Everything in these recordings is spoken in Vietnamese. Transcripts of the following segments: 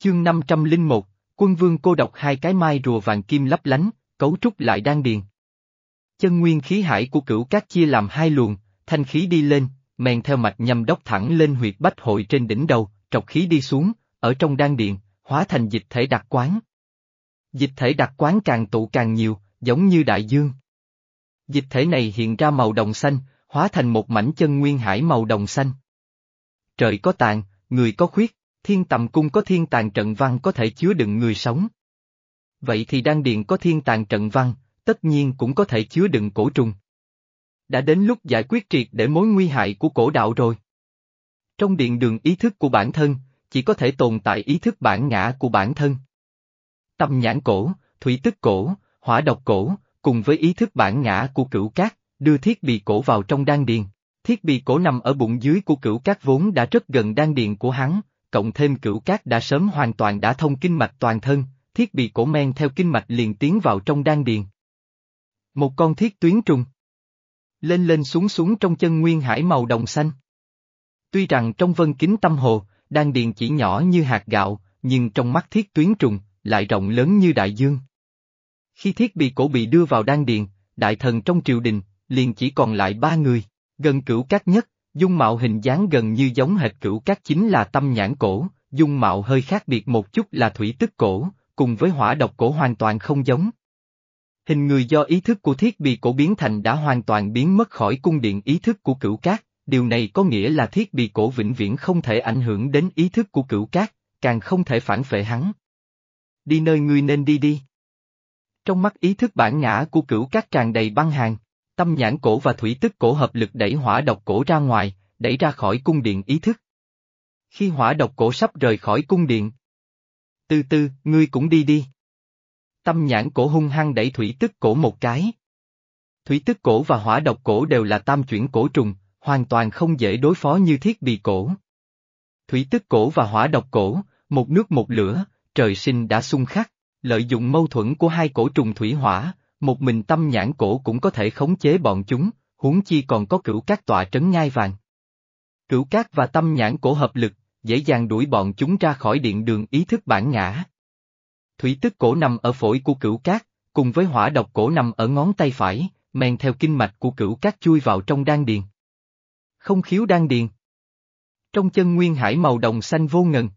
Chương 501, quân vương cô độc hai cái mai rùa vàng kim lấp lánh, cấu trúc lại đan điền. Chân nguyên khí hải của cửu cát chia làm hai luồng, thanh khí đi lên, men theo mạch nhằm đốc thẳng lên huyệt bách hội trên đỉnh đầu, trọc khí đi xuống, ở trong đan điền, hóa thành dịch thể đặc quán. Dịch thể đặc quán càng tụ càng nhiều, giống như đại dương. Dịch thể này hiện ra màu đồng xanh, hóa thành một mảnh chân nguyên hải màu đồng xanh. Trời có tàn, người có khuyết, thiên tầm cung có thiên tàn trận văn có thể chứa đựng người sống. Vậy thì đan điện có thiên tàn trận văn, tất nhiên cũng có thể chứa đựng cổ trùng. Đã đến lúc giải quyết triệt để mối nguy hại của cổ đạo rồi. Trong điện đường ý thức của bản thân, chỉ có thể tồn tại ý thức bản ngã của bản thân. Tâm nhãn cổ, thủy tức cổ, hỏa độc cổ, cùng với ý thức bản ngã của cửu cát, đưa thiết bị cổ vào trong đan điền. Thiết bị cổ nằm ở bụng dưới của cửu cát vốn đã rất gần đan điền của hắn, cộng thêm cửu cát đã sớm hoàn toàn đã thông kinh mạch toàn thân, thiết bị cổ men theo kinh mạch liền tiến vào trong đan điền. Một con thiết tuyến trùng. Lên lên xuống xuống trong chân nguyên hải màu đồng xanh. Tuy rằng trong vân kính tâm hồ, đan điền chỉ nhỏ như hạt gạo, nhưng trong mắt thiết tuyến trùng, lại rộng lớn như đại dương. Khi thiết bị cổ bị đưa vào đan điền, đại thần trong triều đình, liền chỉ còn lại ba người, gần cửu cát nhất, dung mạo hình dáng gần như giống hệt cửu cát chính là tâm nhãn cổ, dung mạo hơi khác biệt một chút là thủy tức cổ, cùng với hỏa độc cổ hoàn toàn không giống. Hình người do ý thức của thiết bị cổ biến thành đã hoàn toàn biến mất khỏi cung điện ý thức của cửu cát, điều này có nghĩa là thiết bị cổ vĩnh viễn không thể ảnh hưởng đến ý thức của cửu cát, càng không thể phản phệ hắn. Đi nơi ngươi nên đi đi. Trong mắt ý thức bản ngã của cửu cát tràn đầy băng hàng, tâm nhãn cổ và thủy tức cổ hợp lực đẩy hỏa độc cổ ra ngoài, đẩy ra khỏi cung điện ý thức. Khi hỏa độc cổ sắp rời khỏi cung điện. Từ từ, ngươi cũng đi đi. Tâm nhãn cổ hung hăng đẩy thủy tức cổ một cái. Thủy tức cổ và hỏa độc cổ đều là tam chuyển cổ trùng, hoàn toàn không dễ đối phó như thiết bị cổ. Thủy tức cổ và hỏa độc cổ, một nước một lửa, trời sinh đã xung khắc, lợi dụng mâu thuẫn của hai cổ trùng thủy hỏa, một mình tâm nhãn cổ cũng có thể khống chế bọn chúng, huống chi còn có cửu cát tọa trấn ngai vàng. Cửu cát và tâm nhãn cổ hợp lực, dễ dàng đuổi bọn chúng ra khỏi điện đường ý thức bản ngã. Thủy tức cổ nằm ở phổi của cửu cát, cùng với hỏa độc cổ nằm ở ngón tay phải, men theo kinh mạch của cửu cát chui vào trong đan điền. Không khiếu đan điền. Trong chân nguyên hải màu đồng xanh vô ngần.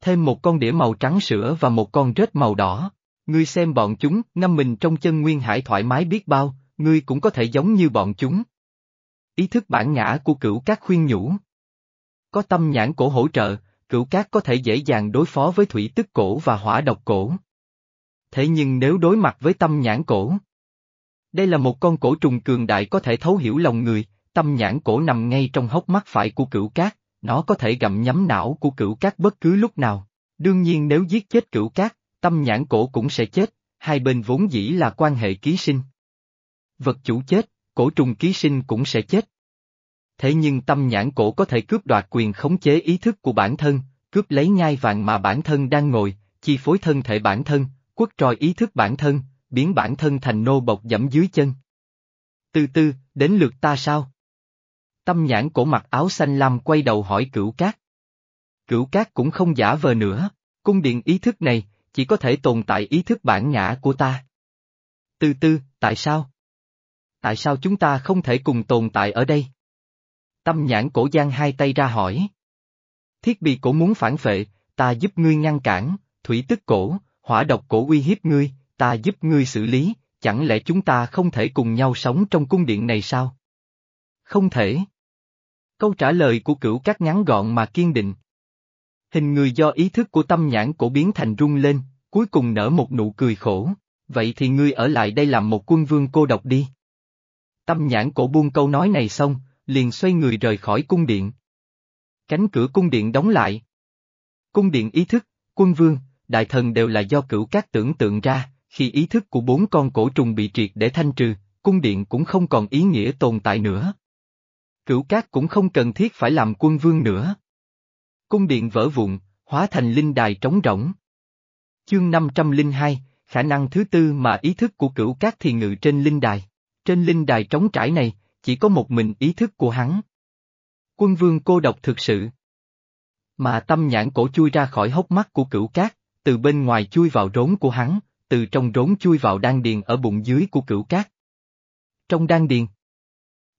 Thêm một con đĩa màu trắng sữa và một con rết màu đỏ. Ngươi xem bọn chúng, ngâm mình trong chân nguyên hải thoải mái biết bao, ngươi cũng có thể giống như bọn chúng. Ý thức bản ngã của cửu cát khuyên nhủ. Có tâm nhãn cổ hỗ trợ, cửu cát có thể dễ dàng đối phó với thủy tức cổ và hỏa độc cổ. Thế nhưng nếu đối mặt với tâm nhãn cổ, đây là một con cổ trùng cường đại có thể thấu hiểu lòng người, tâm nhãn cổ nằm ngay trong hốc mắt phải của cửu cát, nó có thể gặm nhắm não của cửu cát bất cứ lúc nào. Đương nhiên nếu giết chết cửu cát, tâm nhãn cổ cũng sẽ chết, hai bên vốn dĩ là quan hệ ký sinh. Vật chủ chết, cổ trùng ký sinh cũng sẽ chết. Thế nhưng tâm nhãn cổ có thể cướp đoạt quyền khống chế ý thức của bản thân, cướp lấy nhai vàng mà bản thân đang ngồi, chi phối thân thể bản thân, quất tròi ý thức bản thân, biến bản thân thành nô bộc dẫm dưới chân. Từ từ, đến lượt ta sao? Tâm nhãn cổ mặc áo xanh lam quay đầu hỏi cửu cát. Cửu cát cũng không giả vờ nữa, cung điện ý thức này, chỉ có thể tồn tại ý thức bản ngã của ta. Từ Tư, tại sao? Tại sao chúng ta không thể cùng tồn tại ở đây? Tâm nhãn cổ giang hai tay ra hỏi. Thiết bị cổ muốn phản phệ, ta giúp ngươi ngăn cản, thủy tức cổ, hỏa độc cổ uy hiếp ngươi, ta giúp ngươi xử lý, chẳng lẽ chúng ta không thể cùng nhau sống trong cung điện này sao? Không thể. Câu trả lời của cửu cát ngắn gọn mà kiên định. Hình người do ý thức của tâm nhãn cổ biến thành rung lên, cuối cùng nở một nụ cười khổ, vậy thì ngươi ở lại đây làm một quân vương cô độc đi. Tâm nhãn cổ buông câu nói này xong, liền xoay người rời khỏi cung điện. Cánh cửa cung điện đóng lại. Cung điện ý thức, quân vương, đại thần đều là do cửu các tưởng tượng ra, khi ý thức của bốn con cổ trùng bị triệt để thanh trừ, cung điện cũng không còn ý nghĩa tồn tại nữa. Cửu cát cũng không cần thiết phải làm quân vương nữa. Cung điện vỡ vụn, hóa thành linh đài trống rỗng. Chương 502, khả năng thứ tư mà ý thức của cửu cát thì ngự trên linh đài. Trên linh đài trống trải này, chỉ có một mình ý thức của hắn. Quân vương cô độc thực sự. Mà tâm nhãn cổ chui ra khỏi hốc mắt của cửu cát, từ bên ngoài chui vào rốn của hắn, từ trong rốn chui vào đan điền ở bụng dưới của cửu cát. Trong đan điền.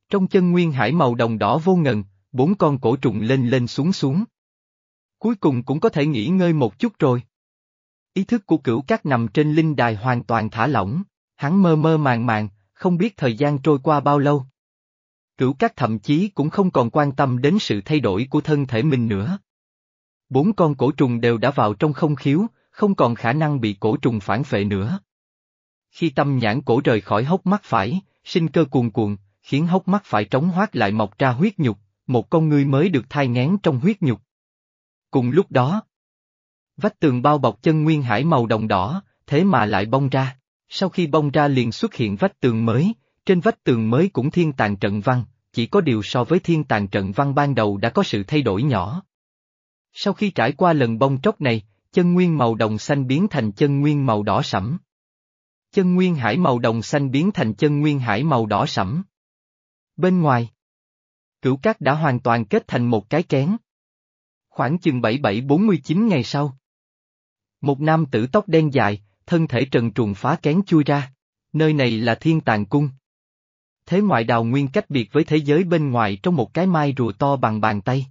Trong chân nguyên hải màu đồng đỏ vô ngần, bốn con cổ trùng lên lên xuống xuống. Cuối cùng cũng có thể nghỉ ngơi một chút rồi. Ý thức của cửu cát nằm trên linh đài hoàn toàn thả lỏng, hắn mơ mơ màng màng, không biết thời gian trôi qua bao lâu. Cửu cát thậm chí cũng không còn quan tâm đến sự thay đổi của thân thể mình nữa. Bốn con cổ trùng đều đã vào trong không khiếu, không còn khả năng bị cổ trùng phản phệ nữa. Khi tâm nhãn cổ rời khỏi hốc mắt phải, sinh cơ cuồn cuộn, khiến hốc mắt phải trống hoác lại mọc ra huyết nhục, một con ngươi mới được thai ngén trong huyết nhục. Cùng lúc đó, vách tường bao bọc chân nguyên hải màu đồng đỏ, thế mà lại bong ra. Sau khi bong ra liền xuất hiện vách tường mới, trên vách tường mới cũng thiên tàng trận văn, chỉ có điều so với thiên tàng trận văn ban đầu đã có sự thay đổi nhỏ. Sau khi trải qua lần bong tróc này, chân nguyên màu đồng xanh biến thành chân nguyên màu đỏ sẫm. Chân nguyên hải màu đồng xanh biến thành chân nguyên hải màu đỏ sẫm. Bên ngoài, cửu cát đã hoàn toàn kết thành một cái kén. Khoảng chừng 77-49 ngày sau. Một nam tử tóc đen dài, thân thể trần truồng phá kén chui ra. Nơi này là thiên tàng cung. Thế ngoại đào nguyên cách biệt với thế giới bên ngoài trong một cái mai rùa to bằng bàn tay.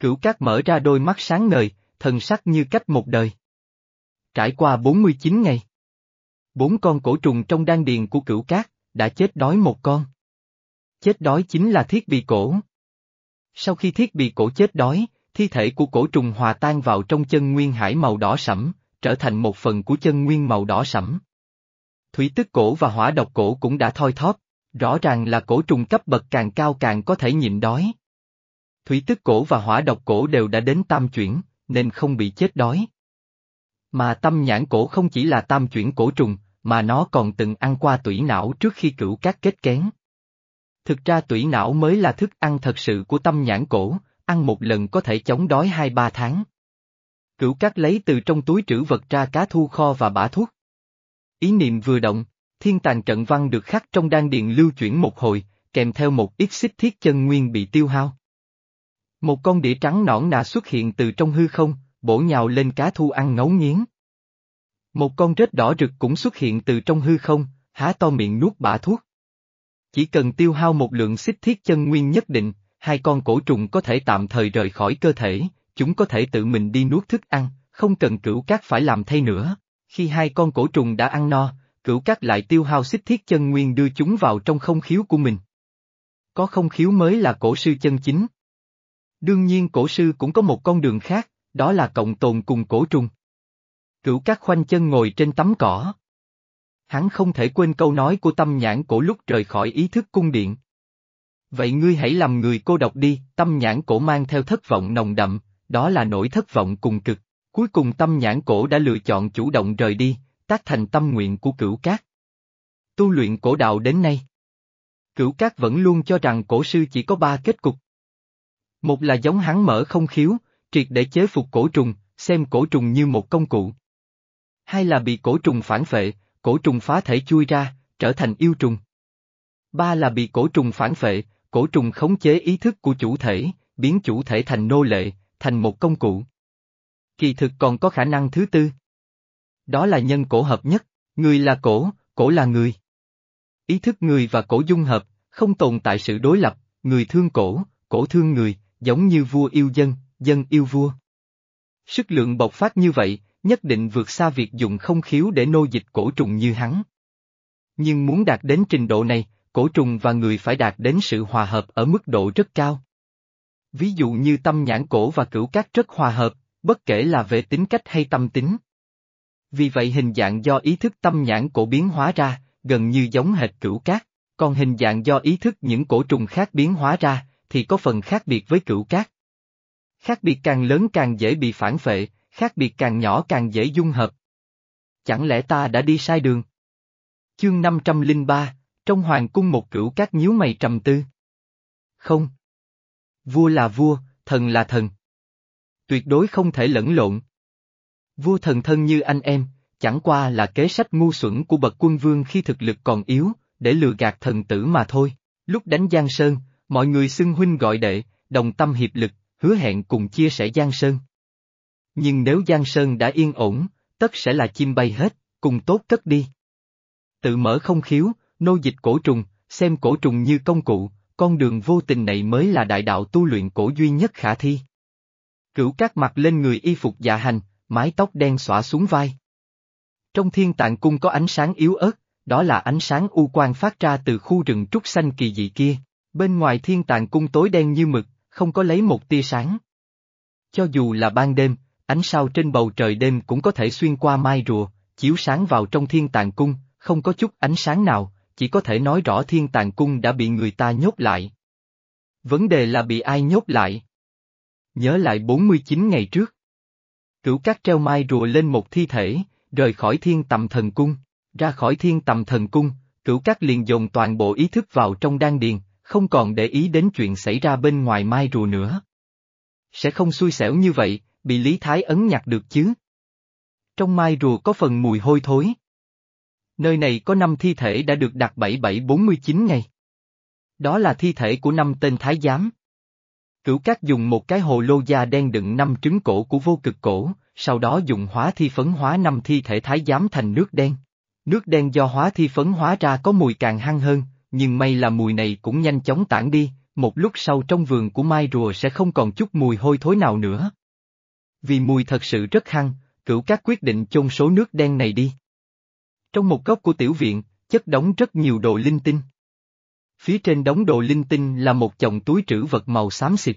Cửu cát mở ra đôi mắt sáng ngời, thần sắc như cách một đời. Trải qua 49 ngày. Bốn con cổ trùng trong đan điền của cửu cát, đã chết đói một con. Chết đói chính là thiết bị cổ. Sau khi thiết bị cổ chết đói, thi thể của cổ trùng hòa tan vào trong chân nguyên hải màu đỏ sẫm, trở thành một phần của chân nguyên màu đỏ sẫm. Thủy tức cổ và hỏa độc cổ cũng đã thoi thóp, rõ ràng là cổ trùng cấp bậc càng cao càng có thể nhịn đói. Thủy tức cổ và hỏa độc cổ đều đã đến tam chuyển, nên không bị chết đói. Mà tâm nhãn cổ không chỉ là tam chuyển cổ trùng, mà nó còn từng ăn qua tủy não trước khi cửu các kết kén. Thực ra tủy não mới là thức ăn thật sự của tâm nhãn cổ, ăn một lần có thể chống đói hai ba tháng. Cửu cát lấy từ trong túi trữ vật ra cá thu kho và bả thuốc. Ý niệm vừa động, thiên tàn trận văn được khắc trong đan điện lưu chuyển một hồi, kèm theo một ít xích thiết chân nguyên bị tiêu hao. Một con đĩa trắng nõn nà xuất hiện từ trong hư không, bổ nhào lên cá thu ăn ngấu nghiến. Một con rết đỏ rực cũng xuất hiện từ trong hư không, há to miệng nuốt bả thuốc. Chỉ cần tiêu hao một lượng xích thiết chân nguyên nhất định, hai con cổ trùng có thể tạm thời rời khỏi cơ thể, chúng có thể tự mình đi nuốt thức ăn, không cần cửu cát phải làm thay nữa. Khi hai con cổ trùng đã ăn no, cửu cát lại tiêu hao xích thiết chân nguyên đưa chúng vào trong không khiếu của mình. Có không khiếu mới là cổ sư chân chính. Đương nhiên cổ sư cũng có một con đường khác, đó là cộng tồn cùng cổ trùng. Cửu cát khoanh chân ngồi trên tấm cỏ. Hắn không thể quên câu nói của tâm nhãn cổ lúc rời khỏi ý thức cung điện. Vậy ngươi hãy làm người cô độc đi, tâm nhãn cổ mang theo thất vọng nồng đậm, đó là nỗi thất vọng cùng cực. Cuối cùng tâm nhãn cổ đã lựa chọn chủ động rời đi, tác thành tâm nguyện của cửu cát. Tu luyện cổ đạo đến nay. Cửu cát vẫn luôn cho rằng cổ sư chỉ có ba kết cục. Một là giống hắn mở không khiếu, triệt để chế phục cổ trùng, xem cổ trùng như một công cụ. Hai là bị cổ trùng phản phệ, cổ trùng phá thể chui ra, trở thành yêu trùng. Ba là bị cổ trùng phản phệ, cổ trùng khống chế ý thức của chủ thể, biến chủ thể thành nô lệ, thành một công cụ. Kỳ thực còn có khả năng thứ tư. Đó là nhân cổ hợp nhất, người là cổ, cổ là người. Ý thức người và cổ dung hợp, không tồn tại sự đối lập, người thương cổ, cổ thương người, giống như vua yêu dân, dân yêu vua. Sức lượng bộc phát như vậy, nhất định vượt xa việc dùng không khiếu để nô dịch cổ trùng như hắn. Nhưng muốn đạt đến trình độ này, cổ trùng và người phải đạt đến sự hòa hợp ở mức độ rất cao. Ví dụ như tâm nhãn cổ và cửu cát rất hòa hợp, bất kể là về tính cách hay tâm tính. Vì vậy hình dạng do ý thức tâm nhãn cổ biến hóa ra, gần như giống hệt cửu cát, còn hình dạng do ý thức những cổ trùng khác biến hóa ra, thì có phần khác biệt với cửu cát. Khác biệt càng lớn càng dễ bị phản phệ, khác biệt càng nhỏ càng dễ dung hợp. Chẳng lẽ ta đã đi sai đường? Chương 503, trong hoàng cung một cửu cát nhíu mày trầm tư. Không. Vua là vua, thần là thần. Tuyệt đối không thể lẫn lộn. Vua thần thân như anh em, chẳng qua là kế sách ngu xuẩn của bậc quân vương khi thực lực còn yếu, để lừa gạt thần tử mà thôi. Lúc đánh Giang Sơn, mọi người xưng huynh gọi đệ, đồng tâm hiệp lực, hứa hẹn cùng chia sẻ Giang Sơn. Nhưng nếu Giang Sơn đã yên ổn, tất sẽ là chim bay hết, cùng tốt cất đi. Tự mở không khiếu, nô dịch cổ trùng, xem cổ trùng như công cụ, con đường vô tình này mới là đại đạo tu luyện cổ duy nhất khả thi. Cửu các mặt lên người y phục dạ hành, mái tóc đen xõa xuống vai. Trong thiên tạng cung có ánh sáng yếu ớt, đó là ánh sáng u quang phát ra từ khu rừng trúc xanh kỳ dị kia. Bên ngoài thiên tạng cung tối đen như mực, không có lấy một tia sáng. Cho dù là ban đêm, ánh sao trên bầu trời đêm cũng có thể xuyên qua mai rùa, chiếu sáng vào trong thiên tạng cung, không có chút ánh sáng nào, chỉ có thể nói rõ thiên tàng cung đã bị người ta nhốt lại. Vấn đề là bị ai nhốt lại? Nhớ lại 49 ngày trước. Cửu cát treo mai rùa lên một thi thể, rời khỏi thiên tầm thần cung, ra khỏi thiên tầm thần cung, cửu cát liền dồn toàn bộ ý thức vào trong đan điền, không còn để ý đến chuyện xảy ra bên ngoài mai rùa nữa. Sẽ không xui xẻo như vậy, bị Lý Thái ấn nhặt được chứ. Trong mai rùa có phần mùi hôi thối. Nơi này có năm thi thể đã được đặt 7749 ngày. Đó là thi thể của năm tên thái giám. Cửu Cát dùng một cái hồ lô da đen đựng năm trứng cổ của vô cực cổ, sau đó dùng hóa thi phấn hóa năm thi thể thái giám thành nước đen. Nước đen do hóa thi phấn hóa ra có mùi càng hăng hơn, nhưng may là mùi này cũng nhanh chóng tản đi, một lúc sau trong vườn của mai rùa sẽ không còn chút mùi hôi thối nào nữa. Vì mùi thật sự rất hăng, cửu các quyết định chôn số nước đen này đi. Trong một góc của tiểu viện, chất đóng rất nhiều đồ linh tinh. Phía trên đống đồ linh tinh là một chồng túi trữ vật màu xám xịt.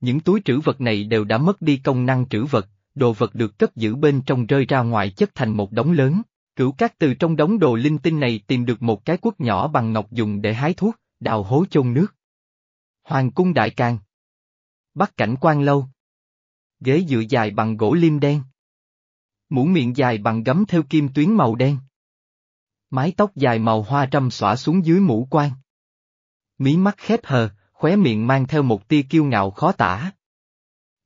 Những túi trữ vật này đều đã mất đi công năng trữ vật, đồ vật được cất giữ bên trong rơi ra ngoài chất thành một đống lớn. Cửu cát từ trong đống đồ linh tinh này tìm được một cái cuốc nhỏ bằng ngọc dùng để hái thuốc, đào hố chôn nước. Hoàng cung đại càng. Bắc cảnh quan lâu. Ghế dựa dài bằng gỗ lim đen. Mũ miệng dài bằng gấm theo kim tuyến màu đen. Mái tóc dài màu hoa trăm xõa xuống dưới mũ quan. Mí mắt khép hờ, khóe miệng mang theo một tia kiêu ngạo khó tả.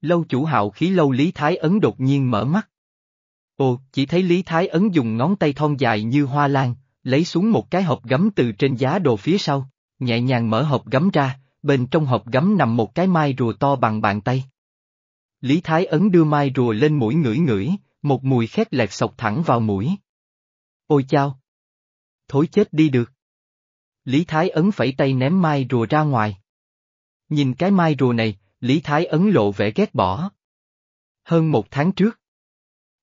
Lâu chủ hạo khí lâu Lý Thái Ấn đột nhiên mở mắt. Ồ, chỉ thấy Lý Thái Ấn dùng ngón tay thon dài như hoa lan, lấy xuống một cái hộp gấm từ trên giá đồ phía sau, nhẹ nhàng mở hộp gấm ra, bên trong hộp gấm nằm một cái mai rùa to bằng bàn tay. Lý Thái Ấn đưa mai rùa lên mũi ngửi ngửi, một mùi khét lẹt sộc thẳng vào mũi. Ôi chao! Thối chết đi được. Lý Thái Ấn phẩy tay ném mai rùa ra ngoài. Nhìn cái mai rùa này, Lý Thái Ấn lộ vẻ ghét bỏ. Hơn một tháng trước,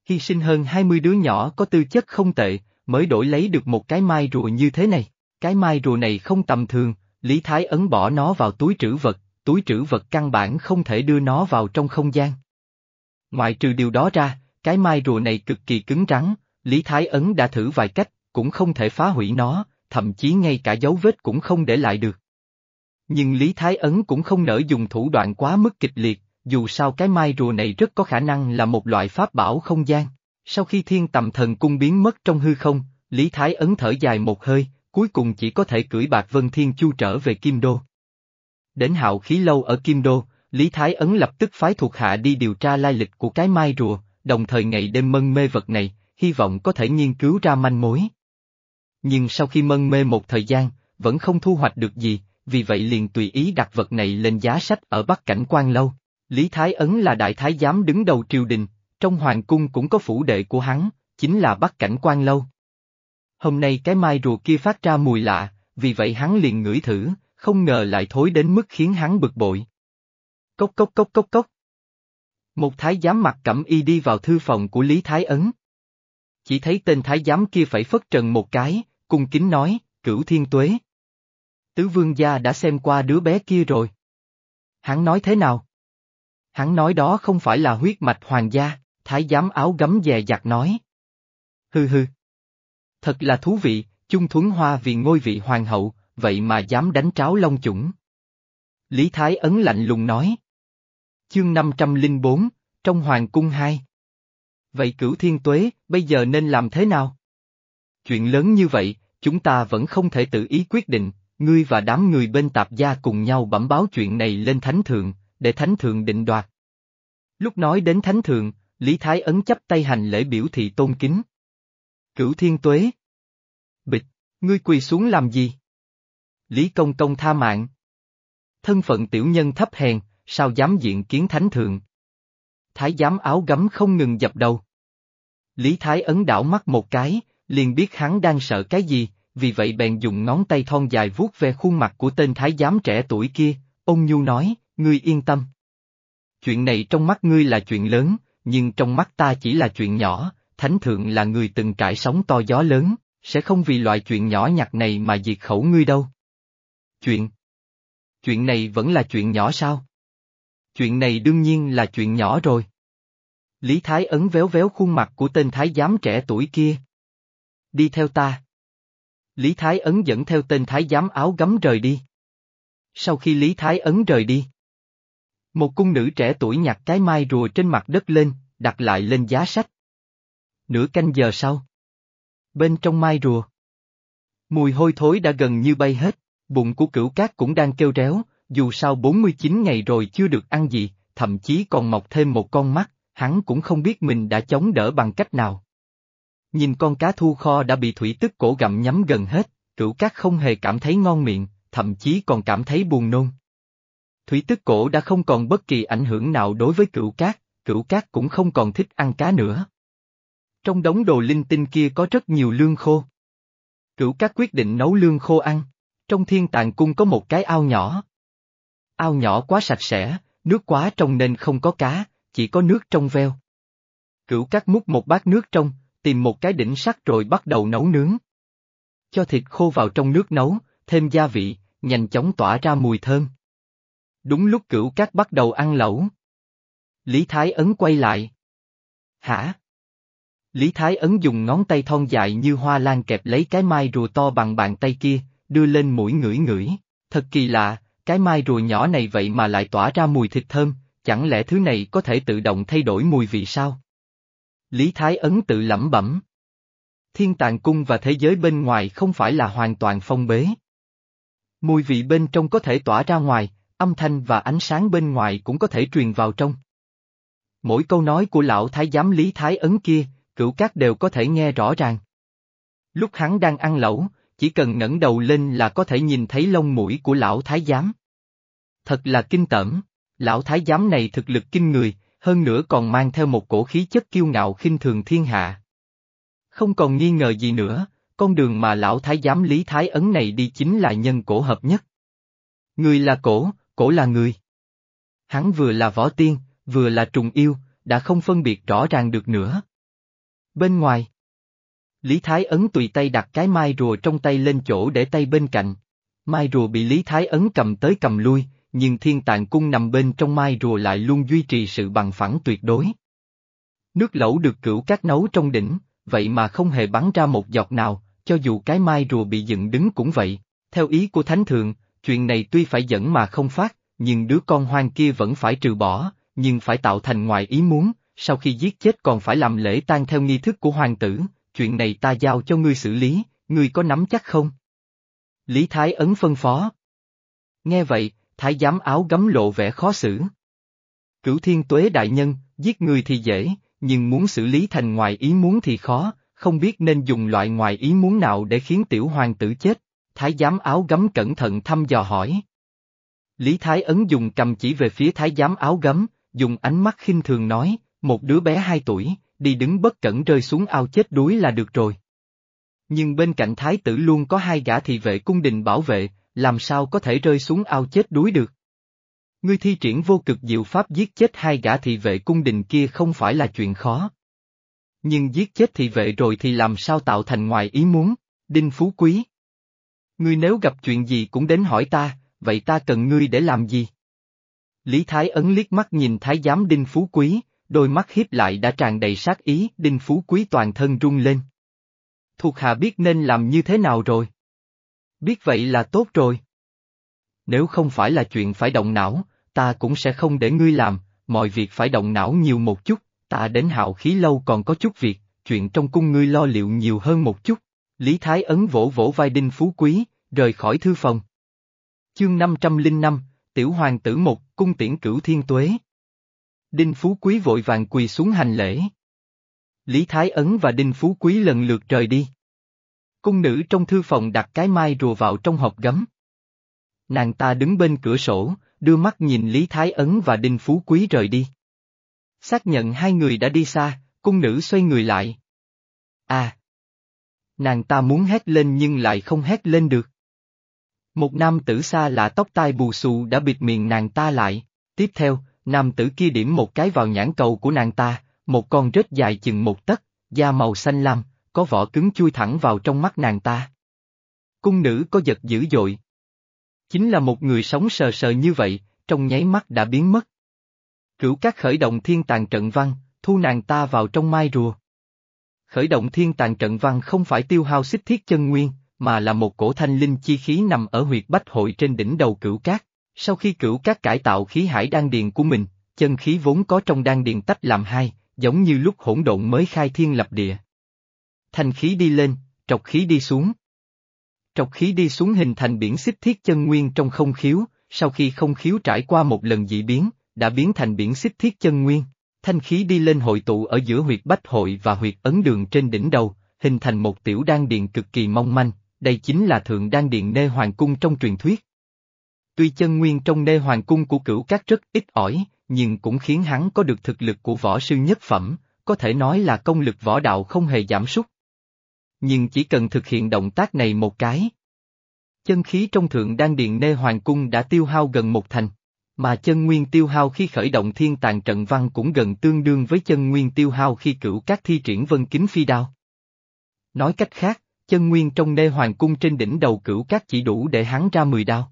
hy sinh hơn 20 đứa nhỏ có tư chất không tệ, mới đổi lấy được một cái mai rùa như thế này. Cái mai rùa này không tầm thường, Lý Thái ấn bỏ nó vào túi trữ vật, túi trữ vật căn bản không thể đưa nó vào trong không gian. Ngoại trừ điều đó ra, cái mai rùa này cực kỳ cứng rắn, Lý Thái ấn đã thử vài cách, cũng không thể phá hủy nó, thậm chí ngay cả dấu vết cũng không để lại được. Nhưng Lý Thái ấn cũng không nỡ dùng thủ đoạn quá mức kịch liệt, dù sao cái mai rùa này rất có khả năng là một loại pháp bảo không gian. Sau khi thiên tầm thần cung biến mất trong hư không, Lý Thái ấn thở dài một hơi, cuối cùng chỉ có thể cưỡi bạc Vân Thiên Chu trở về Kim Đô. Đến hạo khí lâu ở Kim Đô, Lý Thái ấn lập tức phái thuộc hạ đi điều tra lai lịch của cái mai rùa, đồng thời ngày đêm mân mê vật này, hy vọng có thể nghiên cứu ra manh mối. Nhưng sau khi mân mê một thời gian, vẫn không thu hoạch được gì, vì vậy liền tùy ý đặt vật này lên giá sách ở Bắc Cảnh Quan Lâu. Lý Thái Ấn là đại thái giám đứng đầu triều đình, trong hoàng cung cũng có phủ đệ của hắn, chính là Bắc Cảnh Quan Lâu. Hôm nay cái mai rùa kia phát ra mùi lạ, vì vậy hắn liền ngửi thử, không ngờ lại thối đến mức khiến hắn bực bội. Cốc cốc cốc cốc cốc. Một thái giám mặt cẩm y đi vào thư phòng của Lý Thái Ấn. Chỉ thấy tên thái giám kia phải phất trần một cái, cung kính nói, cửu thiên tuế. Tứ vương gia đã xem qua đứa bé kia rồi. Hắn nói thế nào? Hắn nói đó không phải là huyết mạch hoàng gia, thái giám áo gấm dè dặt nói. Hừ hừ. Thật là thú vị, chung thuấn hoa vì ngôi vị hoàng hậu, vậy mà dám đánh tráo long chủng. Lý Thái ấn lạnh lùng nói. Chương 504, trong Hoàng cung 2. Vậy cửu thiên tuế, bây giờ nên làm thế nào? Chuyện lớn như vậy, chúng ta vẫn không thể tự ý quyết định, ngươi và đám người bên tạp gia cùng nhau bẩm báo chuyện này lên thánh thượng, để thánh thượng định đoạt. Lúc nói đến thánh thượng, Lý Thái ấn chấp tay hành lễ biểu thị tôn kính. Cửu thiên tuế. Bịch, ngươi quỳ xuống làm gì? Lý Công Công tha mạng. Thân phận tiểu nhân thấp hèn, sao dám diện kiến thánh thượng. Thái giám áo gấm không ngừng dập đầu. Lý Thái ấn đảo mắt một cái, liền biết hắn đang sợ cái gì, vì vậy bèn dùng ngón tay thon dài vuốt ve khuôn mặt của tên thái giám trẻ tuổi kia, ông nhu nói, ngươi yên tâm. Chuyện này trong mắt ngươi là chuyện lớn, nhưng trong mắt ta chỉ là chuyện nhỏ, thánh thượng là người từng trải sóng to gió lớn, sẽ không vì loại chuyện nhỏ nhặt này mà diệt khẩu ngươi đâu. Chuyện? Chuyện này vẫn là chuyện nhỏ sao? Chuyện này đương nhiên là chuyện nhỏ rồi. Lý Thái ấn véo véo khuôn mặt của tên thái giám trẻ tuổi kia. Đi theo ta. Lý Thái ấn dẫn theo tên thái giám áo gấm rời đi. Sau khi Lý Thái ấn rời đi, một cung nữ trẻ tuổi nhặt cái mai rùa trên mặt đất lên, đặt lại lên giá sách. Nửa canh giờ sau. Bên trong mai rùa. Mùi hôi thối đã gần như bay hết, bụng của cửu cát cũng đang kêu réo, dù sao 49 ngày rồi chưa được ăn gì, thậm chí còn mọc thêm một con mắt, hắn cũng không biết mình đã chống đỡ bằng cách nào. Nhìn con cá thu kho đã bị thủy tức cổ gặm nhắm gần hết, rượu cát không hề cảm thấy ngon miệng, thậm chí còn cảm thấy buồn nôn. Thủy tức cổ đã không còn bất kỳ ảnh hưởng nào đối với cửu cát, cửu cát cũng không còn thích ăn cá nữa. Trong đống đồ linh tinh kia có rất nhiều lương khô. Cửu cát quyết định nấu lương khô ăn. Trong thiên tàng cung có một cái ao nhỏ. Ao nhỏ quá sạch sẽ, nước quá trong nên không có cá, chỉ có nước trong veo. Cửu cát múc một bát nước trong, tìm một cái đỉnh sắt rồi bắt đầu nấu nướng. Cho thịt khô vào trong nước nấu, thêm gia vị, nhanh chóng tỏa ra mùi thơm. Đúng lúc cửu cát bắt đầu ăn lẩu. Lý Thái Ấn quay lại. Hả? Lý Thái Ấn dùng ngón tay thon dài như hoa lan kẹp lấy cái mai rùa to bằng bàn tay kia, đưa lên mũi ngửi ngửi. Thật kỳ lạ, cái mai rùa nhỏ này vậy mà lại tỏa ra mùi thịt thơm, chẳng lẽ thứ này có thể tự động thay đổi mùi vị sao? Lý Thái Ấn tự lẩm bẩm. Thiên tàng cung và thế giới bên ngoài không phải là hoàn toàn phong bế. Mùi vị bên trong có thể tỏa ra ngoài, âm thanh và ánh sáng bên ngoài cũng có thể truyền vào trong. Mỗi câu nói của lão thái giám Lý Thái Ấn kia, cửu cát đều có thể nghe rõ ràng. Lúc hắn đang ăn lẩu, chỉ cần ngẩng đầu lên là có thể nhìn thấy lông mũi của lão thái giám. Thật là kinh tởm, lão thái giám này thực lực kinh người, hơn nữa còn mang theo một cổ khí chất kiêu ngạo khinh thường thiên hạ. Không còn nghi ngờ gì nữa, con đường mà lão thái giám Lý Thái Ấn này đi chính là nhân cổ hợp nhất. Người là cổ, cổ là người. Hắn vừa là võ tiên, vừa là trùng yêu, đã không phân biệt rõ ràng được nữa. Bên ngoài. Lý Thái Ấn tùy tay đặt cái mai rùa trong tay lên chỗ để tay bên cạnh. Mai rùa bị Lý Thái Ấn cầm tới cầm lui, nhưng thiên tàng cung nằm bên trong mai rùa lại luôn duy trì sự bằng phẳng tuyệt đối. Nước lẩu được cửu cát nấu trong đỉnh, vậy mà không hề bắn ra một giọt nào, cho dù cái mai rùa bị dựng đứng cũng vậy. Theo ý của Thánh Thượng, chuyện này tuy phải dẫn mà không phát, nhưng đứa con hoang kia vẫn phải trừ bỏ, nhưng phải tạo thành ngoài ý muốn, sau khi giết chết còn phải làm lễ tang theo nghi thức của hoàng tử, chuyện này ta giao cho ngươi xử lý, ngươi có nắm chắc không? Lý Thái Ấn phân phó. Nghe vậy, Thái giám áo gấm lộ vẻ khó xử. Cửu thiên tuế đại nhân, giết người thì dễ, nhưng muốn xử lý thành ngoài ý muốn thì khó, không biết nên dùng loại ngoài ý muốn nào để khiến tiểu hoàng tử chết. Thái giám áo gấm cẩn thận thăm dò hỏi. Lý Thái Ấn dùng cầm chỉ về phía thái giám áo gấm, dùng ánh mắt khinh thường nói, một đứa bé hai tuổi, đi đứng bất cẩn rơi xuống ao chết đuối là được rồi. Nhưng bên cạnh thái tử luôn có hai gã thị vệ cung đình bảo vệ, làm sao có thể rơi xuống ao chết đuối được. Ngươi thi triển vô cực diệu pháp giết chết hai gã thị vệ cung đình kia không phải là chuyện khó. Nhưng giết chết thị vệ rồi thì làm sao tạo thành ngoài ý muốn, đinh phú quý. Ngươi nếu gặp chuyện gì cũng đến hỏi ta, vậy ta cần ngươi để làm gì? Lý Thái Ấn liếc mắt nhìn Thái giám Đinh Phú Quý, đôi mắt hiếp lại đã tràn đầy sát ý, Đinh Phú Quý toàn thân rung lên. Thuộc hạ biết nên làm như thế nào rồi? Biết vậy là tốt rồi. Nếu không phải là chuyện phải động não, ta cũng sẽ không để ngươi làm, mọi việc phải động não nhiều một chút, ta đến hạo khí lâu còn có chút việc, chuyện trong cung ngươi lo liệu nhiều hơn một chút. Lý Thái Ấn vỗ vỗ vai Đinh Phú Quý, rời khỏi thư phòng. Chương 505, Tiểu Hoàng tử một, cung tiễn cửu thiên tuế. Đinh Phú Quý vội vàng quỳ xuống hành lễ. Lý Thái Ấn và Đinh Phú Quý lần lượt rời đi. Cung nữ trong thư phòng đặt cái mai rùa vào trong hộp gấm. Nàng ta đứng bên cửa sổ, đưa mắt nhìn Lý Thái Ấn và Đinh Phú Quý rời đi. Xác nhận hai người đã đi xa, cung nữ xoay người lại. À! Nàng ta muốn hét lên nhưng lại không hét lên được. Một nam tử xa lạ tóc tai bù xù đã bịt miệng nàng ta lại, tiếp theo, nam tử kia điểm một cái vào nhãn cầu của nàng ta, một con rết dài chừng một tấc, da màu xanh lam, có vỏ cứng chui thẳng vào trong mắt nàng ta. Cung nữ có giật dữ dội. Chính là một người sống sờ sờ như vậy, trong nháy mắt đã biến mất. Cửu các khởi động thiên tàng trận văn, thu nàng ta vào trong mai rùa. Khởi động thiên tàng trận văn không phải tiêu hao xích thiết chân nguyên, mà là một cổ thanh linh chi khí nằm ở huyệt bách hội trên đỉnh đầu cửu cát. Sau khi cửu cát cải tạo khí hải đan điền của mình, chân khí vốn có trong đan điền tách làm hai, giống như lúc hỗn độn mới khai thiên lập địa. Thanh khí đi lên, trọc khí đi xuống. Trọc khí đi xuống hình thành biển xích thiết chân nguyên trong không khiếu, sau khi không khiếu trải qua một lần dị biến, đã biến thành biển xích thiết chân nguyên. Thanh khí đi lên hội tụ ở giữa huyệt bách hội và huyệt ấn đường trên đỉnh đầu, hình thành một tiểu đan điện cực kỳ mong manh, đây chính là thượng đan điện nê hoàng cung trong truyền thuyết. Tuy chân nguyên trong nê hoàng cung của cửu các rất ít ỏi, nhưng cũng khiến hắn có được thực lực của võ sư nhất phẩm, có thể nói là công lực võ đạo không hề giảm sút. Nhưng chỉ cần thực hiện động tác này một cái. Chân khí trong thượng đan điện nê hoàng cung đã tiêu hao gần một thành, mà chân nguyên tiêu hao khi khởi động thiên tàng trận văn cũng gần tương đương với chân nguyên tiêu hao khi cửu các thi triển vân kính phi đao. Nói cách khác, chân nguyên trong nê hoàng cung trên đỉnh đầu cửu các chỉ đủ để hắn ra mười đao.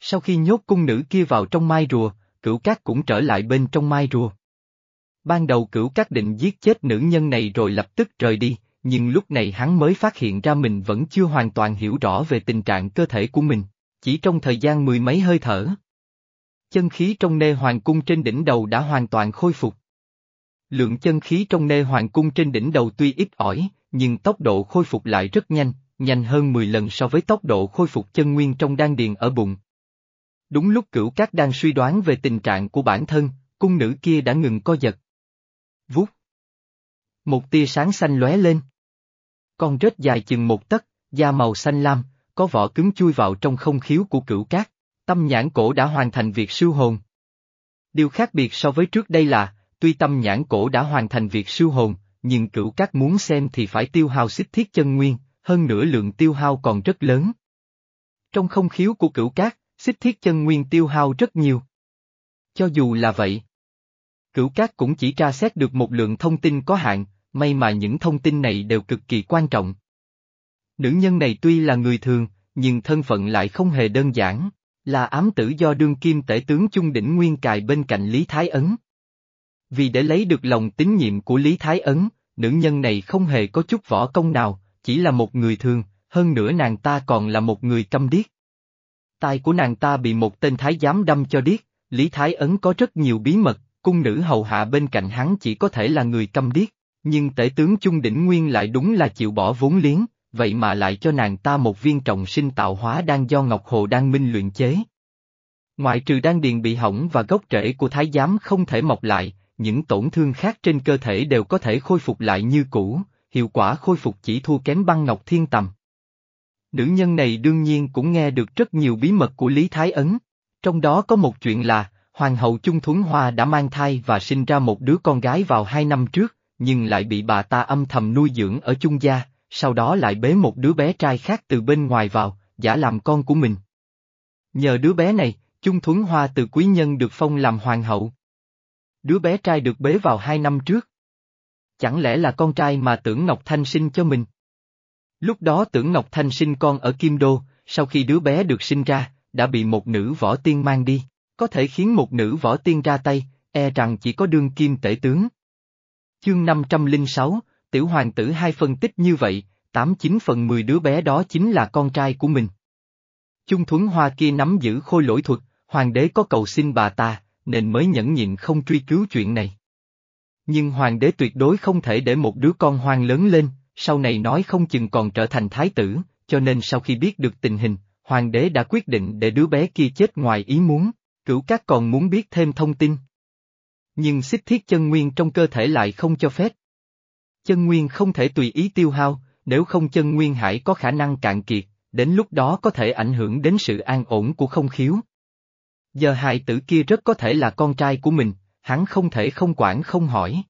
Sau khi nhốt cung nữ kia vào trong mai rùa, cửu các cũng trở lại bên trong mai rùa. Ban đầu cửu các định giết chết nữ nhân này rồi lập tức rời đi, nhưng lúc này hắn mới phát hiện ra mình vẫn chưa hoàn toàn hiểu rõ về tình trạng cơ thể của mình, chỉ trong thời gian mười mấy hơi thở. Chân khí trong nê hoàng cung trên đỉnh đầu đã hoàn toàn khôi phục. Lượng chân khí trong nê hoàng cung trên đỉnh đầu tuy ít ỏi, nhưng tốc độ khôi phục lại rất nhanh, nhanh hơn 10 lần so với tốc độ khôi phục chân nguyên trong đan điền ở bụng. Đúng lúc cửu cát đang suy đoán về tình trạng của bản thân, cung nữ kia đã ngừng co giật. Vút. Một tia sáng xanh lóe lên. Con rết dài chừng một tấc, da màu xanh lam, có vỏ cứng chui vào trong không khiếu của cửu cát, tâm nhãn cổ đã hoàn thành việc siêu hồn. Điều khác biệt so với trước đây là, tuy tâm nhãn cổ đã hoàn thành việc siêu hồn, nhưng cửu cát muốn xem thì phải tiêu hao xích thiết chân nguyên, hơn nữa lượng tiêu hao còn rất lớn. Trong không khiếu của cửu cát, xích thiết chân nguyên tiêu hao rất nhiều. Cho dù là vậy, cửu cát cũng chỉ tra xét được một lượng thông tin có hạn, may mà những thông tin này đều cực kỳ quan trọng. Nữ nhân này tuy là người thường, nhưng thân phận lại không hề đơn giản, là ám tử do đương kim tể tướng Chung Đỉnh Nguyên cài bên cạnh Lý Thái Ấn. Vì để lấy được lòng tín nhiệm của Lý Thái Ấn, nữ nhân này không hề có chút võ công nào, chỉ là một người thường, hơn nữa nàng ta còn là một người câm điếc. Tai của nàng ta bị một tên thái giám đâm cho điếc, Lý Thái Ấn có rất nhiều bí mật, cung nữ hầu hạ bên cạnh hắn chỉ có thể là người câm điếc, nhưng tể tướng Chung Đỉnh Nguyên lại đúng là chịu bỏ vốn liếng, vậy mà lại cho nàng ta một viên trọng sinh tạo hóa đang do Ngọc Hồ Đan Minh luyện chế. Ngoại trừ đan điền bị hỏng và gốc rễ của thái giám không thể mọc lại, những tổn thương khác trên cơ thể đều có thể khôi phục lại như cũ, hiệu quả khôi phục chỉ thua kém băng ngọc thiên tầm. Nữ nhân này đương nhiên cũng nghe được rất nhiều bí mật của Lý Thái Ấn, trong đó có một chuyện là, Hoàng hậu Chung Thuấn Hoa đã mang thai và sinh ra một đứa con gái vào hai năm trước, nhưng lại bị bà ta âm thầm nuôi dưỡng ở Chung gia, sau đó lại bế một đứa bé trai khác từ bên ngoài vào, giả làm con của mình. Nhờ đứa bé này, Chung Thuấn Hoa từ quý nhân được phong làm hoàng hậu. Đứa bé trai được bế vào hai năm trước. Chẳng lẽ là con trai mà tưởng Ngọc Thanh sinh cho mình? Lúc đó tưởng Ngọc Thanh sinh con ở Kim Đô, sau khi đứa bé được sinh ra, đã bị một nữ võ tiên mang đi, có thể khiến một nữ võ tiên ra tay, e rằng chỉ có đương kim tể tướng. Chương 506, Tiểu Hoàng tử hai phân tích như vậy, tám chín phần mười đứa bé đó chính là con trai của mình. Chung Thuấn Hoa kia nắm giữ khôi lỗi thuật, hoàng đế có cầu xin bà ta, nên mới nhẫn nhịn không truy cứu chuyện này. Nhưng hoàng đế tuyệt đối không thể để một đứa con hoang lớn lên, sau này nói không chừng còn trở thành thái tử, cho nên sau khi biết được tình hình, hoàng đế đã quyết định để đứa bé kia chết ngoài ý muốn, cửu các còn muốn biết thêm thông tin. Nhưng xích thiết chân nguyên trong cơ thể lại không cho phép. Chân nguyên không thể tùy ý tiêu hao, nếu không chân nguyên hải có khả năng cạn kiệt, đến lúc đó có thể ảnh hưởng đến sự an ổn của không khiếu. Giờ hài tử kia rất có thể là con trai của mình, hắn không thể không quản không hỏi.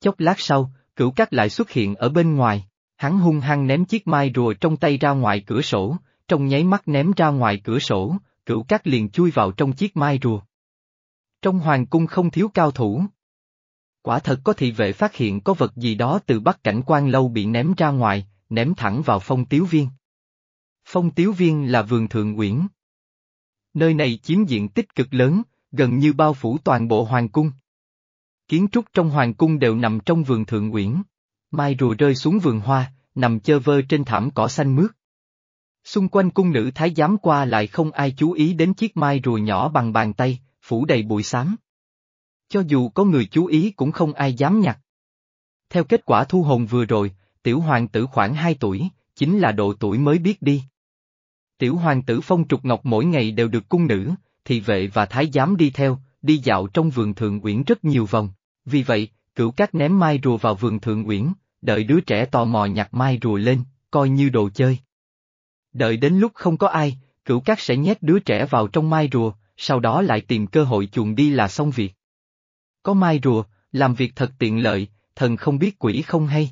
Chốc lát sau, cửu cát lại xuất hiện ở bên ngoài, hắn hung hăng ném chiếc mai rùa trong tay ra ngoài cửa sổ, trong nháy mắt ném ra ngoài cửa sổ, cửu cát liền chui vào trong chiếc mai rùa. Trong hoàng cung không thiếu cao thủ. Quả thật có thị vệ phát hiện có vật gì đó từ bắc cảnh quan lâu bị ném ra ngoài, ném thẳng vào phong tiếu viên. Phong tiếu viên là vườn thượng uyển. Nơi này chiếm diện tích cực lớn, gần như bao phủ toàn bộ hoàng cung. Kiến trúc trong hoàng cung đều nằm trong vườn thượng uyển. Mai rùa rơi xuống vườn hoa, nằm chơ vơ trên thảm cỏ xanh mướt. Xung quanh cung nữ thái giám qua lại không ai chú ý đến chiếc mai rùa nhỏ bằng bàn tay, phủ đầy bụi xám. Cho dù có người chú ý cũng không ai dám nhặt. Theo kết quả thu hồn vừa rồi, tiểu hoàng tử khoảng 2 tuổi, chính là độ tuổi mới biết đi. Tiểu hoàng tử phong trục ngọc mỗi ngày đều được cung nữ, thị vệ và thái giám đi theo, đi dạo trong vườn thượng uyển rất nhiều vòng. Vì vậy, cửu cát ném mai rùa vào vườn thượng uyển, đợi đứa trẻ tò mò nhặt mai rùa lên, coi như đồ chơi. Đợi đến lúc không có ai, cửu cát sẽ nhét đứa trẻ vào trong mai rùa, sau đó lại tìm cơ hội chuồn đi là xong việc. Có mai rùa, làm việc thật tiện lợi, thần không biết quỷ không hay.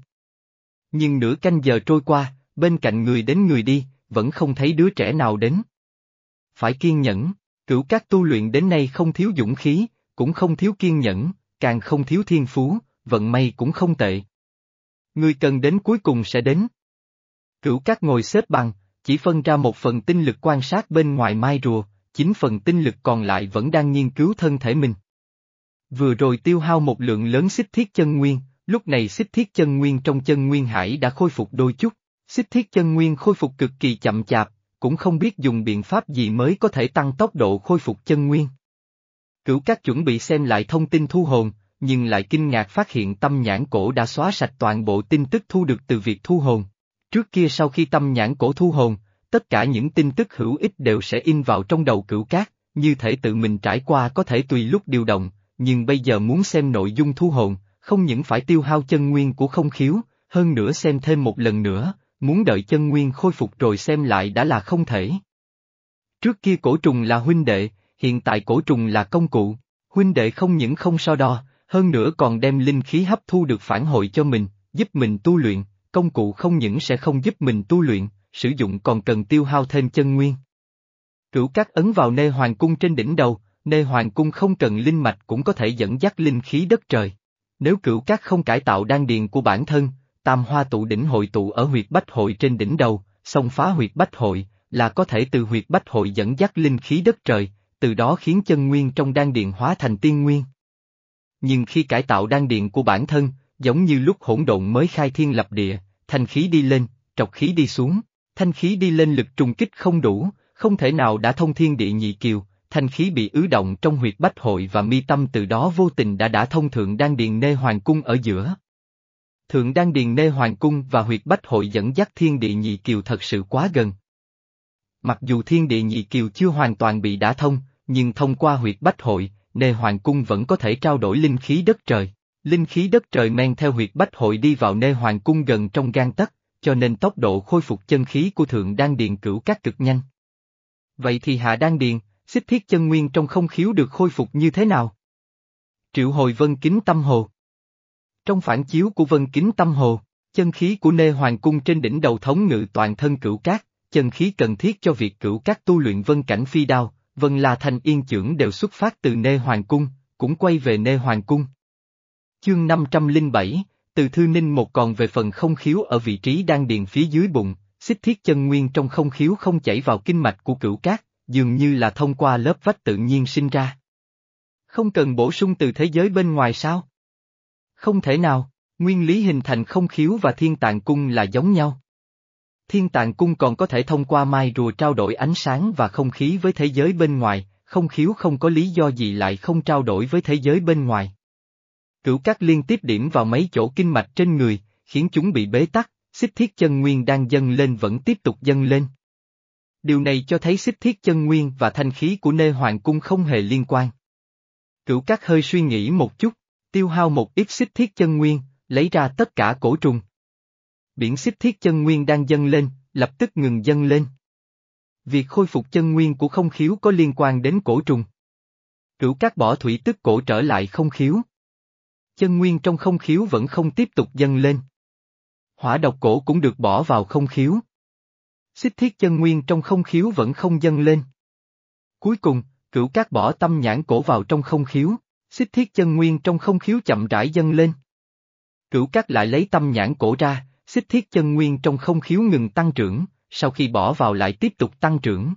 Nhưng nửa canh giờ trôi qua, bên cạnh người đến người đi, vẫn không thấy đứa trẻ nào đến. Phải kiên nhẫn, cửu các tu luyện đến nay không thiếu dũng khí, cũng không thiếu kiên nhẫn, càng không thiếu thiên phú, vận may cũng không tệ. Người cần đến cuối cùng sẽ đến. Cửu các ngồi xếp bằng, chỉ phân ra một phần tinh lực quan sát bên ngoài mai rùa, chính phần tinh lực còn lại vẫn đang nghiên cứu thân thể mình. Vừa rồi tiêu hao một lượng lớn xích thiết chân nguyên, lúc này xích thiết chân nguyên trong chân nguyên hải đã khôi phục đôi chút, xích thiết chân nguyên khôi phục cực kỳ chậm chạp, cũng không biết dùng biện pháp gì mới có thể tăng tốc độ khôi phục chân nguyên. Cửu các chuẩn bị xem lại thông tin thu hồn, nhưng lại kinh ngạc phát hiện tâm nhãn cổ đã xóa sạch toàn bộ tin tức thu được từ việc thu hồn. Trước kia sau khi tâm nhãn cổ thu hồn, tất cả những tin tức hữu ích đều sẽ in vào trong đầu cửu cát, như thể tự mình trải qua có thể tùy lúc điều động, nhưng bây giờ muốn xem nội dung thu hồn, không những phải tiêu hao chân nguyên của không khiếu, hơn nữa xem thêm một lần nữa, muốn đợi chân nguyên khôi phục rồi xem lại đã là không thể. Trước kia cổ trùng là huynh đệ, hiện tại cổ trùng là công cụ, huynh đệ không những không so đo, hơn nữa còn đem linh khí hấp thu được phản hồi cho mình, giúp mình tu luyện, công cụ không những sẽ không giúp mình tu luyện, sử dụng còn cần tiêu hao thêm chân nguyên. Cửu các ấn vào nê hoàng cung trên đỉnh đầu, nê hoàng cung không cần linh mạch cũng có thể dẫn dắt linh khí đất trời. Nếu cửu các không cải tạo đan điền của bản thân, tam hoa tụ đỉnh hội tụ ở huyệt bách hội trên đỉnh đầu, xông phá huyệt bách hội, là có thể từ huyệt bách hội dẫn dắt linh khí đất trời, từ đó khiến chân nguyên trong đan điện hóa thành tiên nguyên. Nhưng khi cải tạo đan điện của bản thân, giống như lúc hỗn độn mới khai thiên lập địa, thanh khí đi lên, trọc khí đi xuống, thanh khí đi lên lực trùng kích không đủ, không thể nào đã thông thiên địa nhị kiều, thanh khí bị ứ động trong huyệt bách hội và mi tâm từ đó vô tình đã đã thông thượng đan điền nê hoàng cung ở giữa. Thượng đan điền nê hoàng cung và huyệt bách hội dẫn dắt thiên địa nhị kiều thật sự quá gần. Mặc dù thiên địa nhị kiều chưa hoàn toàn bị đả thông, nhưng thông qua huyệt bách hội, nê hoàng cung vẫn có thể trao đổi linh khí đất trời. Linh khí đất trời men theo huyệt bách hội đi vào nê hoàng cung gần trong gan tấc, cho nên tốc độ khôi phục chân khí của thượng đan điền cửu các cực nhanh. Vậy thì hạ đan điền, xích thiết chân nguyên trong không khiếu được khôi phục như thế nào? Triệu hồi vân kính tâm hồ Trong phản chiếu của vân kính tâm hồ, chân khí của nê hoàng cung trên đỉnh đầu thống ngự toàn thân cửu cát, chân khí cần thiết cho việc cửu cát tu luyện vân cảnh phi đao, vân là thành yên trưởng đều xuất phát từ nê hoàng cung, cũng quay về nê hoàng cung. Chương 507, từ thư ninh một còn về phần không khiếu ở vị trí đang điền phía dưới bụng, xích thiết chân nguyên trong không khiếu không chảy vào kinh mạch của cửu cát, dường như là thông qua lớp vách tự nhiên sinh ra. Không cần bổ sung từ thế giới bên ngoài sao? Không thể nào, nguyên lý hình thành không khiếu và thiên tạng cung là giống nhau. Thiên tạng cung còn có thể thông qua mai rùa trao đổi ánh sáng và không khí với thế giới bên ngoài, không khiếu không có lý do gì lại không trao đổi với thế giới bên ngoài. Cửu cát liên tiếp điểm vào mấy chỗ kinh mạch trên người, khiến chúng bị bế tắc, xích thiết chân nguyên đang dâng lên vẫn tiếp tục dâng lên. Điều này cho thấy xích thiết chân nguyên và thanh khí của nê hoàng cung không hề liên quan. Cửu cát hơi suy nghĩ một chút, tiêu hao một ít xích thiết chân nguyên, lấy ra tất cả cổ trùng. Biển xích thiết chân nguyên đang dâng lên, lập tức ngừng dâng lên. Việc khôi phục chân nguyên của không khiếu có liên quan đến cổ trùng. Cửu các bỏ thủy tức cổ trở lại không khiếu. Chân nguyên trong không khiếu vẫn không tiếp tục dâng lên. Hỏa độc cổ cũng được bỏ vào không khiếu. Xích thiết chân nguyên trong không khiếu vẫn không dâng lên. Cuối cùng, cửu cát bỏ tâm nhãn cổ vào trong không khiếu, xích thiết chân nguyên trong không khiếu chậm rãi dâng lên. Cửu cát lại lấy tâm nhãn cổ ra, xích thiết chân nguyên trong không khiếu ngừng tăng trưởng, sau khi bỏ vào lại tiếp tục tăng trưởng.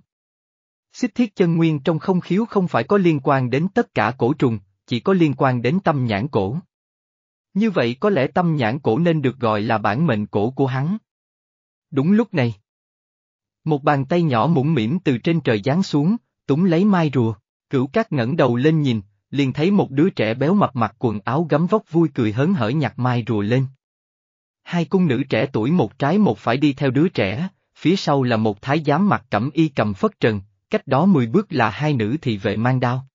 Xích thiết chân nguyên trong không khiếu không phải có liên quan đến tất cả cổ trùng, chỉ có liên quan đến tâm nhãn cổ. Như vậy có lẽ tâm nhãn cổ nên được gọi là bản mệnh cổ của hắn. Đúng lúc này. Một bàn tay nhỏ mũm mỉm từ trên trời giáng xuống, túng lấy mai rùa, cửu cát ngẩng đầu lên nhìn, liền thấy một đứa trẻ béo mập mặc quần áo gấm vóc vui cười hớn hở nhặt mai rùa lên. Hai cung nữ trẻ tuổi một trái một phải đi theo đứa trẻ, phía sau là một thái giám mặc cẩm y cầm phất trần, cách đó mười bước là hai nữ thị vệ mang đao.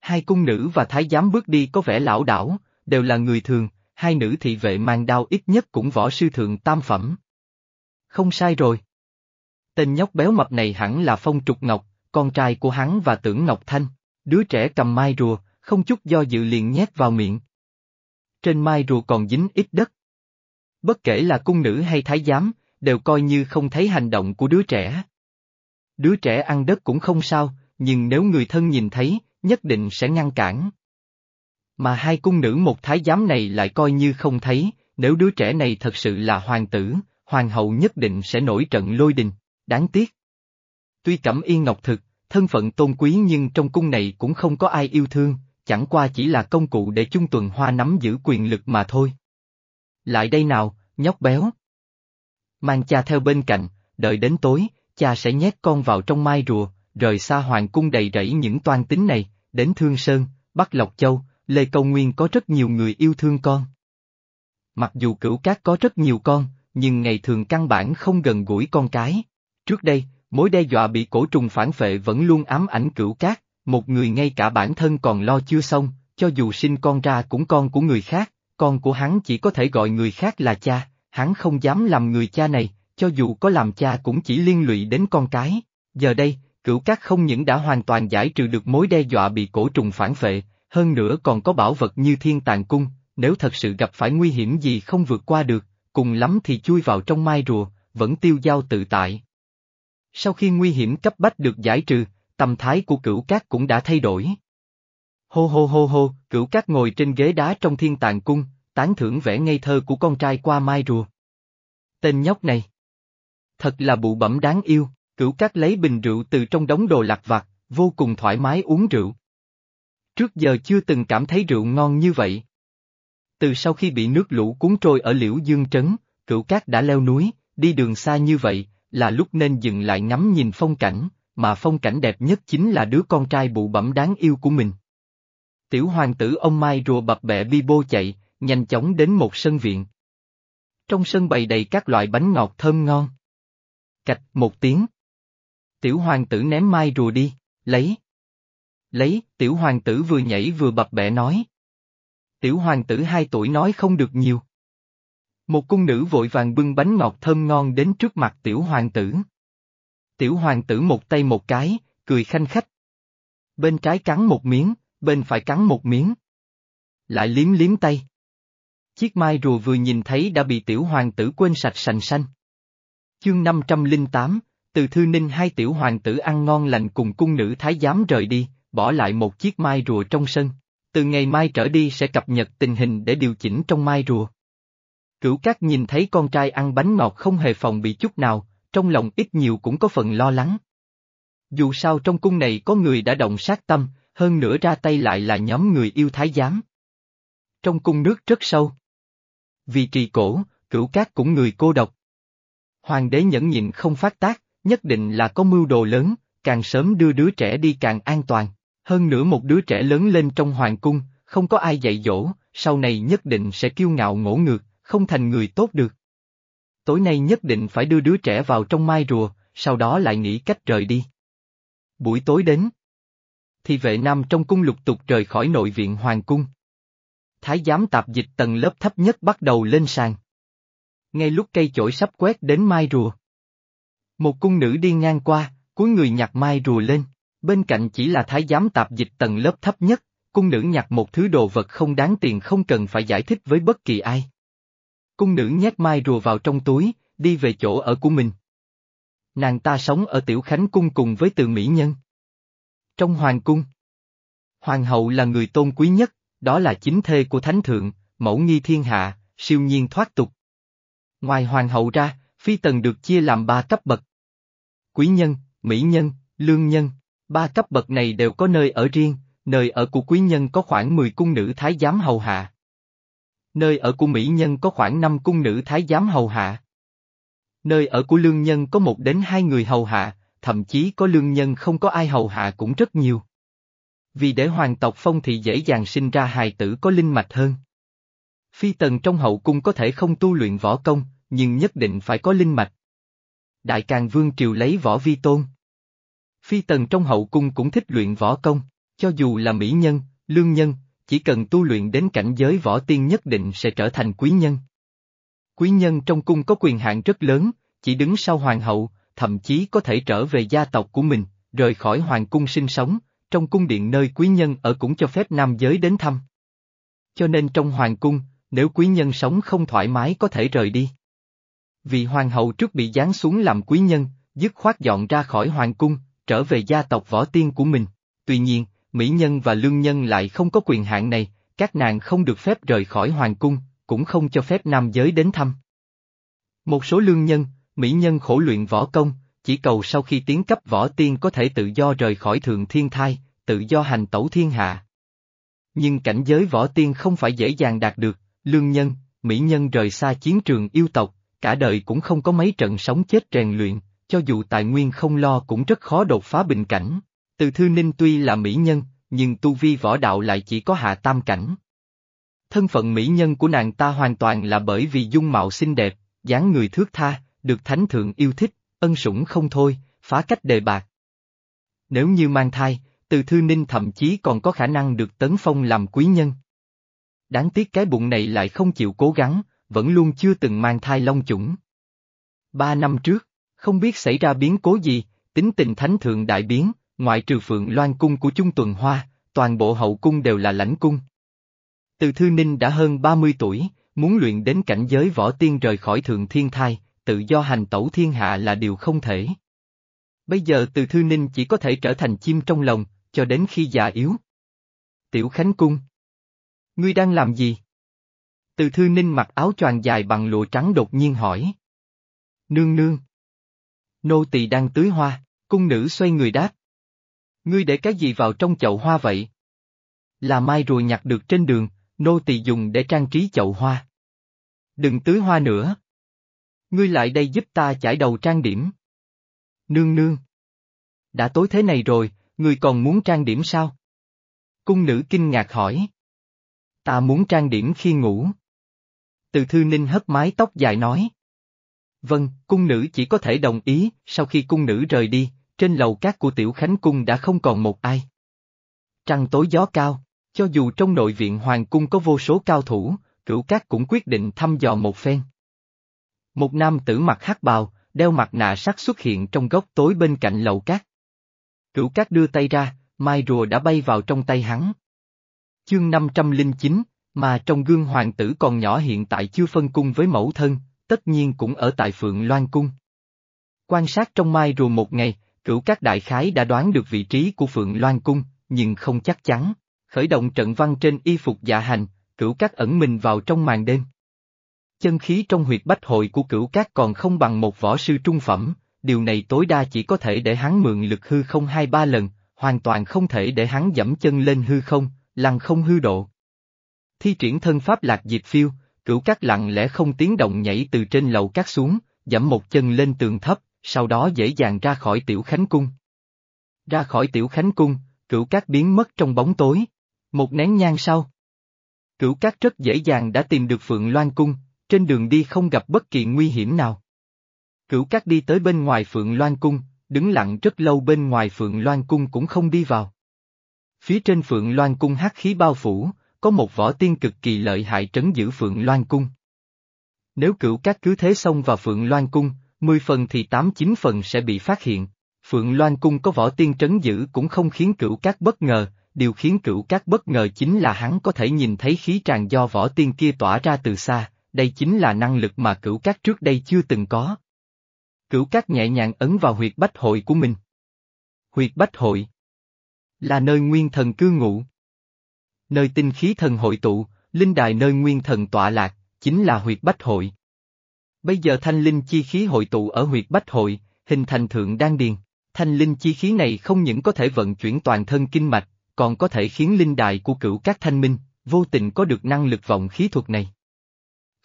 Hai cung nữ và thái giám bước đi có vẻ lão đảo, đều là người thường, hai nữ thị vệ mang đao ít nhất cũng võ sư thượng tam phẩm. Không sai rồi. Tên nhóc béo mập này hẳn là Phong Trục Ngọc, con trai của hắn và tưởng Ngọc Thanh, đứa trẻ cầm mai rùa, không chút do dự liền nhét vào miệng. Trên mai rùa còn dính ít đất. Bất kể là cung nữ hay thái giám, đều coi như không thấy hành động của đứa trẻ. Đứa trẻ ăn đất cũng không sao, nhưng nếu người thân nhìn thấy, nhất định sẽ ngăn cản. Mà hai cung nữ một thái giám này lại coi như không thấy, nếu đứa trẻ này thật sự là hoàng tử, hoàng hậu nhất định sẽ nổi trận lôi đình, đáng tiếc. Tuy cẩm yên ngọc thực, thân phận tôn quý nhưng trong cung này cũng không có ai yêu thương, chẳng qua chỉ là công cụ để chung tuần hoa nắm giữ quyền lực mà thôi. Lại đây nào, nhóc béo. Mang cha theo bên cạnh, đợi đến tối, cha sẽ nhét con vào trong mai rùa, rời xa hoàng cung đầy rẫy những toan tính này, đến Thương Sơn, Bắc Lộc Châu, Lê Câu Nguyên có rất nhiều người yêu thương con. Mặc dù cửu cát có rất nhiều con, nhưng ngày thường căn bản không gần gũi con cái. Trước đây, mối đe dọa bị cổ trùng phản phệ vẫn luôn ám ảnh cửu cát, một người ngay cả bản thân còn lo chưa xong, cho dù sinh con ra cũng con của người khác, con của hắn chỉ có thể gọi người khác là cha, hắn không dám làm người cha này, cho dù có làm cha cũng chỉ liên lụy đến con cái. Giờ đây, cửu cát không những đã hoàn toàn giải trừ được mối đe dọa bị cổ trùng phản phệ, hơn nữa còn có bảo vật như thiên tàng cung, nếu thật sự gặp phải nguy hiểm gì không vượt qua được, cùng lắm thì chui vào trong mai rùa, vẫn tiêu giao tự tại. Sau khi nguy hiểm cấp bách được giải trừ, tâm thái của cửu cát cũng đã thay đổi. Hô hô hô hô, cửu cát ngồi trên ghế đá trong thiên tàng cung, tán thưởng vẻ ngây thơ của con trai qua mai rùa. Tên nhóc này. Thật là bụ bẩm đáng yêu, cửu cát lấy bình rượu từ trong đống đồ lạc vặt, vô cùng thoải mái uống rượu. Trước giờ chưa từng cảm thấy rượu ngon như vậy. Từ sau khi bị nước lũ cuốn trôi ở liễu dương trấn, cửu cát đã leo núi, đi đường xa như vậy, là lúc nên dừng lại ngắm nhìn phong cảnh, mà phong cảnh đẹp nhất chính là đứa con trai bụ bẩm đáng yêu của mình. Tiểu hoàng tử ông Mai rùa bập bẹ bi bô chạy, nhanh chóng đến một sân viện. Trong sân bày đầy các loại bánh ngọt thơm ngon. Cạch một tiếng. Tiểu hoàng tử ném mai rùa đi, lấy. Lấy, tiểu hoàng tử vừa nhảy vừa bập bẹ nói. Tiểu hoàng tử hai tuổi nói không được nhiều. Một cung nữ vội vàng bưng bánh ngọt thơm ngon đến trước mặt tiểu hoàng tử. Tiểu hoàng tử một tay một cái, cười khanh khách. Bên trái cắn một miếng, bên phải cắn một miếng. Lại liếm liếm tay. Chiếc mai rùa vừa nhìn thấy đã bị tiểu hoàng tử quên sạch sành xanh. Chương 508, từ thư ninh hai tiểu hoàng tử ăn ngon lành cùng cung nữ thái giám rời đi, bỏ lại một chiếc mai rùa trong sân. Từ ngày mai trở đi sẽ cập nhật tình hình để điều chỉnh trong mai rùa. Cửu Cát nhìn thấy con trai ăn bánh ngọt không hề phòng bị chút nào, trong lòng ít nhiều cũng có phần lo lắng. Dù sao trong cung này có người đã động sát tâm, hơn nữa ra tay lại là nhóm người yêu thái giám. Trong cung nước rất sâu. Vì trì cổ, cửu cát cũng người cô độc. Hoàng đế nhẫn nhịn không phát tác, nhất định là có mưu đồ lớn, càng sớm đưa đứa trẻ đi càng an toàn. Hơn nữa một đứa trẻ lớn lên trong hoàng cung, không có ai dạy dỗ, sau này nhất định sẽ kiêu ngạo ngỗ ngược, không thành người tốt được. Tối nay nhất định phải đưa đứa trẻ vào trong mai rùa, sau đó lại nghĩ cách rời đi. Buổi tối đến. Thì vệ nam trong cung lục tục rời khỏi nội viện hoàng cung. Thái giám tạp dịch tầng lớp thấp nhất bắt đầu lên sàn. Ngay lúc cây chổi sắp quét đến mai rùa. Một cung nữ đi ngang qua, Cuối người nhặt mai rùa lên, bên cạnh chỉ là thái giám tạp dịch tầng lớp thấp nhất, cung nữ nhặt một thứ đồ vật không đáng tiền không cần phải giải thích với bất kỳ ai. Cung nữ nhét mai rùa vào trong túi, đi về chỗ ở của mình. Nàng ta sống ở Tiểu Khánh Cung cùng với từ Mỹ Nhân. Trong Hoàng Cung, Hoàng hậu là người tôn quý nhất, đó là chính thê của Thánh Thượng, mẫu nghi thiên hạ, siêu nhiên thoát tục. Ngoài Hoàng hậu ra, Phi Tần được chia làm ba cấp bậc. Quý nhân, Mỹ nhân, Lương nhân, ba cấp bậc này đều có nơi ở riêng, nơi ở của quý nhân có khoảng 10 cung nữ thái giám hầu hạ. Nơi ở của Mỹ nhân có khoảng 5 cung nữ thái giám hầu hạ. Nơi ở của lương nhân có một đến hai người hầu hạ, thậm chí có lương nhân không có ai hầu hạ cũng rất nhiều. Vì để hoàng tộc phong thị dễ dàng sinh ra hài tử có linh mạch hơn. Phi tần trong hậu cung có thể không tu luyện võ công, nhưng nhất định phải có linh mạch. Đại càng vương triều lấy võ vi tôn. Phi tần trong hậu cung cũng thích luyện võ công, cho dù là mỹ nhân, lương nhân, chỉ cần tu luyện đến cảnh giới võ tiên nhất định sẽ trở thành quý nhân. Quý nhân trong cung có quyền hạn rất lớn, chỉ đứng sau hoàng hậu, thậm chí có thể trở về gia tộc của mình, rời khỏi hoàng cung sinh sống, trong cung điện nơi quý nhân ở cũng cho phép nam giới đến thăm. Cho nên trong hoàng cung, nếu quý nhân sống không thoải mái có thể rời đi. Vì hoàng hậu trước bị giáng xuống làm quý nhân, dứt khoát dọn ra khỏi hoàng cung, trở về gia tộc võ tiên của mình. Tuy nhiên, mỹ nhân và lương nhân lại không có quyền hạn này, các nàng không được phép rời khỏi hoàng cung, cũng không cho phép nam giới đến thăm. Một số lương nhân, mỹ nhân khổ luyện võ công, chỉ cầu sau khi tiến cấp võ tiên có thể tự do rời khỏi thượng thiên thai, tự do hành tẩu thiên hạ. Nhưng cảnh giới võ tiên không phải dễ dàng đạt được, lương nhân, mỹ nhân rời xa chiến trường yêu tộc, cả đời cũng không có mấy trận sống chết rèn luyện, cho dù tài nguyên không lo cũng rất khó đột phá bình cảnh. Từ Thư Ninh tuy là mỹ nhân, nhưng tu vi võ đạo lại chỉ có hạ tam cảnh. Thân phận mỹ nhân của nàng ta hoàn toàn là bởi vì dung mạo xinh đẹp, dáng người thước tha, được thánh thượng yêu thích, ân sủng không thôi, phá cách đề bạc. Nếu như mang thai, từ thư ninh thậm chí còn có khả năng được tấn phong làm quý nhân. Đáng tiếc cái bụng này lại không chịu cố gắng, vẫn luôn chưa từng mang thai long chủng. Ba năm trước, không biết xảy ra biến cố gì, tính tình thánh thượng đại biến, ngoại trừ phượng loan cung của Trung Tuần Hoa, toàn bộ hậu cung đều là lãnh cung. Từ Thư Ninh đã hơn 30 tuổi, muốn luyện đến cảnh giới võ tiên rời khỏi thượng thiên thai, tự do hành tẩu thiên hạ là điều không thể. Bây giờ từ Thư Ninh chỉ có thể trở thành chim trong lòng, cho đến khi già yếu. Tiểu Khánh Cung Ngươi đang làm gì? Từ Thư Ninh mặc áo choàng dài bằng lụa trắng đột nhiên hỏi. Nương nương. Nô tỳ đang tưới hoa, cung nữ xoay người đáp. Ngươi để cái gì vào trong chậu hoa vậy? Là mai rùa nhặt được trên đường, nô tỳ dùng để trang trí chậu hoa. Đừng tưới hoa nữa. Ngươi lại đây giúp ta chải đầu trang điểm. Nương nương. Đã tối thế này rồi, ngươi còn muốn trang điểm sao? Cung nữ kinh ngạc hỏi. Ta muốn trang điểm khi ngủ. Từ thư ninh hất mái tóc dài nói. Vâng, cung nữ chỉ có thể đồng ý, sau khi cung nữ rời đi, trên lầu cát của Tiểu Khánh Cung đã không còn một ai. Trăng tối gió cao, cho dù trong nội viện Hoàng Cung có vô số cao thủ, cửu cát cũng quyết định thăm dò một phen. Một nam tử mặc hắc bào, đeo mặt nạ sắt xuất hiện trong góc tối bên cạnh lầu cát. Cửu cát đưa tay ra, mai rùa đã bay vào trong tay hắn. Chương 509, mà trong gương hoàng tử còn nhỏ hiện tại chưa phân cung với mẫu thân, tất nhiên cũng ở tại Phượng Loan Cung. Quan sát trong mai rùa một ngày, cửu các đại khái đã đoán được vị trí của Phượng Loan Cung, nhưng không chắc chắn. Khởi động trận văn trên y phục dạ hành, cửu các ẩn mình vào trong màn đêm. Chân khí trong huyệt bách hội của cửu các còn không bằng một võ sư trung phẩm, điều này tối đa chỉ có thể để hắn mượn lực hư không hai ba lần, hoàn toàn không thể để hắn dẫm chân lên hư không, lăng không hư độ. Thi triển thân pháp lạc diệt phiêu, cửu Cát lặng lẽ không tiếng động nhảy từ trên lầu cát xuống, dẫm một chân lên tường thấp, sau đó dễ dàng ra khỏi tiểu khánh cung. Ra khỏi tiểu khánh cung, cửu cát biến mất trong bóng tối. Một nén nhang sau. Cửu cát rất dễ dàng đã tìm được Phượng Loan Cung, trên đường đi không gặp bất kỳ nguy hiểm nào. Cửu cát đi tới bên ngoài Phượng Loan Cung, đứng lặng rất lâu bên ngoài Phượng Loan Cung cũng không đi vào. Phía trên Phượng Loan Cung hắc khí bao phủ, có một võ tiên cực kỳ lợi hại trấn giữ Phượng Loan Cung. Nếu cửu cát cứ thế xông vào Phượng Loan Cung, 10 phần thì 8 9 phần sẽ bị phát hiện. Phượng Loan Cung có võ tiên trấn giữ cũng không khiến cửu các bất ngờ, điều khiến cửu các bất ngờ chính là hắn có thể nhìn thấy khí tràn do võ tiên kia tỏa ra từ xa, đây chính là năng lực mà cửu các trước đây chưa từng có. Cửu các nhẹ nhàng ấn vào huyệt bách hội của mình. Huyệt bách hội là nơi nguyên thần cư ngụ. Nơi tinh khí thần hội tụ, linh đài nơi nguyên thần tọa lạc, chính là huyệt bách hội. Bây giờ thanh linh chi khí hội tụ ở huyệt bách hội, hình thành thượng đan điền. Thanh linh chi khí này không những có thể vận chuyển toàn thân kinh mạch, còn có thể khiến linh đài của cửu các thanh minh, vô tình có được năng lực vọng khí thuật này.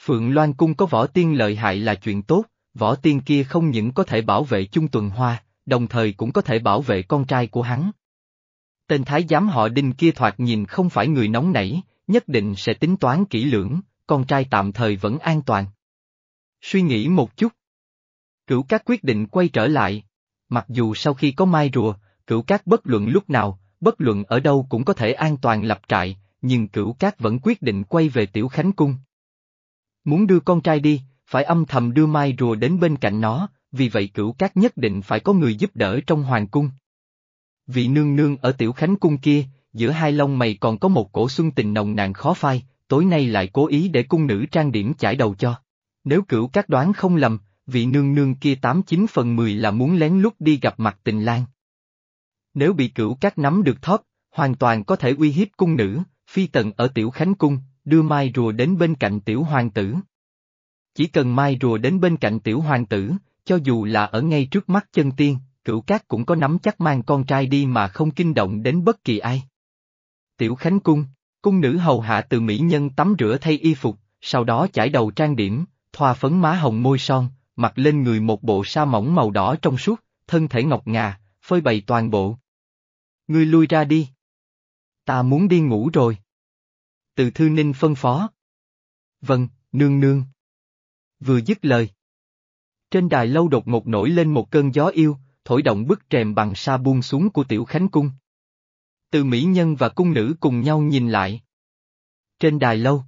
Phượng Loan Cung có võ tiên lợi hại là chuyện tốt, võ tiên kia không những có thể bảo vệ chung tuần hoa, đồng thời cũng có thể bảo vệ con trai của hắn. Tên thái giám họ đinh kia thoạt nhìn không phải người nóng nảy, nhất định sẽ tính toán kỹ lưỡng, con trai tạm thời vẫn an toàn. Suy nghĩ một chút. Cửu các quyết định quay trở lại. Mặc dù sau khi có mai rùa, cửu các bất luận lúc nào, bất luận ở đâu cũng có thể an toàn lập trại, nhưng cửu các vẫn quyết định quay về tiểu khánh cung. Muốn đưa con trai đi, phải âm thầm đưa mai rùa đến bên cạnh nó, vì vậy cửu các nhất định phải có người giúp đỡ trong hoàng cung. Vị nương nương ở tiểu khánh cung kia, giữa hai lông mày còn có một cổ xuân tình nồng nàn khó phai, tối nay lại cố ý để cung nữ trang điểm chải đầu cho. Nếu cửu các đoán không lầm, vị nương nương kia tám chín phần mười là muốn lén lút đi gặp mặt tình lang. Nếu bị cửu các nắm được thóp, hoàn toàn có thể uy hiếp cung nữ, phi tần ở tiểu khánh cung, đưa mai rùa đến bên cạnh tiểu hoàng tử. Chỉ cần mai rùa đến bên cạnh tiểu hoàng tử, cho dù là ở ngay trước mắt chân tiên, cửu cát cũng có nắm chắc mang con trai đi mà không kinh động đến bất kỳ ai. Tiểu Khánh Cung, cung nữ hầu hạ từ mỹ nhân tắm rửa thay y phục, sau đó chải đầu trang điểm, thoa phấn má hồng môi son, mặc lên người một bộ sa mỏng màu đỏ trong suốt, thân thể ngọc ngà, phơi bày toàn bộ. Ngươi lui ra đi. Ta muốn đi ngủ rồi. Từ thư ninh phân phó. Vâng, nương nương. Vừa dứt lời. Trên đài lâu đột ngột nổi lên một cơn gió yêu, thổi động bức rèm bằng sa buông xuống của tiểu khánh cung. Từ mỹ nhân và cung nữ cùng nhau nhìn lại. Trên đài lâu.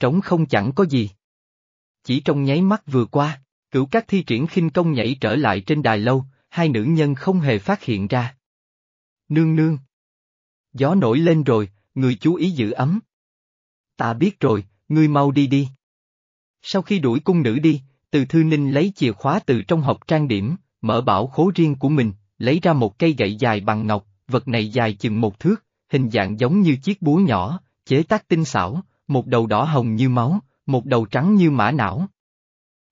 Trống không chẳng có gì. Chỉ trong nháy mắt vừa qua, cửu các thi triển khinh công nhảy trở lại trên đài lâu, hai nữ nhân không hề phát hiện ra. Nương nương. Gió nổi lên rồi, người chú ý giữ ấm. Ta biết rồi, ngươi mau đi đi. Sau khi đuổi cung nữ đi, từ thư ninh lấy chìa khóa từ trong hộp trang điểm, mở bảo khố riêng của mình, lấy ra một cây gậy dài bằng ngọc, vật này dài chừng một thước, hình dạng giống như chiếc búa nhỏ, chế tác tinh xảo, một đầu đỏ hồng như máu, một đầu trắng như mã não.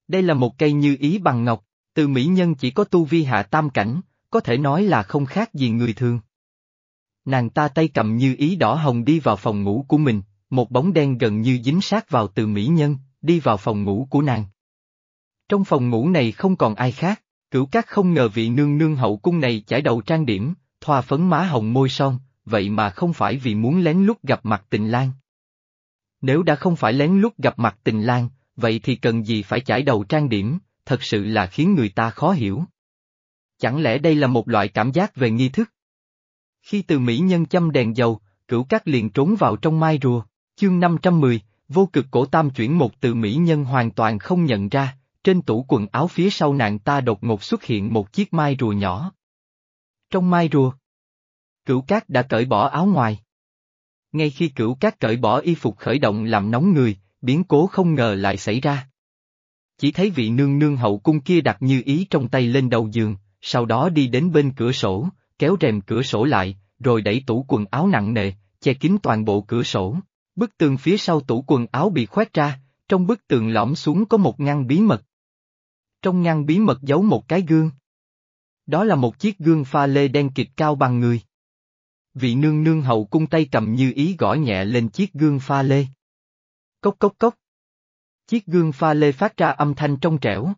Đây là một cây như ý bằng ngọc, từ mỹ nhân chỉ có tu vi hạ tam cảnh, có thể nói là không khác gì người thường. Nàng ta tay cầm như ý đỏ hồng đi vào phòng ngủ của mình, một bóng đen gần như dính sát vào từ mỹ nhân, đi vào phòng ngủ của nàng. Trong phòng ngủ này không còn ai khác, cửu các không ngờ vị nương nương hậu cung này chải đầu trang điểm, thoa phấn má hồng môi son, vậy mà không phải vì muốn lén lút gặp mặt tình lang. Nếu đã không phải lén lút gặp mặt tình lang, vậy thì cần gì phải chải đầu trang điểm, thật sự là khiến người ta khó hiểu. Chẳng lẽ đây là một loại cảm giác về nghi thức? Khi từ Mỹ nhân châm đèn dầu, cửu các liền trốn vào trong mai rùa, chương 510, vô cực cổ tam chuyển một từ Mỹ nhân hoàn toàn không nhận ra, trên tủ quần áo phía sau nàng ta đột ngột xuất hiện một chiếc mai rùa nhỏ. Trong mai rùa, cửu cát đã cởi bỏ áo ngoài. Ngay khi cửu cát cởi bỏ y phục khởi động làm nóng người, biến cố không ngờ lại xảy ra. Chỉ thấy vị nương nương hậu cung kia đặt như ý trong tay lên đầu giường, sau đó đi đến bên cửa sổ, kéo rèm cửa sổ lại, rồi đẩy tủ quần áo nặng nề, che kín toàn bộ cửa sổ. Bức tường phía sau tủ quần áo bị khoét ra, trong bức tường lõm xuống có một ngăn bí mật. Trong ngăn bí mật giấu một cái gương. Đó là một chiếc gương pha lê đen kịch cao bằng người. Vị nương nương hậu cung tay cầm như ý gõ nhẹ lên chiếc gương pha lê. Cốc cốc cốc. Chiếc gương pha lê phát ra âm thanh trong trẻo.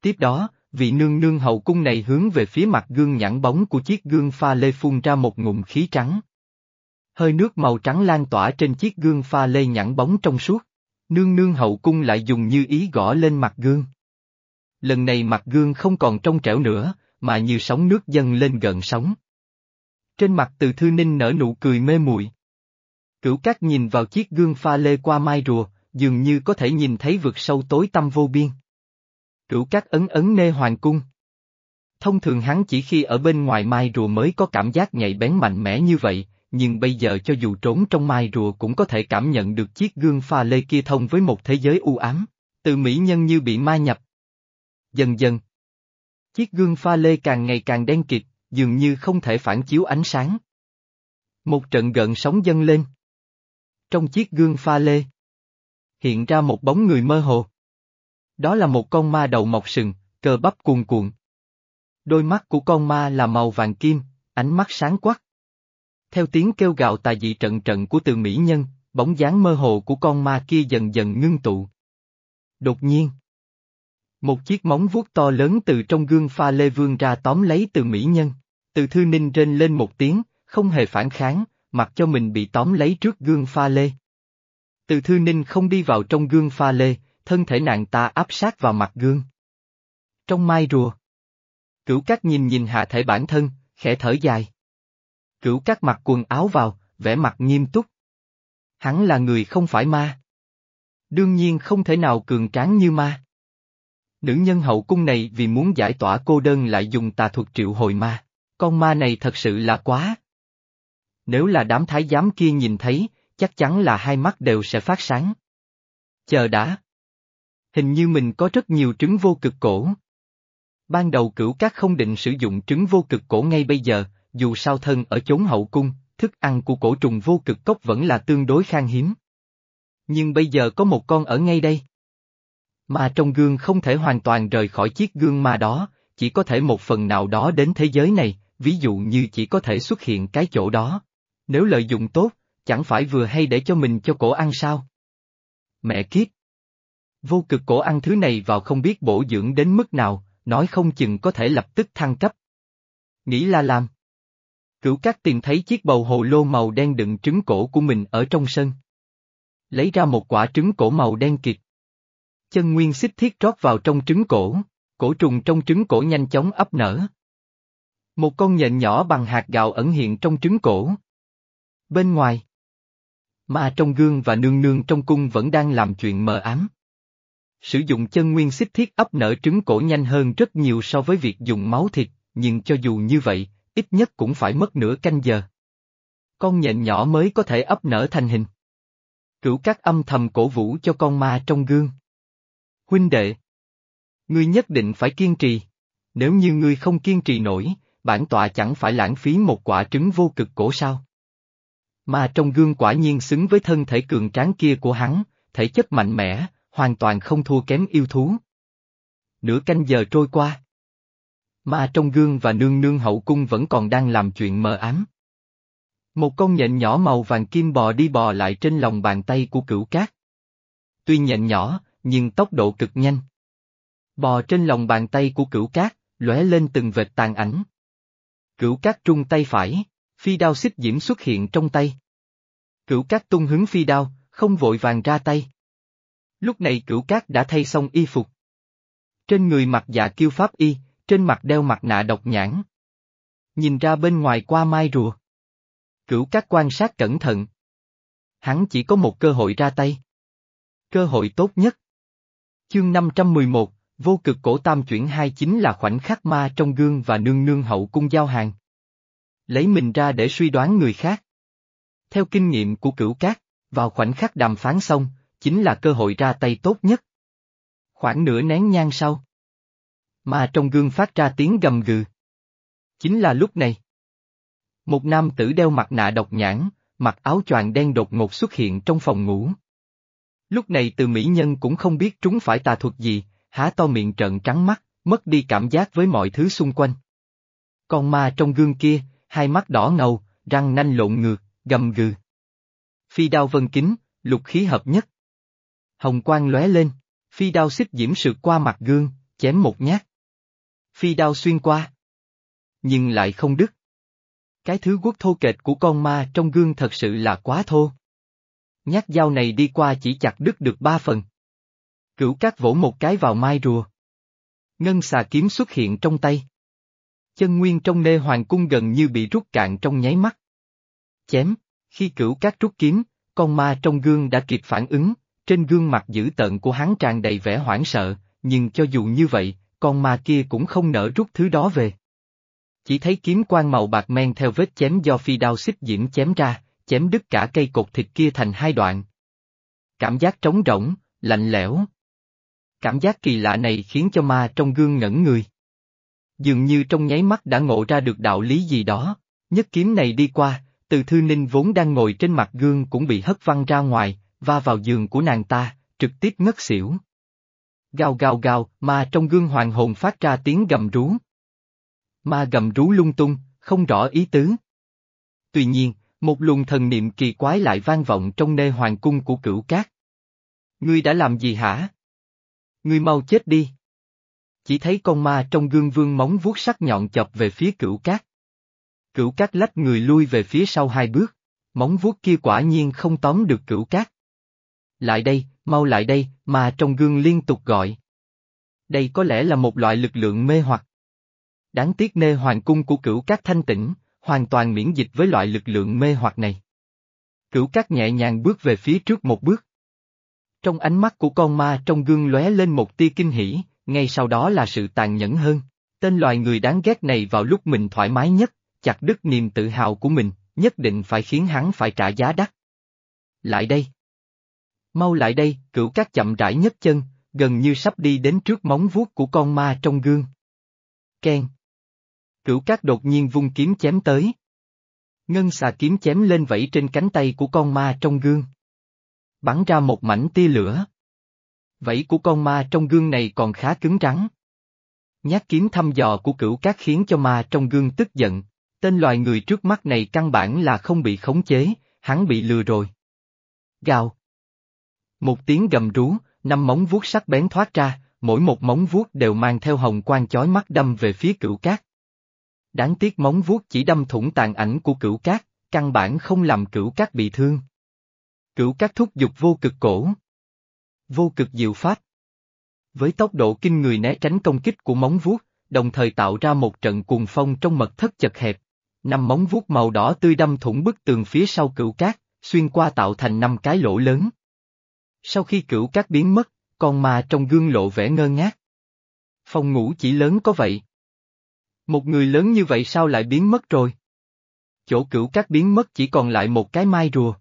Tiếp đó, vị nương nương hậu cung này hướng về phía mặt gương nhẵn bóng của chiếc gương pha lê phun ra một ngụm khí trắng. Hơi nước màu trắng lan tỏa trên chiếc gương pha lê nhẵn bóng trong suốt. Nương nương hậu cung lại dùng như ý gõ lên mặt gương. Lần này mặt gương không còn trong trẻo nữa, mà như sóng nước dâng lên gần sóng. Trên mặt từ thư ninh nở nụ cười mê muội. Cửu cát nhìn vào chiếc gương pha lê qua mai rùa, dường như có thể nhìn thấy vực sâu tối tăm vô biên. Cửu cát ấn ấn nê hoàng cung. Thông thường hắn chỉ khi ở bên ngoài mai rùa mới có cảm giác nhạy bén mạnh mẽ như vậy, nhưng bây giờ cho dù trốn trong mai rùa cũng có thể cảm nhận được chiếc gương pha lê kia thông với một thế giới u ám, từ mỹ nhân như bị ma nhập. Dần dần, chiếc gương pha lê càng ngày càng đen kịt, dường như không thể phản chiếu ánh sáng. Một trận gợn sóng dâng lên. Trong chiếc gương pha lê, hiện ra một bóng người mơ hồ. Đó là một con ma đầu mọc sừng, cờ bắp cuồn cuộn. Đôi mắt của con ma là màu vàng kim, ánh mắt sáng quắc. Theo tiếng kêu gào tà dị trận trận của từ mỹ nhân, bóng dáng mơ hồ của con ma kia dần dần ngưng tụ. Đột nhiên, một chiếc móng vuốt to lớn từ trong gương pha lê vương ra tóm lấy từ mỹ nhân. Từ thư ninh rên lên một tiếng, không hề phản kháng, mặc cho mình bị tóm lấy trước gương pha lê. Từ thư ninh không đi vào trong gương pha lê, thân thể nàng ta áp sát vào mặt gương. Trong mai rùa. Cửu cát nhìn nhìn hạ thể bản thân, khẽ thở dài. Cửu cát mặc quần áo vào, vẻ mặt nghiêm túc. Hắn là người không phải ma. Đương nhiên không thể nào cường tráng như ma. Nữ nhân hậu cung này vì muốn giải tỏa cô đơn lại dùng tà thuật triệu hồi ma. Con ma này thật sự là quá. Nếu là đám thái giám kia nhìn thấy, chắc chắn là hai mắt đều sẽ phát sáng. Chờ đã. Hình như mình có rất nhiều trứng vô cực cổ. Ban đầu cửu các không định sử dụng trứng vô cực cổ ngay bây giờ, dù sao thân ở chốn hậu cung, thức ăn của cổ trùng vô cực cốc vẫn là tương đối khan hiếm. Nhưng bây giờ có một con ở ngay đây. Mà trong gương không thể hoàn toàn rời khỏi chiếc gương ma đó, chỉ có thể một phần nào đó đến thế giới này, ví dụ như chỉ có thể xuất hiện cái chỗ đó. Nếu lợi dụng tốt, chẳng phải vừa hay để cho mình cho cổ ăn sao? Mẹ kiếp! Vô cực cổ ăn thứ này vào không biết bổ dưỡng đến mức nào, nói không chừng có thể lập tức thăng cấp. Nghĩ là làm. Cửu cát tìm thấy chiếc bầu hồ lô màu đen đựng trứng cổ của mình ở trong sân. Lấy ra một quả trứng cổ màu đen kịt. Chân nguyên xích thiết rót vào trong trứng cổ, cổ trùng trong trứng cổ nhanh chóng ấp nở. Một con nhện nhỏ bằng hạt gạo ẩn hiện trong trứng cổ. Bên ngoài, ma trong gương và nương nương trong cung vẫn đang làm chuyện mờ ám. Sử dụng chân nguyên xích thiết ấp nở trứng cổ nhanh hơn rất nhiều so với việc dùng máu thịt, nhưng cho dù như vậy, ít nhất cũng phải mất nửa canh giờ. Con nhện nhỏ mới có thể ấp nở thành hình. Cửu các âm thầm cổ vũ cho con ma trong gương. Huynh đệ! Ngươi nhất định phải kiên trì. Nếu như ngươi không kiên trì nổi, bản tọa chẳng phải lãng phí một quả trứng vô cực cổ sao. Mà trong gương quả nhiên xứng với thân thể cường tráng kia của hắn, thể chất mạnh mẽ, hoàn toàn không thua kém yêu thú. Nửa canh giờ trôi qua. Mà trong gương và nương nương hậu cung vẫn còn đang làm chuyện mờ ám. Một con nhện nhỏ màu vàng kim bò đi bò lại trên lòng bàn tay của cửu cát. Tuy nhện nhỏ, nhưng tốc độ cực nhanh. Bò trên lòng bàn tay của cửu cát, lóe lên từng vệt tàn ảnh. Cửu cát trung tay phải, phi đao xích diễm xuất hiện trong tay. Cửu cát tung hứng phi đao, không vội vàng ra tay. Lúc này cửu cát đã thay xong y phục. Trên người mặc dạ kiêu pháp y, trên mặt đeo mặt nạ độc nhãn. Nhìn ra bên ngoài qua mai rùa. Cửu cát quan sát cẩn thận. Hắn chỉ có một cơ hội ra tay. Cơ hội tốt nhất. Chương 511, vô cực cổ tam chuyển hai chính là khoảnh khắc ma trong gương và nương nương hậu cung giao hàng. Lấy mình ra để suy đoán người khác. Theo kinh nghiệm của cửu cát, vào khoảnh khắc đàm phán xong, chính là cơ hội ra tay tốt nhất. Khoảng nửa nén nhang sau. Mà trong gương phát ra tiếng gầm gừ. Chính là lúc này. Một nam tử đeo mặt nạ độc nhãn, mặc áo choàng đen đột ngột xuất hiện trong phòng ngủ. Lúc này từ mỹ nhân cũng không biết trúng phải tà thuật gì, há to miệng trợn trắng mắt, mất đi cảm giác với mọi thứ xung quanh. Con ma trong gương kia, hai mắt đỏ ngầu, răng nanh lộn ngược, gầm gừ. Phi đao vân kính, lục khí hợp nhất. Hồng quang lóe lên, phi đao xích diễm sượt qua mặt gương, chém một nhát. Phi đao xuyên qua. Nhưng lại không đứt. Cái thứ quốc thô kệch của con ma trong gương thật sự là quá thô. Nhát dao này đi qua chỉ chặt đứt được ba phần. Cửu cát vỗ một cái vào mai rùa. Ngân xà kiếm xuất hiện trong tay. Chân nguyên trong nê hoàng cung gần như bị rút cạn trong nháy mắt. Chém, khi cửu cát rút kiếm, con ma trong gương đã kịp phản ứng, trên gương mặt dữ tợn của hắn tràn đầy vẻ hoảng sợ, nhưng cho dù như vậy, con ma kia cũng không nỡ rút thứ đó về. Chỉ thấy kiếm quang màu bạc men theo vết chém do phi đao xích diễm chém ra, chém đứt cả cây cột thịt kia thành hai đoạn. Cảm giác trống rỗng, lạnh lẽo. Cảm giác kỳ lạ này khiến cho ma trong gương ngẩn người. Dường như trong nháy mắt đã ngộ ra được đạo lý gì đó, nhất kiếm này đi qua, từ thư ninh vốn đang ngồi trên mặt gương cũng bị hất văng ra ngoài, va vào giường của nàng ta, trực tiếp ngất xỉu. Gào gào gào, ma trong gương hoàng hồn phát ra tiếng gầm rú. Ma gầm rú lung tung, không rõ ý tứ. Tuy nhiên, một luồng thần niệm kỳ quái lại vang vọng trong nê hoàng cung của cửu cát. Ngươi đã làm gì hả? Ngươi mau chết đi. Chỉ thấy con ma trong gương vương móng vuốt sắc nhọn chọc về phía cửu cát. Cửu cát lách người lui về phía sau hai bước, móng vuốt kia quả nhiên không tóm được cửu cát. Lại đây, mau lại đây, mà trong gương liên tục gọi. Đây có lẽ là một loại lực lượng mê hoặc. Đáng tiếc nê hoàng cung của cửu cát thanh tĩnh, hoàn toàn miễn dịch với loại lực lượng mê hoặc này. Cửu cát nhẹ nhàng bước về phía trước một bước. Trong ánh mắt của con ma trong gương lóe lên một tia kinh hỉ, ngay sau đó là sự tàn nhẫn hơn. Tên loài người đáng ghét này vào lúc mình thoải mái nhất, chặt đứt niềm tự hào của mình, nhất định phải khiến hắn phải trả giá đắt. Lại đây. Mau lại đây, cửu cát chậm rãi nhấc chân, gần như sắp đi đến trước móng vuốt của con ma trong gương. Ken. Cửu cát đột nhiên vung kiếm chém tới. Ngân xà kiếm chém lên vẫy trên cánh tay của con ma trong gương. Bắn ra một mảnh tia lửa. Vẫy của con ma trong gương này còn khá cứng rắn. Nhát kiếm thăm dò của cửu cát khiến cho ma trong gương tức giận. Tên loài người trước mắt này căn bản là không bị khống chế, hắn bị lừa rồi. Gào. Một tiếng gầm rú, năm móng vuốt sắc bén thoát ra, mỗi một móng vuốt đều mang theo hồng quang chói mắt đâm về phía cửu cát. Đáng tiếc móng vuốt chỉ đâm thủng tàn ảnh của cửu cát, căn bản không làm cửu cát bị thương. Cửu cát thúc giục vô cực cổ. Vô cực diệu pháp. Với tốc độ kinh người né tránh công kích của móng vuốt, đồng thời tạo ra một trận cuồng phong trong mật thất chật hẹp. Năm móng vuốt màu đỏ tươi đâm thủng bức tường phía sau cửu cát, xuyên qua tạo thành năm cái lỗ lớn. Sau khi cửu cát biến mất, con ma trong gương lộ vẻ ngơ ngác. Phòng ngủ chỉ lớn có vậy. Một người lớn như vậy sao lại biến mất rồi? Chỗ cửu cát biến mất chỉ còn lại một cái mai rùa.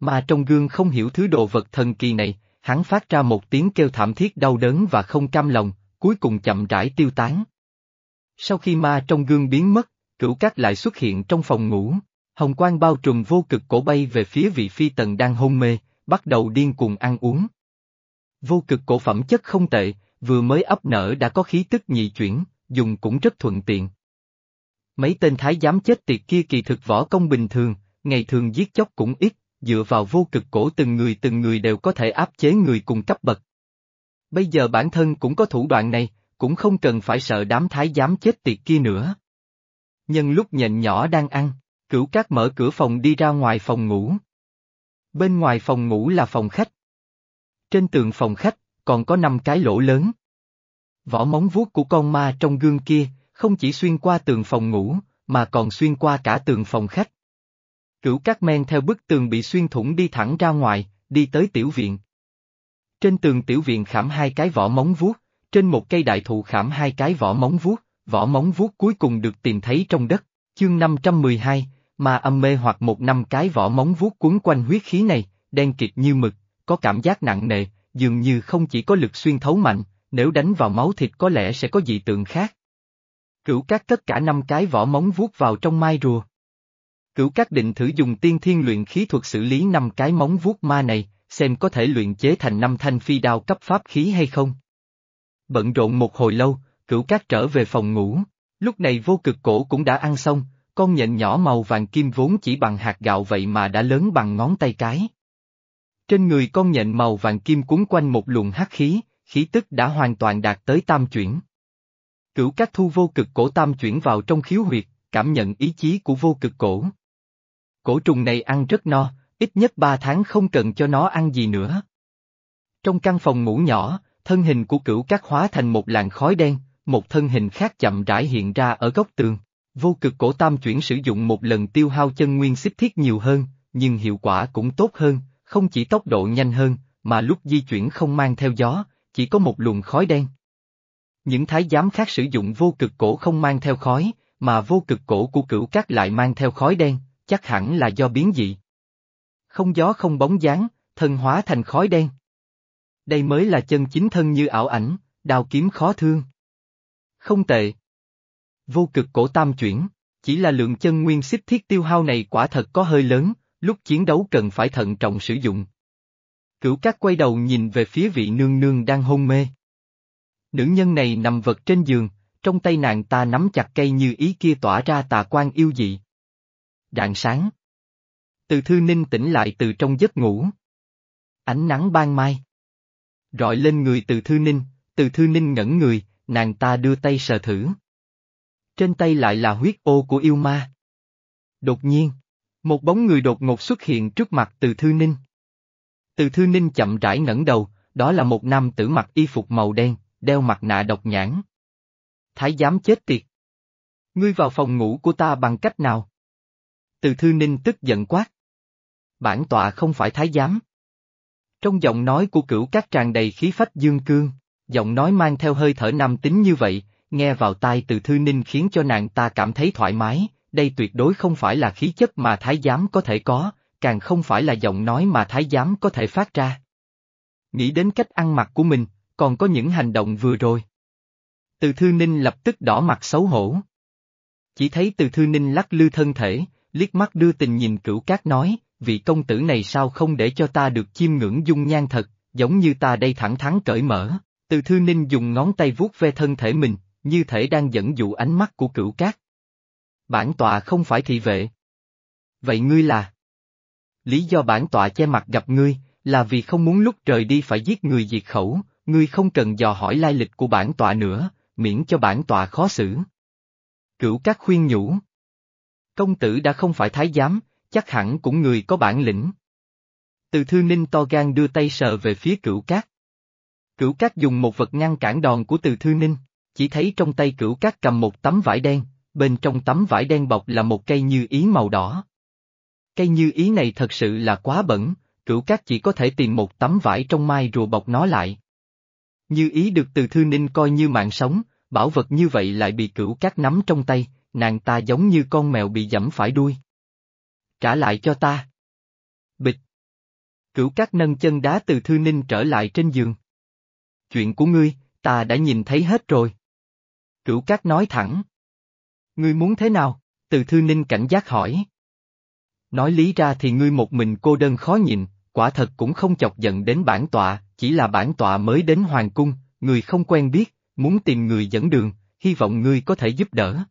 Mà trong gương không hiểu thứ đồ vật thần kỳ này, hắn phát ra một tiếng kêu thảm thiết đau đớn và không cam lòng, cuối cùng chậm rãi tiêu tán. Sau khi ma trong gương biến mất, cửu cát lại xuất hiện trong phòng ngủ, hồng quang bao trùm vô cực cổ bay về phía vị phi tần đang hôn mê, bắt đầu điên cuồng ăn uống. Vô cực cổ phẩm chất không tệ, vừa mới ấp nở đã có khí tức nhị chuyển, dùng cũng rất thuận tiện. Mấy tên thái giám chết tiệt kia kỳ thực võ công bình thường, ngày thường giết chóc cũng ít, dựa vào vô cực cổ từng người từng người đều có thể áp chế người cùng cấp bậc. Bây giờ bản thân cũng có thủ đoạn này, cũng không cần phải sợ đám thái giám chết tiệt kia nữa. Nhân lúc nhện nhỏ đang ăn, cửu cát mở cửa phòng đi ra ngoài phòng ngủ. Bên ngoài phòng ngủ là phòng khách. Trên tường phòng khách, còn có năm cái lỗ lớn. Vỏ móng vuốt của con ma trong gương kia, không chỉ xuyên qua tường phòng ngủ, mà còn xuyên qua cả tường phòng khách. Cửu cát men theo bức tường bị xuyên thủng đi thẳng ra ngoài, đi tới tiểu viện. Trên tường tiểu viện khảm hai cái vỏ móng vuốt, trên một cây đại thụ khảm hai cái vỏ móng vuốt, vỏ móng vuốt cuối cùng được tìm thấy trong đất, chương 512, mà âm mê hoặc một năm cái vỏ móng vuốt cuốn quanh huyết khí này, đen kịt như mực, có cảm giác nặng nề, dường như không chỉ có lực xuyên thấu mạnh, nếu đánh vào máu thịt có lẽ sẽ có dị tượng khác. Cửu cát tất cả năm cái vỏ móng vuốt vào trong mai rùa. Cửu cát định thử dùng tiên thiên luyện khí thuật xử lý năm cái móng vuốt ma này, xem có thể luyện chế thành năm thanh phi đao cấp pháp khí hay không. Bận rộn một hồi lâu, cửu cát trở về phòng ngủ, lúc này vô cực cổ cũng đã ăn xong, con nhện nhỏ màu vàng kim vốn chỉ bằng hạt gạo vậy mà đã lớn bằng ngón tay cái. Trên người con nhện màu vàng kim cuốn quanh một luồng hắc khí, khí tức đã hoàn toàn đạt tới tam chuyển. Cửu các thu vô cực cổ tam chuyển vào trong khiếu huyệt, cảm nhận ý chí của vô cực cổ. Cổ trùng này ăn rất no, ít nhất ba tháng không cần cho nó ăn gì nữa. Trong căn phòng ngủ nhỏ, thân hình của cửu các hóa thành một làn khói đen, một thân hình khác chậm rãi hiện ra ở góc tường. Vô cực cổ tam chuyển sử dụng một lần tiêu hao chân nguyên xích thiết nhiều hơn, nhưng hiệu quả cũng tốt hơn, không chỉ tốc độ nhanh hơn, mà lúc di chuyển không mang theo gió, chỉ có một luồng khói đen. Những thái giám khác sử dụng vô cực cổ không mang theo khói, mà vô cực cổ của cửu cát lại mang theo khói đen, chắc hẳn là do biến dị. Không gió không bóng dáng, thân hóa thành khói đen. Đây mới là chân chính thân như ảo ảnh, đào kiếm khó thương. Không tệ. Vô cực cổ tam chuyển, chỉ là lượng chân nguyên xích thiết tiêu hao này quả thật có hơi lớn, lúc chiến đấu cần phải thận trọng sử dụng. Cửu cát quay đầu nhìn về phía vị nương nương đang hôn mê. Nữ nhân này nằm vật trên giường, trong tay nàng ta nắm chặt cây như ý kia tỏa ra tà quan yêu dị. Rạng sáng. Từ thư ninh tỉnh lại từ trong giấc ngủ. Ánh nắng ban mai. Rọi lên người từ thư ninh, từ thư ninh ngẩn người, nàng ta đưa tay sờ thử. Trên tay lại là huyết ô của yêu ma. Đột nhiên, một bóng người đột ngột xuất hiện trước mặt từ thư ninh. Từ thư ninh chậm rãi ngẩng đầu, đó là một nam tử mặc y phục màu đen, đeo mặt nạ độc nhãn. Thái giám chết tiệt. Ngươi vào phòng ngủ của ta bằng cách nào? Từ thư ninh tức giận quát. Bản tọa không phải thái giám. Trong giọng nói của cửu các tràn đầy khí phách dương cương, giọng nói mang theo hơi thở nam tính như vậy, nghe vào tai từ thư ninh khiến cho nàng ta cảm thấy thoải mái, đây tuyệt đối không phải là khí chất mà thái giám có thể có, càng không phải là giọng nói mà thái giám có thể phát ra. Nghĩ đến cách ăn mặc của mình, còn có những hành động vừa rồi. Từ thư ninh lập tức đỏ mặt xấu hổ. Chỉ thấy từ thư ninh lắc lư thân thể, liếc mắt đưa tình nhìn cửu cát nói, vị công tử này sao không để cho ta được chiêm ngưỡng dung nhan thật, giống như ta đây thẳng thắn cởi mở. Từ thư ninh dùng ngón tay vuốt ve thân thể mình, như thể đang dẫn dụ ánh mắt của cửu cát. Bản tọa không phải thị vệ. Vậy ngươi là? Lý do bản tọa che mặt gặp ngươi, là vì không muốn lúc trời đi phải giết người diệt khẩu, ngươi không cần dò hỏi lai lịch của bản tọa nữa, miễn cho bản tọa khó xử. Cửu các khuyên nhủ. Công tử đã không phải thái giám, chắc hẳn cũng người có bản lĩnh. Từ thư ninh to gan đưa tay sờ về phía cửu cát. Cửu cát dùng một vật ngăn cản đòn của từ thư ninh, chỉ thấy trong tay cửu cát cầm một tấm vải đen, bên trong tấm vải đen bọc là một cây như ý màu đỏ. Cây như ý này thật sự là quá bẩn, cửu cát chỉ có thể tìm một tấm vải trong mai rùa bọc nó lại. Như ý được từ thư ninh coi như mạng sống, bảo vật như vậy lại bị cửu cát nắm trong tay, nàng ta giống như con mèo bị dẫm phải đuôi. Trả lại cho ta. Bịch. Cửu cát nâng chân đá từ thư ninh trở lại trên giường. Chuyện của ngươi, ta đã nhìn thấy hết rồi. Cửu cát nói thẳng. Ngươi muốn thế nào? Từ thư ninh cảnh giác hỏi. Nói lý ra thì ngươi một mình cô đơn khó nhịn, quả thật cũng không chọc giận đến bản tọa, chỉ là bản tọa mới đến hoàng cung, người không quen biết, muốn tìm người dẫn đường, hy vọng ngươi có thể giúp đỡ.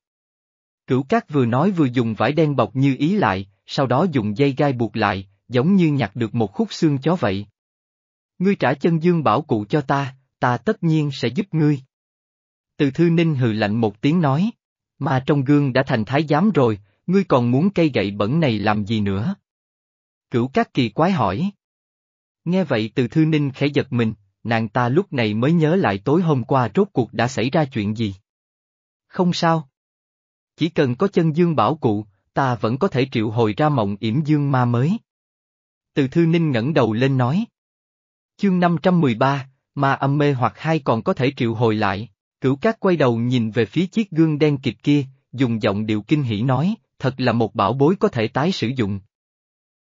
Cửu cát vừa nói vừa dùng vải đen bọc như ý lại, sau đó dùng dây gai buộc lại, giống như nhặt được một khúc xương chó vậy. Ngươi trả chân dương bảo cụ cho ta, ta tất nhiên sẽ giúp ngươi. Từ thư ninh hừ lạnh một tiếng nói, mà trong gương đã thành thái giám rồi, ngươi còn muốn cây gậy bẩn này làm gì nữa? Cửu các kỳ quái hỏi. Nghe vậy từ thư ninh khẽ giật mình, nàng ta lúc này mới nhớ lại tối hôm qua rốt cuộc đã xảy ra chuyện gì. Không sao. Chỉ cần có chân dương bảo cụ, ta vẫn có thể triệu hồi ra mộng yểm dương ma mới. Từ thư ninh ngẩng đầu lên nói. Chương 513, ma âm mê hoặc hai còn có thể triệu hồi lại, cửu cát quay đầu nhìn về phía chiếc gương đen kịch kia, dùng giọng điệu kinh hỉ nói, thật là một bảo bối có thể tái sử dụng.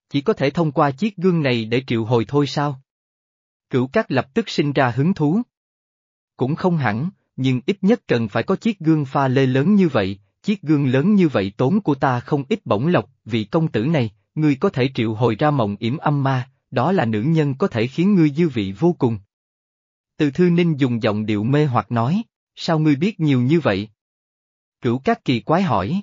Chỉ có thể thông qua chiếc gương này để triệu hồi thôi sao? Cửu cát lập tức sinh ra hứng thú. Cũng không hẳn, nhưng ít nhất cần phải có chiếc gương pha lê lớn như vậy, chiếc gương lớn như vậy tốn của ta không ít bổng lộc, vì công tử này, ngươi có thể triệu hồi ra mộng yểm âm ma, đó là nữ nhân có thể khiến ngươi dư vị vô cùng. Từ thư ninh dùng giọng điệu mê hoặc nói, sao ngươi biết nhiều như vậy? Cửu các kỳ quái hỏi.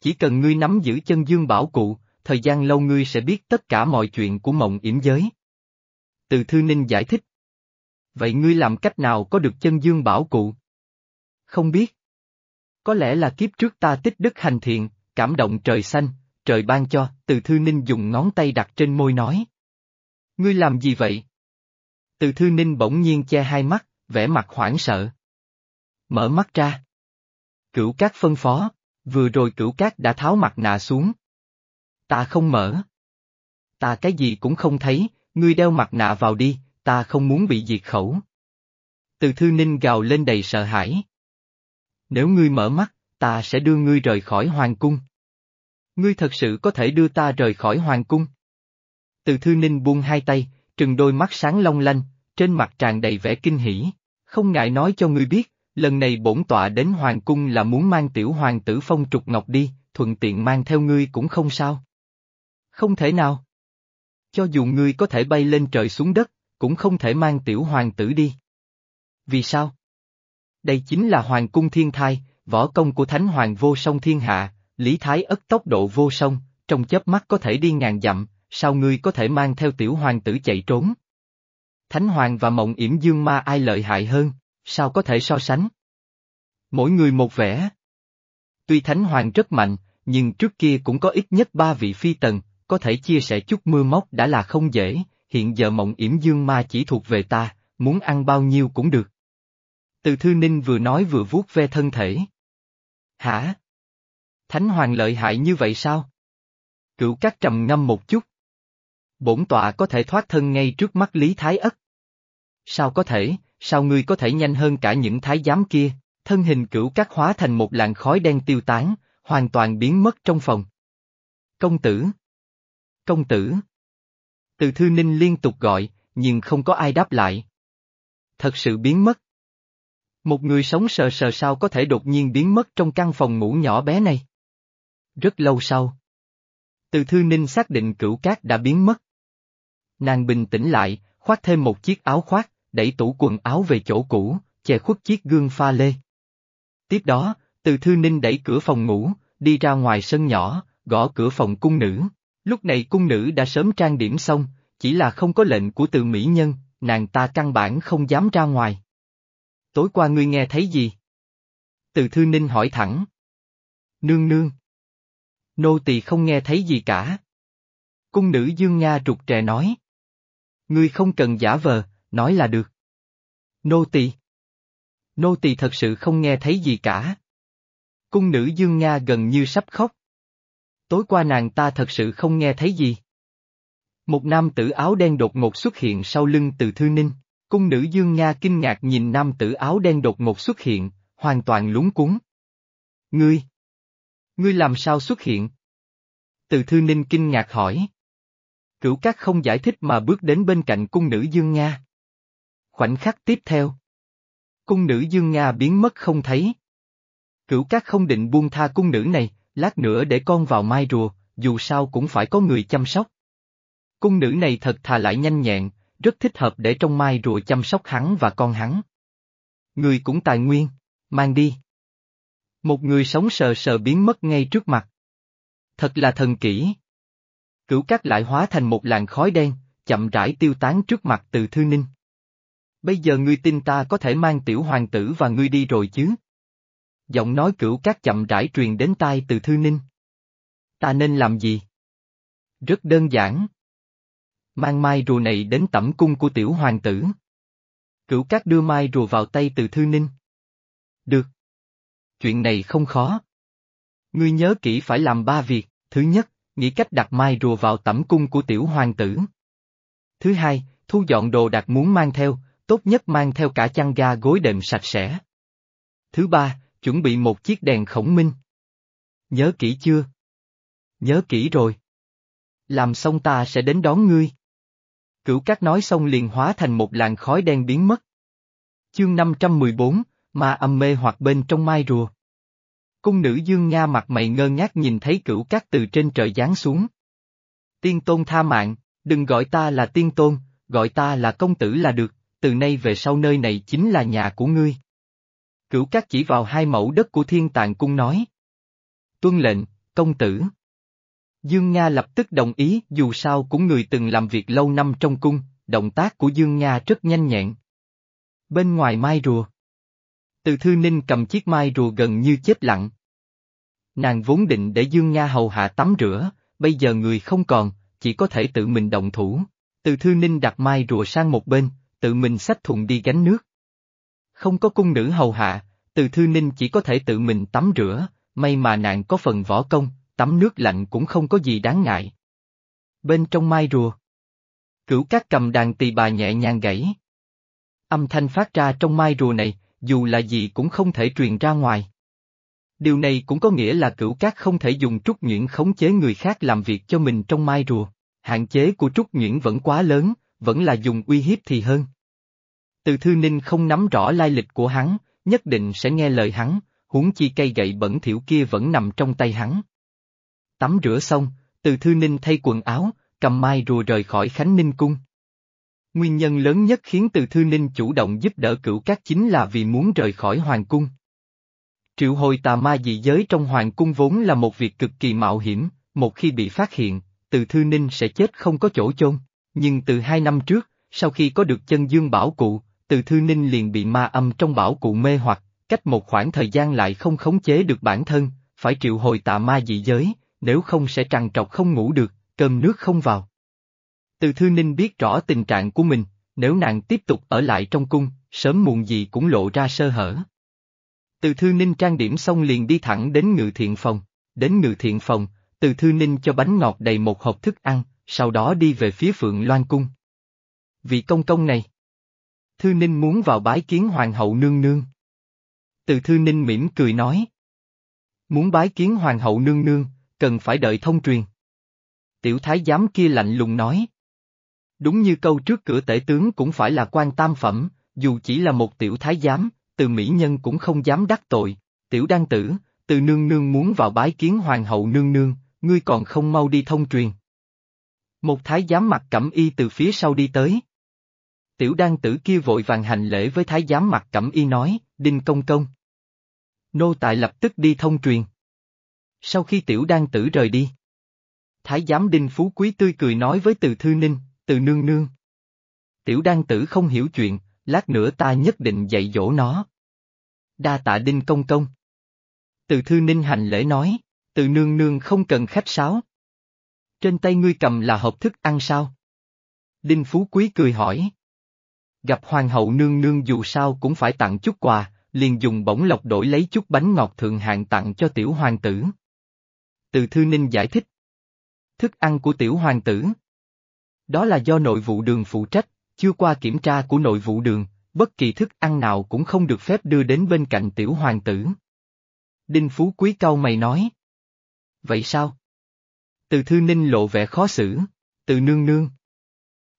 Chỉ cần ngươi nắm giữ chân dương bảo cụ, thời gian lâu ngươi sẽ biết tất cả mọi chuyện của mộng yểm giới. Từ thư ninh giải thích. Vậy ngươi làm cách nào có được chân dương bảo cụ? Không biết. Có lẽ là kiếp trước ta tích đức hành thiện, cảm động trời xanh, trời ban cho, từ thư ninh dùng ngón tay đặt trên môi nói. Ngươi làm gì vậy? Từ thư ninh bỗng nhiên che hai mắt, vẻ mặt hoảng sợ. Mở mắt ra. Cửu các phân phó, vừa rồi cửu cát đã tháo mặt nạ xuống. Ta không mở. Ta cái gì cũng không thấy, ngươi đeo mặt nạ vào đi, ta không muốn bị diệt khẩu. Từ thư ninh gào lên đầy sợ hãi. Nếu ngươi mở mắt, ta sẽ đưa ngươi rời khỏi hoàng cung. Ngươi thật sự có thể đưa ta rời khỏi hoàng cung. Từ thư ninh buông hai tay, trừng đôi mắt sáng long lanh, trên mặt tràn đầy vẻ kinh hỉ. Không ngại nói cho ngươi biết, lần này bổn tọa đến hoàng cung là muốn mang tiểu hoàng tử phong trục ngọc đi, thuận tiện mang theo ngươi cũng không sao. Không thể nào. Cho dù ngươi có thể bay lên trời xuống đất, cũng không thể mang tiểu hoàng tử đi. Vì sao? Đây chính là hoàng cung thiên thai, võ công của thánh hoàng vô song thiên hạ, lý thái ất tốc độ vô song, trong chớp mắt có thể đi ngàn dặm, sao ngươi có thể mang theo tiểu hoàng tử chạy trốn? Thánh hoàng và mộng yểm dương ma ai lợi hại hơn, sao có thể so sánh? Mỗi người một vẻ. Tuy thánh hoàng rất mạnh, nhưng trước kia cũng có ít nhất ba vị phi tần, có thể chia sẻ chút mưa móc đã là không dễ, hiện giờ mộng yểm dương ma chỉ thuộc về ta, muốn ăn bao nhiêu cũng được. Từ thư ninh vừa nói vừa vuốt ve thân thể. Hả? Thánh hoàng lợi hại như vậy sao? cửu các trầm ngâm một chút. Bổn tọa có thể thoát thân ngay trước mắt Lý Thái Ất. Sao có thể, sao ngươi có thể nhanh hơn cả những thái giám kia, thân hình cửu các hóa thành một làn khói đen tiêu tán, hoàn toàn biến mất trong phòng. Công tử! Công tử! Từ thư ninh liên tục gọi, nhưng không có ai đáp lại. Thật sự biến mất. Một người sống sờ sờ sao có thể đột nhiên biến mất trong căn phòng ngủ nhỏ bé này. Rất lâu sau. Từ thư ninh xác định cửu cát đã biến mất. Nàng bình tĩnh lại, khoác thêm một chiếc áo khoác, đẩy tủ quần áo về chỗ cũ, che khuất chiếc gương pha lê. Tiếp đó, từ thư ninh đẩy cửa phòng ngủ, đi ra ngoài sân nhỏ, gõ cửa phòng cung nữ. Lúc này cung nữ đã sớm trang điểm xong, chỉ là không có lệnh của từ mỹ nhân, nàng ta căn bản không dám ra ngoài. Tối qua ngươi nghe thấy gì? Từ thư ninh hỏi thẳng. Nương nương. Nô tỳ không nghe thấy gì cả. Cung nữ Dương Nga trục trè nói. Ngươi không cần giả vờ, nói là được. Nô tỳ. Nô tỳ thật sự không nghe thấy gì cả. Cung nữ Dương Nga gần như sắp khóc. Tối qua nàng ta thật sự không nghe thấy gì. Một nam tử áo đen đột ngột xuất hiện sau lưng từ thư ninh. Cung nữ Dương Nga kinh ngạc nhìn nam tử áo đen đột ngột xuất hiện, hoàn toàn lúng cuốn. Ngươi! Ngươi làm sao xuất hiện? Từ thư ninh kinh ngạc hỏi. Cửu các không giải thích mà bước đến bên cạnh cung nữ Dương Nga. Khoảnh khắc tiếp theo. Cung nữ Dương Nga biến mất không thấy. Cửu các không định buông tha cung nữ này, lát nữa để con vào mai rùa, dù sao cũng phải có người chăm sóc. Cung nữ này thật thà lại nhanh nhẹn, rất thích hợp để trong mai rùa chăm sóc hắn và con hắn. Người cũng tài nguyên, mang đi. Một người sống sờ sờ biến mất ngay trước mặt. Thật là thần kỹ. Cửu cát lại hóa thành một làn khói đen, chậm rãi tiêu tán trước mặt từ thư ninh. Bây giờ ngươi tin ta có thể mang tiểu hoàng tử và ngươi đi rồi chứ? Giọng nói cửu cát chậm rãi truyền đến tai từ thư ninh. Ta nên làm gì? Rất đơn giản. Mang mai rùa này đến tẩm cung của tiểu hoàng tử. Cửu cát đưa mai rùa vào tay từ thư ninh. Được. Chuyện này không khó. Ngươi nhớ kỹ phải làm ba việc, thứ nhất, nghĩ cách đặt mai rùa vào tẩm cung của tiểu hoàng tử. Thứ hai, thu dọn đồ đạc muốn mang theo, tốt nhất mang theo cả chăn ga gối đệm sạch sẽ. Thứ ba, chuẩn bị một chiếc đèn khổng minh. Nhớ kỹ chưa? Nhớ kỹ rồi. Làm xong ta sẽ đến đón ngươi. Cửu cát nói xong liền hóa thành một làn khói đen biến mất. Chương 514, ma âm mê hoặc bên trong mai rùa. Cung nữ Dương Nga mặt mày ngơ ngác nhìn thấy cửu cát từ trên trời giáng xuống. Tiên tôn tha mạng, đừng gọi ta là tiên tôn, gọi ta là công tử là được, từ nay về sau nơi này chính là nhà của ngươi. Cửu cát chỉ vào hai mẫu đất của thiên tàng cung nói. Tuân lệnh, công tử. Dương Nga lập tức đồng ý dù sao cũng người từng làm việc lâu năm trong cung, động tác của Dương Nga rất nhanh nhẹn. Bên ngoài mai rùa. Từ thư ninh cầm chiếc mai rùa gần như chết lặng. Nàng vốn định để Dương Nga hầu hạ tắm rửa, bây giờ người không còn, chỉ có thể tự mình động thủ. Từ thư ninh đặt mai rùa sang một bên, tự mình xách thùng đi gánh nước. Không có cung nữ hầu hạ, từ thư ninh chỉ có thể tự mình tắm rửa, may mà nàng có phần võ công, tắm nước lạnh cũng không có gì đáng ngại. Bên trong mai rùa. Cửu cát cầm đàn tỳ bà nhẹ nhàng gãy. Âm thanh phát ra trong mai rùa này, dù là gì cũng không thể truyền ra ngoài. Điều này cũng có nghĩa là cửu cát không thể dùng trúc nhuyễn khống chế người khác làm việc cho mình trong mai rùa. Hạn chế của trúc nhuyễn vẫn quá lớn, vẫn là dùng uy hiếp thì hơn. Từ thư ninh không nắm rõ lai lịch của hắn, nhất định sẽ nghe lời hắn, huống chi cây gậy bẩn thỉu kia vẫn nằm trong tay hắn. Tắm rửa xong, từ thư ninh thay quần áo, cầm mai rùa rời khỏi Khánh Ninh Cung. Nguyên nhân lớn nhất khiến từ thư ninh chủ động giúp đỡ cửu các chính là vì muốn rời khỏi Hoàng Cung. Triệu hồi tà ma dị giới trong Hoàng Cung vốn là một việc cực kỳ mạo hiểm, một khi bị phát hiện, từ thư ninh sẽ chết không có chỗ chôn. Nhưng từ hai năm trước, sau khi có được chân dương bảo cụ, từ thư ninh liền bị ma âm trong bảo cụ mê hoặc, cách một khoảng thời gian lại không khống chế được bản thân, phải triệu hồi tà ma dị giới, nếu không sẽ trằn trọc không ngủ được, cơm nước không vào. Từ thư ninh biết rõ tình trạng của mình, nếu nàng tiếp tục ở lại trong cung, sớm muộn gì cũng lộ ra sơ hở. Từ thư ninh trang điểm xong liền đi thẳng đến ngự thiện phòng, đến ngự thiện phòng, từ thư ninh cho bánh ngọt đầy một hộp thức ăn, sau đó đi về phía phượng loan cung. Vị công công này. Thư ninh muốn vào bái kiến hoàng hậu nương nương. Từ thư ninh mỉm cười nói. Muốn bái kiến hoàng hậu nương nương, cần phải đợi thông truyền. Tiểu thái giám kia lạnh lùng nói. Đúng như câu trước cửa tể tướng cũng phải là quan tam phẩm, dù chỉ là một tiểu thái giám, từ mỹ nhân cũng không dám đắc tội, tiểu đan tử, từ nương nương muốn vào bái kiến hoàng hậu nương nương, ngươi còn không mau đi thông truyền. Một thái giám mặt cẩm y từ phía sau đi tới. Tiểu đan tử kia vội vàng hành lễ với thái giám mặt cẩm y nói, đinh công công. Nô tại lập tức đi thông truyền. Sau khi tiểu đan tử rời đi. Thái giám đinh phú quý tươi cười nói với từ thư ninh, từ nương nương. Tiểu đan tử không hiểu chuyện, lát nữa ta nhất định dạy dỗ nó. Đa tạ đinh công công. Từ thư ninh hành lễ nói, từ nương nương không cần khách sáo. Trên tay ngươi cầm là hộp thức ăn sao? Đinh Phú Quý cười hỏi. Gặp hoàng hậu nương nương dù sao cũng phải tặng chút quà, liền dùng bổng lộc đổi lấy chút bánh ngọt thượng hạng tặng cho tiểu hoàng tử. Từ Thư Ninh giải thích. Thức ăn của tiểu hoàng tử. Đó là do nội vụ đường phụ trách, chưa qua kiểm tra của nội vụ đường, bất kỳ thức ăn nào cũng không được phép đưa đến bên cạnh tiểu hoàng tử. Đinh Phú Quý cau mày nói. Vậy sao? Từ Thư Ninh lộ vẻ khó xử, từ nương nương.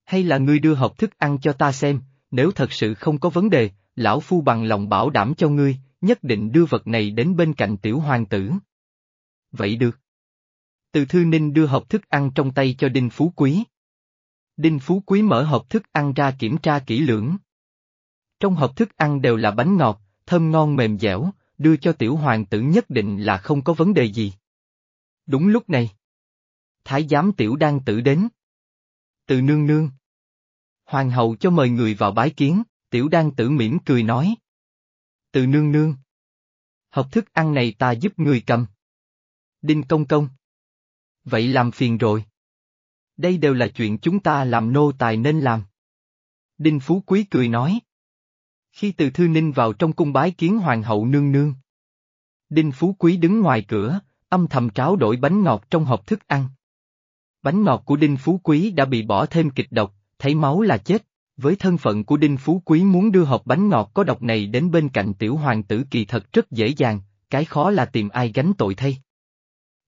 Hay là ngươi đưa hộp thức ăn cho ta xem, nếu thật sự không có vấn đề, lão phu bằng lòng bảo đảm cho ngươi, nhất định đưa vật này đến bên cạnh tiểu hoàng tử. Vậy được. Từ Thư Ninh đưa hộp thức ăn trong tay cho Đinh Phú Quý. Đinh Phú Quý mở hộp thức ăn ra kiểm tra kỹ lưỡng. Trong hộp thức ăn đều là bánh ngọt, thơm ngon mềm dẻo, đưa cho tiểu hoàng tử nhất định là không có vấn đề gì. Đúng lúc này. Thái giám tiểu đang tử đến. Từ nương nương. Hoàng hậu cho mời người vào bái kiến, tiểu đang tử mỉm cười nói. Từ nương nương. Hộp thức ăn này ta giúp người cầm. Đinh công công. Vậy làm phiền rồi. Đây đều là chuyện chúng ta làm nô tài nên làm. Đinh Phú Quý cười nói. Khi từ Thư Ninh vào trong cung bái kiến Hoàng hậu nương nương. Đinh Phú Quý đứng ngoài cửa, âm thầm tráo đổi bánh ngọt trong hộp thức ăn. Bánh ngọt của Đinh Phú Quý đã bị bỏ thêm kịch độc, thấy máu là chết. Với thân phận của Đinh Phú Quý muốn đưa hộp bánh ngọt có độc này đến bên cạnh tiểu hoàng tử kỳ thật rất dễ dàng, cái khó là tìm ai gánh tội thay.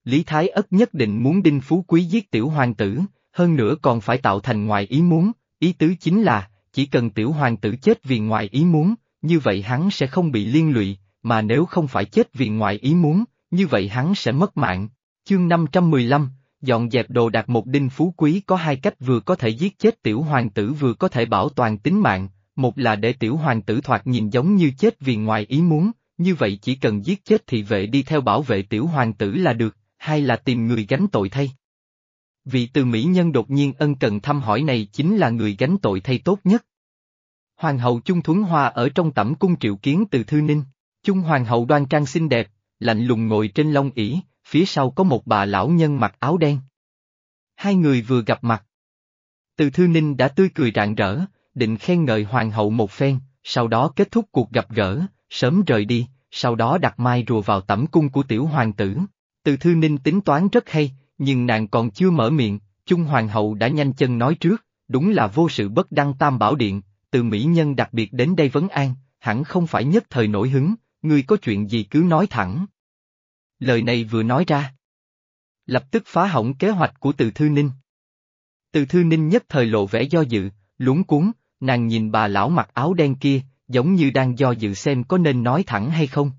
Lý Thái Ất nhất định muốn Đinh Phú Quý giết tiểu hoàng tử, hơn nữa còn phải tạo thành ngoài ý muốn, ý tứ chính là, chỉ cần tiểu hoàng tử chết vì ngoài ý muốn, như vậy hắn sẽ không bị liên lụy, mà nếu không phải chết vì ngoài ý muốn, như vậy hắn sẽ mất mạng. Chương 515, dọn dẹp đồ đạc một đinh phú quý có hai cách vừa có thể giết chết tiểu hoàng tử vừa có thể bảo toàn tính mạng, một là để tiểu hoàng tử thoạt nhìn giống như chết vì ngoài ý muốn, như vậy chỉ cần giết chết thị vệ đi theo bảo vệ tiểu hoàng tử là được, hai là tìm người gánh tội thay. Vị từ mỹ nhân đột nhiên ân cần thăm hỏi này chính là người gánh tội thay tốt nhất. Hoàng hậu Chung Thuấn Hoa ở trong tẩm cung triệu kiến từ Thư Ninh, Chung Hoàng hậu đoan trang xinh đẹp, lạnh lùng ngồi trên long ỷ, phía sau có một bà lão nhân mặc áo đen. Hai người vừa gặp mặt. Từ Thư Ninh đã tươi cười rạng rỡ, định khen ngợi Hoàng hậu một phen, sau đó kết thúc cuộc gặp gỡ, sớm rời đi, sau đó đặt mai rùa vào tẩm cung của tiểu hoàng tử. Từ Thư Ninh tính toán rất hay, nhưng nàng còn chưa mở miệng, Chung Hoàng hậu đã nhanh chân nói trước, đúng là vô sự bất đăng tam bảo điện, từ Mỹ Nhân đặc biệt đến đây vấn an, hẳn không phải nhất thời nổi hứng, ngươi có chuyện gì cứ nói thẳng. Lời này vừa nói ra. Lập tức phá hỏng kế hoạch của từ Thư Ninh. Từ Thư Ninh nhất thời lộ vẻ do dự, lúng cuốn, nàng nhìn bà lão mặc áo đen kia, giống như đang do dự xem có nên nói thẳng hay không.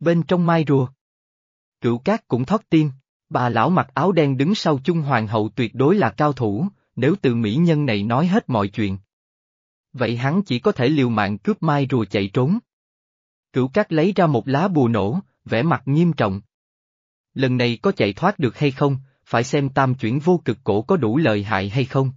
Bên trong mai rùa. Cửu cát cũng thoát tim, bà lão mặc áo đen đứng sau chung hoàng hậu tuyệt đối là cao thủ, nếu từ mỹ nhân này nói hết mọi chuyện. Vậy hắn chỉ có thể liều mạng cướp mai rùa chạy trốn. Cửu cát lấy ra một lá bùa nổ, vẻ mặt nghiêm trọng. Lần này có chạy thoát được hay không, phải xem tam chuyển vô cực cổ có đủ lợi hại hay không.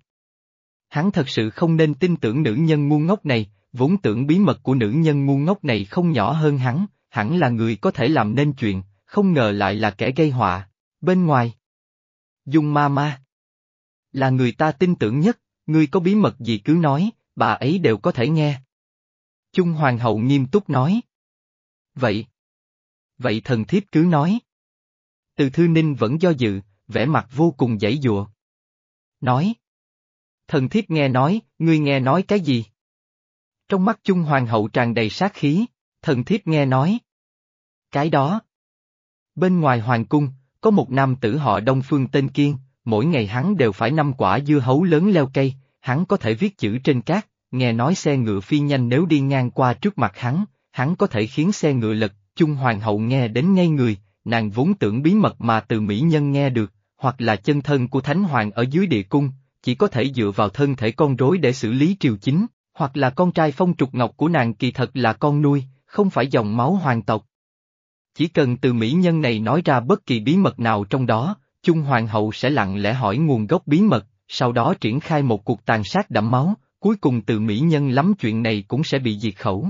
Hắn thật sự không nên tin tưởng nữ nhân ngu ngốc này, vốn tưởng bí mật của nữ nhân ngu ngốc này không nhỏ hơn hắn, hẳn là người có thể làm nên chuyện, không ngờ lại là kẻ gây họa. Bên ngoài. Dung ma ma. Là người ta tin tưởng nhất, ngươi có bí mật gì cứ nói, bà ấy đều có thể nghe. Trung Hoàng hậu nghiêm túc nói. Vậy. Vậy thần thiếp cứ nói. Từ thư ninh vẫn do dự, vẻ mặt vô cùng dãy dụa. Nói. Thần thiếp nghe nói, ngươi nghe nói cái gì? Trong mắt Trung Hoàng hậu tràn đầy sát khí, thần thiếp nghe nói. Cái đó. Bên ngoài hoàng cung, có một nam tử họ Đông Phương tên Kiên, mỗi ngày hắn đều phải năm quả dưa hấu lớn leo cây, hắn có thể viết chữ trên cát, nghe nói xe ngựa phi nhanh nếu đi ngang qua trước mặt hắn, hắn có thể khiến xe ngựa lật, Trung Hoàng hậu nghe đến ngay người, nàng vốn tưởng bí mật mà từ Mỹ Nhân nghe được, hoặc là chân thân của Thánh Hoàng ở dưới địa cung, chỉ có thể dựa vào thân thể con rối để xử lý triều chính, hoặc là con trai phong trục ngọc của nàng kỳ thật là con nuôi, không phải dòng máu hoàng tộc. Chỉ cần từ mỹ nhân này nói ra bất kỳ bí mật nào trong đó, Trung Hoàng hậu sẽ lặng lẽ hỏi nguồn gốc bí mật, sau đó triển khai một cuộc tàn sát đẫm máu, cuối cùng từ mỹ nhân lắm chuyện này cũng sẽ bị diệt khẩu.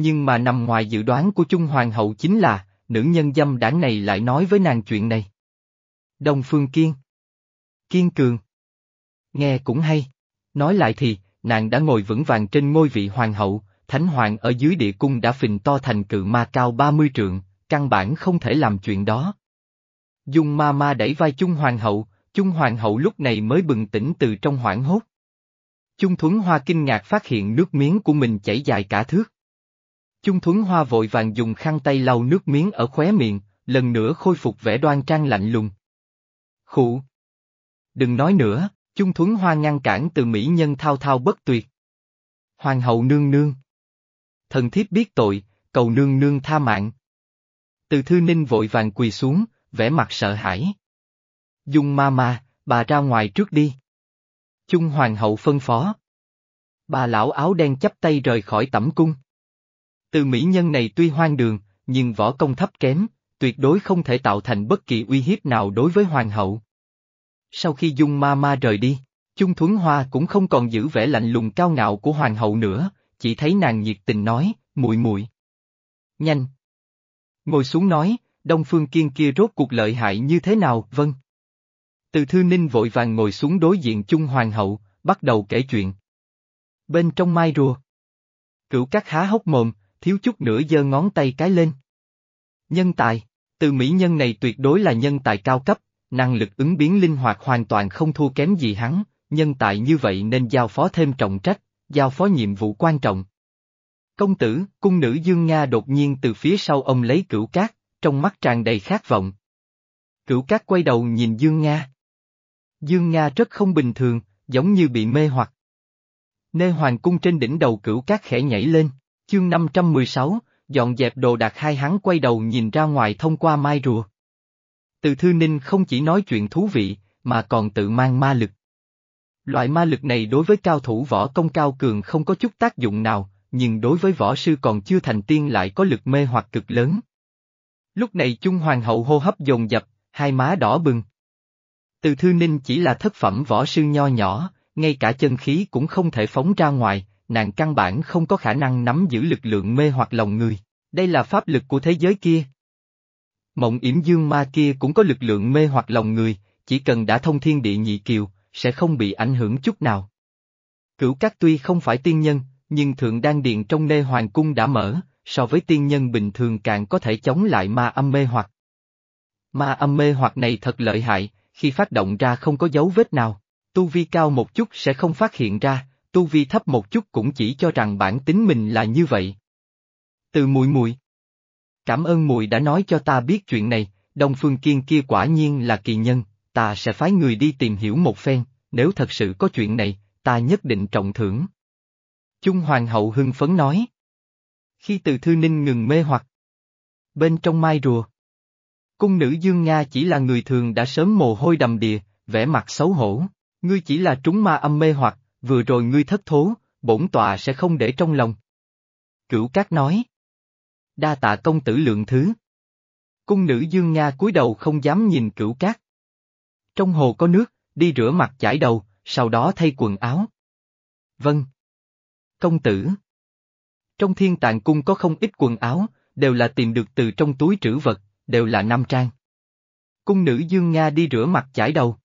Nhưng mà nằm ngoài dự đoán của Trung Hoàng hậu chính là, nữ nhân dâm đảng này lại nói với nàng chuyện này. Đông Phương Kiên Kiên Cường Nghe cũng hay. Nói lại thì, nàng đã ngồi vững vàng trên ngôi vị hoàng hậu, thánh hoàng ở dưới địa cung đã phình to thành cự ma cao 30 trượng, căn bản không thể làm chuyện đó. Dung ma ma đẩy vai chung hoàng hậu, chung hoàng hậu lúc này mới bừng tỉnh từ trong hoảng hốt. Chung thuấn hoa kinh ngạc phát hiện nước miếng của mình chảy dài cả thước. Chung thuấn hoa vội vàng dùng khăn tay lau nước miếng ở khóe miệng, lần nữa khôi phục vẻ đoan trang lạnh lùng. Khụ! Đừng nói nữa, chung thuấn hoa ngăn cản từ mỹ nhân thao thao bất tuyệt. Hoàng hậu nương nương. Thần thiếp biết tội, cầu nương nương tha mạng. Từ thư ninh vội vàng quỳ xuống, vẻ mặt sợ hãi. Dung ma ma, bà ra ngoài trước đi. Chung hoàng hậu phân phó. Bà lão áo đen chấp tay rời khỏi tẩm cung. Từ mỹ nhân này tuy hoang đường, nhưng võ công thấp kém, tuyệt đối không thể tạo thành bất kỳ uy hiếp nào đối với hoàng hậu. Sau khi Dung Ma Ma rời đi, Chung Thuấn Hoa cũng không còn giữ vẻ lạnh lùng cao ngạo của hoàng hậu nữa, chỉ thấy nàng nhiệt tình nói, muội muội. Nhanh. Ngồi xuống nói, Đông Phương Kiên kia rốt cuộc lợi hại như thế nào, vâng. Từ Thư Ninh vội vàng ngồi xuống đối diện chung hoàng hậu, bắt đầu kể chuyện. Bên trong mai rùa. Cửu các há hốc mồm, thiếu chút nữa giơ ngón tay cái lên. Nhân tài, từ mỹ nhân này tuyệt đối là nhân tài cao cấp, năng lực ứng biến linh hoạt hoàn toàn không thua kém gì hắn, nhân tài như vậy nên giao phó thêm trọng trách, giao phó nhiệm vụ quan trọng. Công tử, cung nữ Dương Nga đột nhiên từ phía sau ông lấy cửu cát, trong mắt tràn đầy khát vọng. Cửu cát quay đầu nhìn Dương Nga. Dương Nga rất không bình thường, giống như bị mê hoặc. Nê hoàng cung trên đỉnh đầu cửu cát khẽ nhảy lên, chương 516, dọn dẹp đồ đạc hai hắn quay đầu nhìn ra ngoài thông qua mai rùa. Từ Thư Ninh không chỉ nói chuyện thú vị, mà còn tự mang ma lực. Loại ma lực này đối với cao thủ võ công cao cường không có chút tác dụng nào, nhưng đối với võ sư còn chưa thành tiên lại có lực mê hoặc cực lớn. Lúc này Trung Hoàng hậu hô hấp dồn dập, hai má đỏ bừng. Từ Thư Ninh chỉ là thất phẩm võ sư nho nhỏ, ngay cả chân khí cũng không thể phóng ra ngoài, nàng căn bản không có khả năng nắm giữ lực lượng mê hoặc lòng người. Đây là pháp lực của thế giới kia, Mộng yểm dương ma kia cũng có lực lượng mê hoặc lòng người, chỉ cần đã thông thiên địa nhị kiều, sẽ không bị ảnh hưởng chút nào. Cửu các tuy không phải tiên nhân, nhưng thượng đan điện trong nê hoàng cung đã mở, so với tiên nhân bình thường càng có thể chống lại ma âm mê hoặc. Ma âm mê hoặc này thật lợi hại, khi phát động ra không có dấu vết nào, tu vi cao một chút sẽ không phát hiện ra, tu vi thấp một chút cũng chỉ cho rằng bản tính mình là như vậy. Từ mùi mùi. Cảm ơn mùi đã nói cho ta biết chuyện này, Đông Phương Kiên kia quả nhiên là kỳ nhân, ta sẽ phái người đi tìm hiểu một phen, nếu thật sự có chuyện này, ta nhất định trọng thưởng. Trung Hoàng hậu hưng phấn nói. Khi từ thư ninh ngừng mê hoặc. Bên trong mai rùa. Cung nữ Dương Nga chỉ là người thường đã sớm mồ hôi đầm đìa, vẻ mặt xấu hổ. Ngươi chỉ là trúng ma âm mê hoặc, vừa rồi ngươi thất thố, bổn tọa sẽ không để trong lòng. Cửu Cát nói. Đa tạ công tử lượng thứ. Cung nữ Dương Nga cúi đầu không dám nhìn cửu cát. Trong hồ có nước, đi rửa mặt chải đầu, sau đó thay quần áo. Vâng. Công tử. Trong thiên tạng cung có không ít quần áo, đều là tìm được từ trong túi trữ vật, đều là nam trang. Cung nữ Dương Nga đi rửa mặt chải đầu.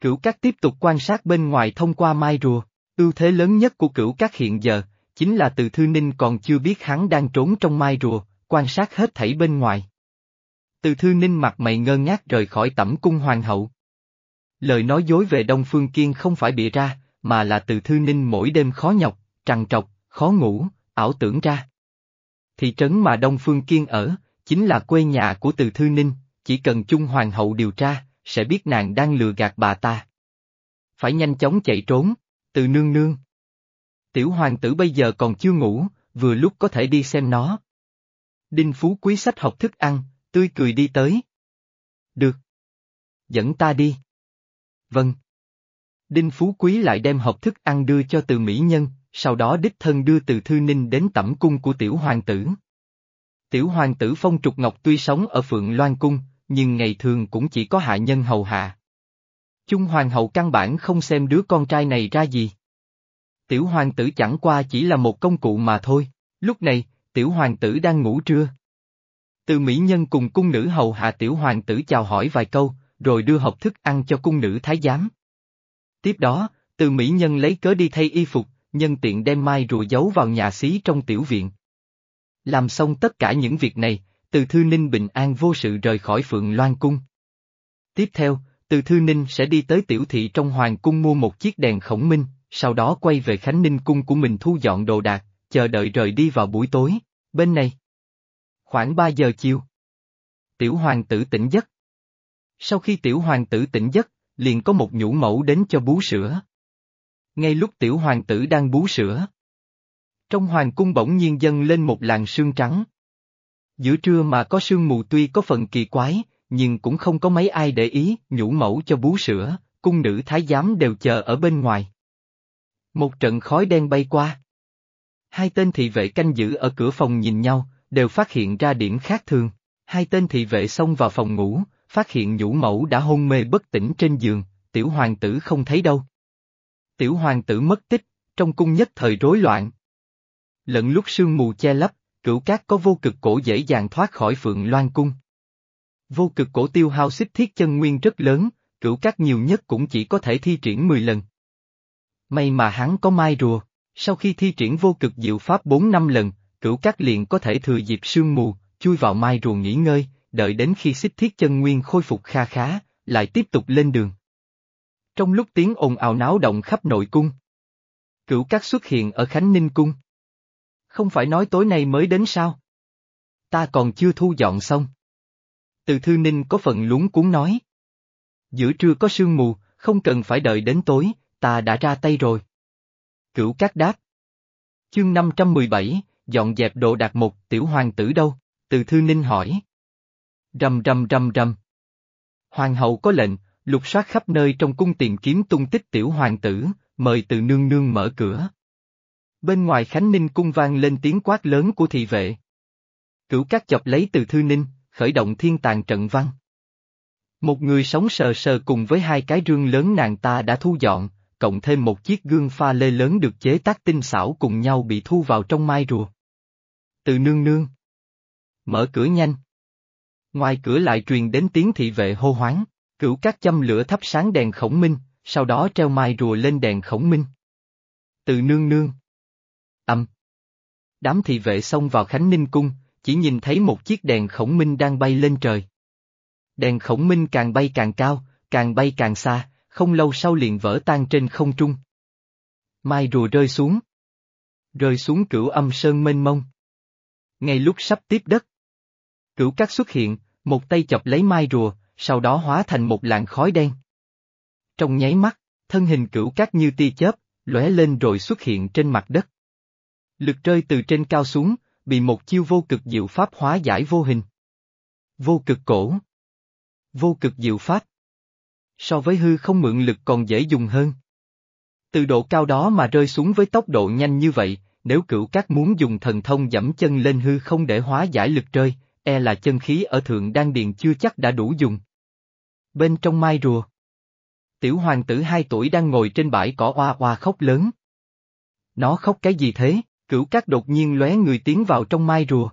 Cửu Cát tiếp tục quan sát bên ngoài thông qua mai rùa, ưu thế lớn nhất của cửu Cát hiện giờ, chính là từ Thư Ninh còn chưa biết hắn đang trốn trong mai rùa, quan sát hết thảy bên ngoài. Từ Thư Ninh mặt mày ngơ ngác rời khỏi tẩm cung hoàng hậu. Lời nói dối về Đông Phương Kiên không phải bịa ra, mà là từ Thư Ninh mỗi đêm khó nhọc, trằn trọc, khó ngủ, ảo tưởng ra. Thị trấn mà Đông Phương Kiên ở, chính là quê nhà của từ Thư Ninh, chỉ cần chung hoàng hậu điều tra, sẽ biết nàng đang lừa gạt bà ta. Phải nhanh chóng chạy trốn, từ nương nương. Tiểu hoàng tử bây giờ còn chưa ngủ, vừa lúc có thể đi xem nó. Đinh Phú Quý sách học thức ăn, tươi cười đi tới. Được. Dẫn ta đi. Vâng. Đinh Phú Quý lại đem học thức ăn đưa cho từ mỹ nhân, sau đó đích thân đưa từ Thư Ninh đến tẩm cung của tiểu hoàng tử. Tiểu hoàng tử Phong Trục Ngọc tuy sống ở Phượng Loan Cung, nhưng ngày thường cũng chỉ có hạ nhân hầu hạ. Trung hoàng hậu căn bản không xem đứa con trai này ra gì. Tiểu hoàng tử chẳng qua chỉ là một công cụ mà thôi, lúc này, tiểu hoàng tử đang ngủ trưa. Từ mỹ nhân cùng cung nữ hầu hạ tiểu hoàng tử chào hỏi vài câu, rồi đưa hộp thức ăn cho cung nữ thái giám. Tiếp đó, từ mỹ nhân lấy cớ đi thay y phục, nhân tiện đem mai rùa giấu vào nhà xí trong tiểu viện. Làm xong tất cả những việc này, từ Thư Ninh bình an vô sự rời khỏi Phượng Loan Cung. Tiếp theo, từ Thư Ninh sẽ đi tới tiểu thị trong Hoàng Cung mua một chiếc đèn khổng minh, sau đó quay về Khánh Ninh Cung của mình thu dọn đồ đạc, chờ đợi rời đi vào buổi tối, bên này. Khoảng 3 giờ chiều. Tiểu hoàng tử tỉnh giấc. Sau khi tiểu hoàng tử tỉnh giấc, liền có một nhũ mẫu đến cho bú sữa. Ngay lúc tiểu hoàng tử đang bú sữa. Trong hoàng cung bỗng nhiên dâng lên một làn sương trắng. Giữa trưa mà có sương mù tuy có phần kỳ quái, nhưng cũng không có mấy ai để ý, nhũ mẫu cho bú sữa, cung nữ thái giám đều chờ ở bên ngoài. Một trận khói đen bay qua. Hai tên thị vệ canh giữ ở cửa phòng nhìn nhau, đều phát hiện ra điểm khác thường. Hai tên thị vệ xông vào phòng ngủ, phát hiện nhũ mẫu đã hôn mê bất tỉnh trên giường, tiểu hoàng tử không thấy đâu. Tiểu hoàng tử mất tích, trong cung nhất thời rối loạn. Lẫn lúc sương mù che lấp, cửu cát có vô cực cổ dễ dàng thoát khỏi phượng loan cung. Vô cực cổ tiêu hao xích thiết chân nguyên rất lớn, cửu cát nhiều nhất cũng chỉ có thể thi triển 10 lần. May mà hắn có mai rùa, sau khi thi triển vô cực diệu pháp 4 năm lần, cửu cát liền có thể thừa dịp sương mù, chui vào mai rùa nghỉ ngơi, đợi đến khi xích thiết chân nguyên khôi phục kha khá, lại tiếp tục lên đường. Trong lúc tiếng ồn ào náo động khắp nội cung, cửu cát xuất hiện ở Khánh Ninh Cung. Không phải nói tối nay mới đến sao? Ta còn chưa thu dọn xong. Từ thư ninh có phần lúng cuốn nói. Giữa trưa có sương mù, không cần phải đợi đến tối, ta đã ra tay rồi. Cửu cát đáp. Chương 517, dọn dẹp đồ đạc một, tiểu hoàng tử đâu? Từ thư ninh hỏi. Rầm rầm rầm rầm. Hoàng hậu có lệnh, lục soát khắp nơi trong cung tìm kiếm tung tích tiểu hoàng tử, mời từ nương nương mở cửa. Bên ngoài Khánh Ninh cung vang lên tiếng quát lớn của thị vệ. Cửu cát chọc lấy từ thư ninh, khởi động thiên tàng trận văn. Một người sống sờ sờ cùng với hai cái rương lớn nàng ta đã thu dọn, cộng thêm một chiếc gương pha lê lớn được chế tác tinh xảo cùng nhau bị thu vào trong mai rùa. Từ nương nương. Mở cửa nhanh. Ngoài cửa lại truyền đến tiếng thị vệ hô hoáng, cửu các châm lửa thắp sáng đèn khổng minh, sau đó treo mai rùa lên đèn khổng minh. Từ nương nương. Âm. Đám thị vệ xông vào Khánh Ninh Cung, chỉ nhìn thấy một chiếc đèn khổng minh đang bay lên trời. Đèn khổng minh càng bay càng cao, càng bay càng xa, không lâu sau liền vỡ tan trên không trung. Mai rùa rơi xuống. Rơi xuống cửu âm sơn mênh mông. Ngay lúc sắp tiếp đất. Cửu cát xuất hiện, một tay chọc lấy mai rùa, sau đó hóa thành một làn khói đen. Trong nháy mắt, thân hình cửu cát như tia chớp, lóe lên rồi xuất hiện trên mặt đất. Lực rơi từ trên cao xuống, bị một chiêu vô cực diệu pháp hóa giải vô hình. Vô cực cổ. Vô cực diệu pháp. So với hư không mượn lực còn dễ dùng hơn. Từ độ cao đó mà rơi xuống với tốc độ nhanh như vậy, nếu cửu các muốn dùng thần thông dẫm chân lên hư không để hóa giải lực rơi, e là chân khí ở thượng đan điền chưa chắc đã đủ dùng. Bên trong mai rùa. Tiểu hoàng tử hai tuổi đang ngồi trên bãi cỏ oa oa khóc lớn. Nó khóc cái gì thế? Cửu Cát đột nhiên lóe người tiến vào trong mai rùa.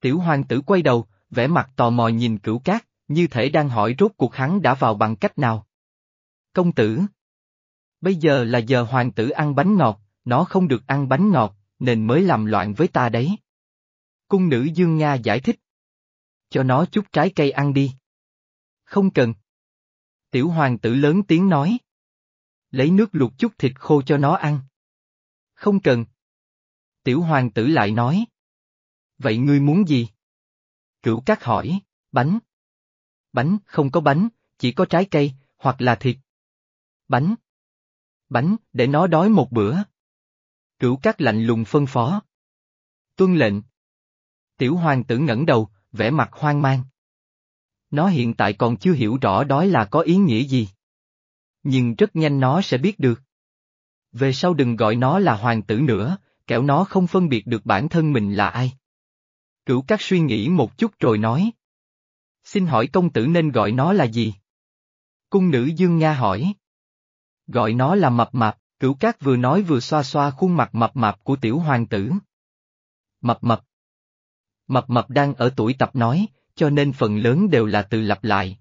Tiểu hoàng tử quay đầu, vẻ mặt tò mò nhìn cửu cát, như thể đang hỏi rốt cuộc hắn đã vào bằng cách nào. Công tử. Bây giờ là giờ hoàng tử ăn bánh ngọt, nó không được ăn bánh ngọt, nên mới làm loạn với ta đấy. Cung nữ Dương Nga giải thích. Cho nó chút trái cây ăn đi. Không cần. Tiểu hoàng tử lớn tiếng nói. Lấy nước luộc chút thịt khô cho nó ăn. Không cần. Tiểu hoàng tử lại nói. Vậy ngươi muốn gì? Cửu cát hỏi, bánh. Bánh, không có bánh, chỉ có trái cây, hoặc là thịt. Bánh. Bánh, để nó đói một bữa. Cửu cát lạnh lùng phân phó. Tuân lệnh. Tiểu hoàng tử ngẩng đầu, vẻ mặt hoang mang. Nó hiện tại còn chưa hiểu rõ đói là có ý nghĩa gì. Nhưng rất nhanh nó sẽ biết được. Về sau đừng gọi nó là hoàng tử nữa, kẻo nó không phân biệt được bản thân mình là ai. Cửu các suy nghĩ một chút rồi nói. Xin hỏi công tử nên gọi nó là gì? Cung nữ Dương Nga hỏi. Gọi nó là mập mạp, cửu cát vừa nói vừa xoa xoa khuôn mặt mập mạp của tiểu hoàng tử. Mập mập. Mập mập đang ở tuổi tập nói, cho nên phần lớn đều là từ lặp lại.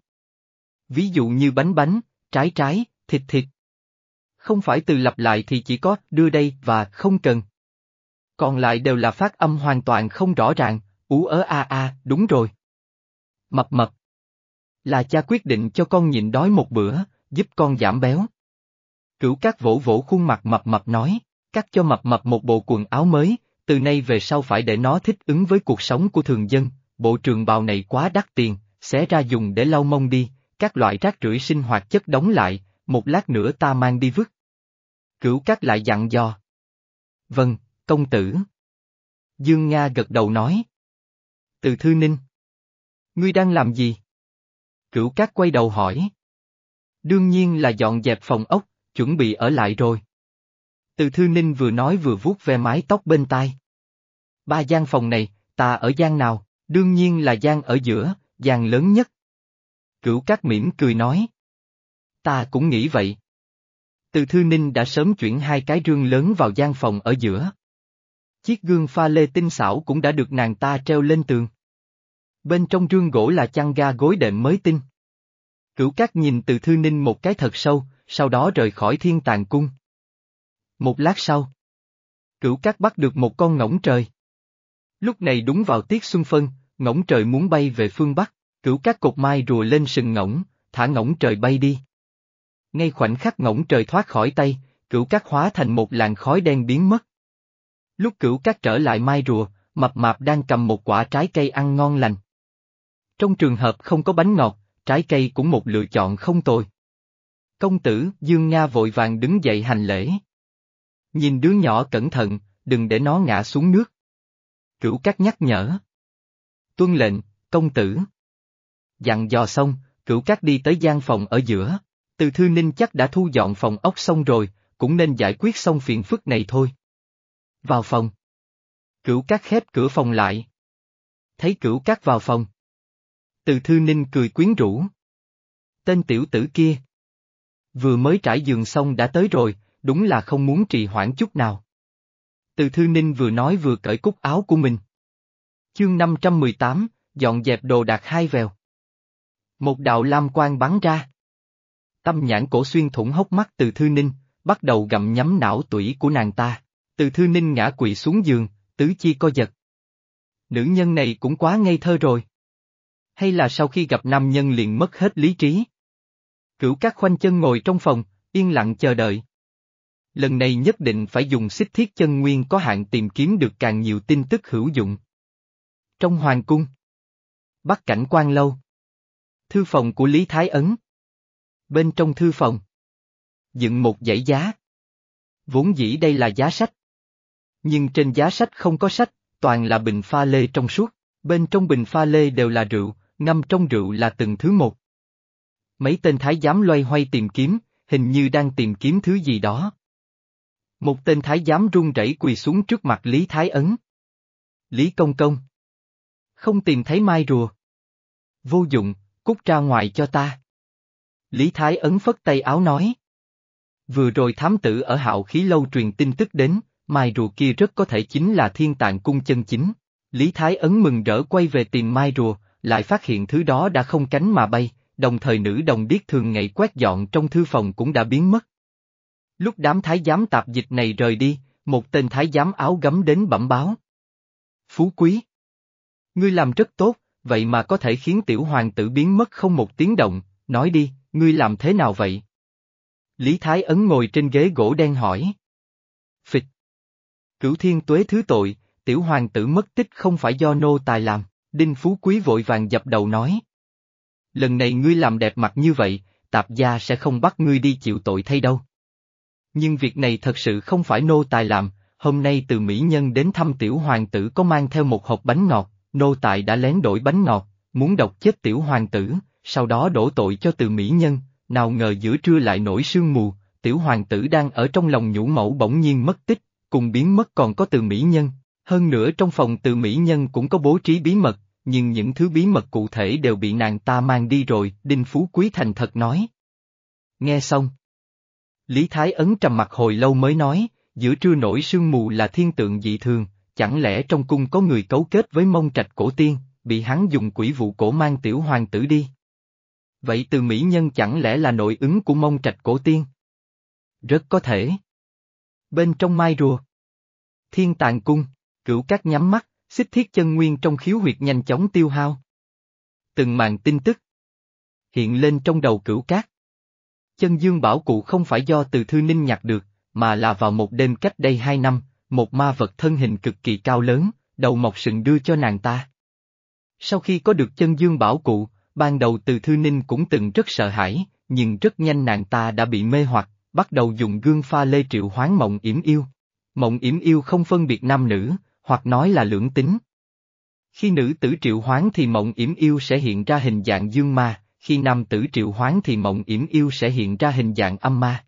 Ví dụ như bánh bánh, trái trái, thịt thịt. Không phải từ lặp lại thì chỉ có đưa đây và không cần. Còn lại đều là phát âm hoàn toàn không rõ ràng, ú ớ a a, đúng rồi. Mập mập. Là cha quyết định cho con nhịn đói một bữa, giúp con giảm béo. Cửu các vỗ vỗ khuôn mặt mập mập nói, cắt cho mập mập một bộ quần áo mới, từ nay về sau phải để nó thích ứng với cuộc sống của thường dân, bộ trường bào này quá đắt tiền, xé ra dùng để lau mông đi, các loại rác rưởi sinh hoạt chất đóng lại, một lát nữa ta mang đi vứt. Cửu các lại dặn dò. Vâng, công tử. Dương Nga gật đầu nói. Từ thư ninh. Ngươi đang làm gì? Cửu cát quay đầu hỏi. Đương nhiên là dọn dẹp phòng ốc, chuẩn bị ở lại rồi. Từ thư ninh vừa nói vừa vuốt ve mái tóc bên tai. Ba gian phòng này, ta ở gian nào, đương nhiên là gian ở giữa, gian lớn nhất. Cửu cát mỉm cười nói. Ta cũng nghĩ vậy. Từ thư ninh đã sớm chuyển hai cái rương lớn vào gian phòng ở giữa. Chiếc gương pha lê tinh xảo cũng đã được nàng ta treo lên tường. Bên trong rương gỗ là chăn ga gối đệm mới tinh. Cửu cát nhìn từ thư ninh một cái thật sâu, sau đó rời khỏi thiên tàng cung. Một lát sau, cửu cát bắt được một con ngỗng trời. Lúc này đúng vào tiết xuân phân, ngỗng trời muốn bay về phương Bắc, cửu cát cột mai rùa lên sừng ngỗng, thả ngỗng trời bay đi. Ngay khoảnh khắc ngỗng trời thoát khỏi tay, cửu cát hóa thành một làn khói đen biến mất. Lúc cửu cát trở lại mai rùa, mập mạp đang cầm một quả trái cây ăn ngon lành. Trong trường hợp không có bánh ngọt, trái cây cũng một lựa chọn không tồi. Công tử, Dương Nga vội vàng đứng dậy hành lễ. Nhìn đứa nhỏ cẩn thận, đừng để nó ngã xuống nước. Cửu cát nhắc nhở. Tuân lệnh, công tử. Dặn dò xong, cửu cát đi tới gian phòng ở giữa. Từ thư ninh chắc đã thu dọn phòng ốc xong rồi, cũng nên giải quyết xong phiền phức này thôi. Vào phòng. Cửu cát khép cửa phòng lại. Thấy cửu cát vào phòng. Từ thư ninh cười quyến rũ. Tên tiểu tử kia. Vừa mới trải giường xong đã tới rồi, đúng là không muốn trì hoãn chút nào. Từ thư ninh vừa nói vừa cởi cúc áo của mình. Chương 518, dọn dẹp đồ đạc hai vèo. Một đạo lam quang bắn ra. Tâm nhãn cổ xuyên thủng hốc mắt từ thư ninh, bắt đầu gặm nhắm não tủy của nàng ta. Từ thư ninh ngã quỵ xuống giường, tứ chi co giật. Nữ nhân này cũng quá ngây thơ rồi. Hay là sau khi gặp nam nhân liền mất hết lý trí? Cửu các khoanh chân ngồi trong phòng, yên lặng chờ đợi. Lần này nhất định phải dùng xích thiết chân nguyên có hạn tìm kiếm được càng nhiều tin tức hữu dụng. Trong hoàng cung. Bắc cảnh quan lâu. Thư phòng của Lý Thái Ấn. Bên trong thư phòng. Dựng một dãy giá. Vốn dĩ đây là giá sách. Nhưng trên giá sách không có sách, toàn là bình pha lê trong suốt. Bên trong bình pha lê đều là rượu, ngâm trong rượu là từng thứ một. Mấy tên thái giám loay hoay tìm kiếm, hình như đang tìm kiếm thứ gì đó. Một tên thái giám run rẩy quỳ xuống trước mặt Lý Thái Ấn. Lý Công Công. Không tìm thấy mai rùa. Vô dụng, cút ra ngoài cho ta. Lý Thái Ấn phất tay áo nói. Vừa rồi thám tử ở hạo khí lâu truyền tin tức đến, mai rùa kia rất có thể chính là thiên tạng cung chân chính. Lý Thái Ấn mừng rỡ quay về tìm mai rùa, lại phát hiện thứ đó đã không cánh mà bay, đồng thời nữ đồng điếc thường ngày quét dọn trong thư phòng cũng đã biến mất. Lúc đám thái giám tạp dịch này rời đi, một tên thái giám áo gấm đến bẩm báo. Phú quý! Ngươi làm rất tốt, vậy mà có thể khiến tiểu hoàng tử biến mất không một tiếng động, nói đi, ngươi làm thế nào vậy? Lý Thái Ấn ngồi trên ghế gỗ đen hỏi. Cửu thiên tuế thứ tội, tiểu hoàng tử mất tích không phải do nô tài làm, Đinh Phú Quý vội vàng dập đầu nói. Lần này ngươi làm đẹp mặt như vậy, tạp gia sẽ không bắt ngươi đi chịu tội thay đâu. Nhưng việc này thật sự không phải nô tài làm, hôm nay từ Mỹ Nhân đến thăm tiểu hoàng tử có mang theo một hộp bánh ngọt, nô tài đã lén đổi bánh ngọt, muốn độc chết tiểu hoàng tử, sau đó đổ tội cho từ Mỹ Nhân, nào ngờ giữa trưa lại nổi sương mù, tiểu hoàng tử đang ở trong lòng nhũ mẫu bỗng nhiên mất tích, cùng biến mất còn có từ Mỹ Nhân, hơn nữa trong phòng từ Mỹ Nhân cũng có bố trí bí mật, nhưng những thứ bí mật cụ thể đều bị nàng ta mang đi rồi, Đinh Phú Quý thành thật nói. Nghe xong. Lý Thái Ấn trầm mặt hồi lâu mới nói, giữa trưa nổi sương mù là thiên tượng dị thường, chẳng lẽ trong cung có người cấu kết với mông trạch cổ tiên, bị hắn dùng quỷ vụ cổ mang tiểu hoàng tử đi. Vậy từ Mỹ Nhân chẳng lẽ là nội ứng của mông trạch cổ tiên? Rất có thể. Bên trong mai rùa. Thiên tàng cung, cửu các nhắm mắt, xích thiết chân nguyên trong khiếu huyệt nhanh chóng tiêu hao. Từng màn tin tức hiện lên trong đầu cửu cát. Chân dương bảo cụ không phải do từ thư ninh nhặt được, mà là vào một đêm cách đây hai năm, một ma vật thân hình cực kỳ cao lớn, đầu mọc sừng đưa cho nàng ta. Sau khi có được chân dương bảo cụ, ban đầu từ thư ninh cũng từng rất sợ hãi, nhưng rất nhanh nàng ta đã bị mê hoặc, bắt đầu dùng gương pha lê triệu hoán mộng yểm yêu. Mộng yểm yêu không phân biệt nam nữ, hoặc nói là lưỡng tính. Khi nữ tử triệu hoán thì mộng yểm yêu sẽ hiện ra hình dạng dương ma, khi nam tử triệu hoán thì mộng yểm yêu sẽ hiện ra hình dạng âm ma.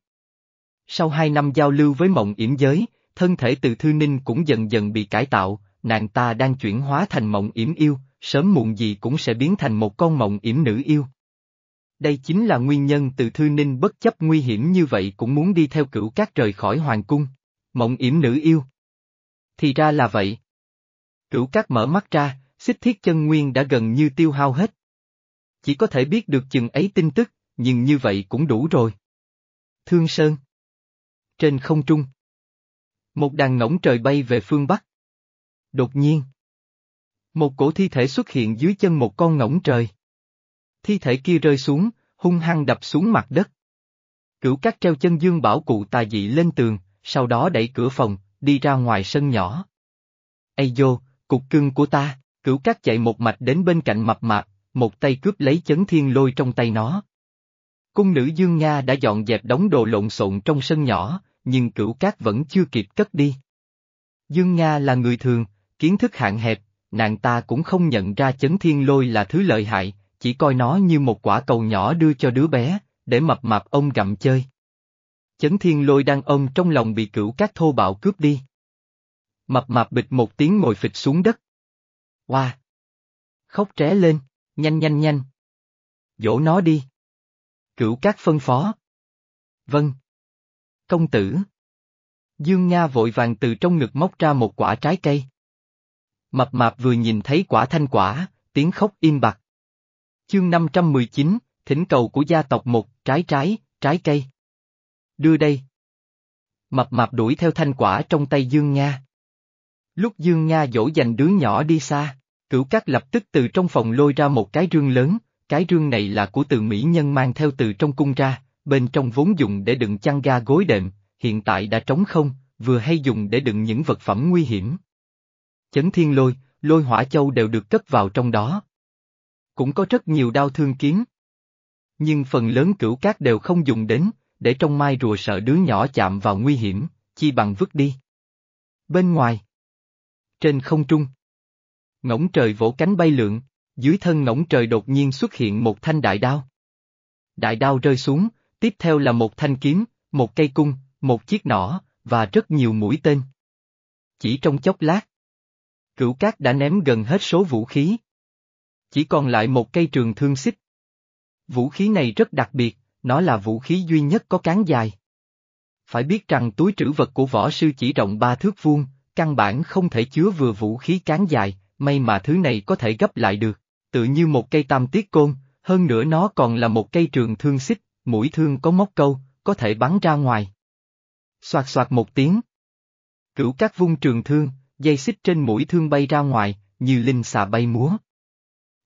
Sau hai năm giao lưu với mộng yểm giới, thân thể từ thư ninh cũng dần dần bị cải tạo, nàng ta đang chuyển hóa thành mộng yểm yêu, sớm muộn gì cũng sẽ biến thành một con mộng yểm nữ yêu. Đây chính là nguyên nhân từ thư ninh bất chấp nguy hiểm như vậy cũng muốn đi theo cửu cát rời khỏi hoàng cung. Mộng yểm nữ yêu. Thì ra là vậy. Cửu cát mở mắt ra, xích thiết chân nguyên đã gần như tiêu hao hết. Chỉ có thể biết được chừng ấy tin tức, nhưng như vậy cũng đủ rồi. Thương Sơn. Trên không trung. Một đàn ngỗng trời bay về phương Bắc. Đột nhiên. Một cổ thi thể xuất hiện dưới chân một con ngỗng trời. Thi thể kia rơi xuống, hung hăng đập xuống mặt đất. Cửu cát treo chân dương bảo cụ tà dị lên tường, sau đó đẩy cửa phòng, đi ra ngoài sân nhỏ. Ây vô, cục cưng của ta, cửu cát chạy một mạch đến bên cạnh mập mạp, một tay cướp lấy chấn thiên lôi trong tay nó. Cung nữ Dương Nga đã dọn dẹp đống đồ lộn xộn trong sân nhỏ, nhưng cửu cát vẫn chưa kịp cất đi. Dương Nga là người thường, kiến thức hạn hẹp, nàng ta cũng không nhận ra chấn thiên lôi là thứ lợi hại, chỉ coi nó như một quả cầu nhỏ đưa cho đứa bé, để mập mạp ông gặm chơi. Chấn thiên lôi đang ôm trong lòng bị cửu cát thô bạo cướp đi. Mập mạp bịch một tiếng ngồi phịch xuống đất. Hoa! Wow. Khóc tré lên, nhanh nhanh nhanh. Dỗ nó đi. Cửu cát phân phó. Vâng. Công tử. Dương Nga vội vàng từ trong ngực móc ra một quả trái cây. Mập mạp vừa nhìn thấy quả thanh quả, tiếng khóc im bặt. Chương 519, thỉnh cầu của gia tộc một, trái trái, trái cây. Đưa đây. Mập mạp đuổi theo thanh quả trong tay Dương Nga. Lúc Dương Nga dỗ dành đứa nhỏ đi xa, cửu cát lập tức từ trong phòng lôi ra một cái rương lớn, cái rương này là của từ Mỹ Nhân mang theo từ trong cung ra, bên trong vốn dùng để đựng chăn ga gối đệm, hiện tại đã trống không, vừa hay dùng để đựng những vật phẩm nguy hiểm. Chấn thiên lôi, lôi hỏa châu đều được cất vào trong đó. Cũng có rất nhiều đao thương kiếm. Nhưng phần lớn cửu cát đều không dùng đến, để trong mai rùa sợ đứa nhỏ chạm vào nguy hiểm, chi bằng vứt đi. Bên ngoài. Trên không trung. Ngỗng trời vỗ cánh bay lượn, dưới thân ngỗng trời đột nhiên xuất hiện một thanh đại đao. Đại đao rơi xuống, tiếp theo là một thanh kiếm, một cây cung, một chiếc nỏ, và rất nhiều mũi tên. Chỉ trong chốc lát, cửu cát đã ném gần hết số vũ khí. Chỉ còn lại một cây trường thương xích. Vũ khí này rất đặc biệt, nó là vũ khí duy nhất có cán dài. Phải biết rằng túi trữ vật của võ sư chỉ rộng ba thước vuông, căn bản không thể chứa vừa vũ khí cán dài, may mà thứ này có thể gấp lại được, tự như một cây tam tiết côn, hơn nữa nó còn là một cây trường thương xích, mũi thương có móc câu, có thể bắn ra ngoài. Xoạt xoạt một tiếng. Cửu các vung trường thương, dây xích trên mũi thương bay ra ngoài, như linh xà bay múa.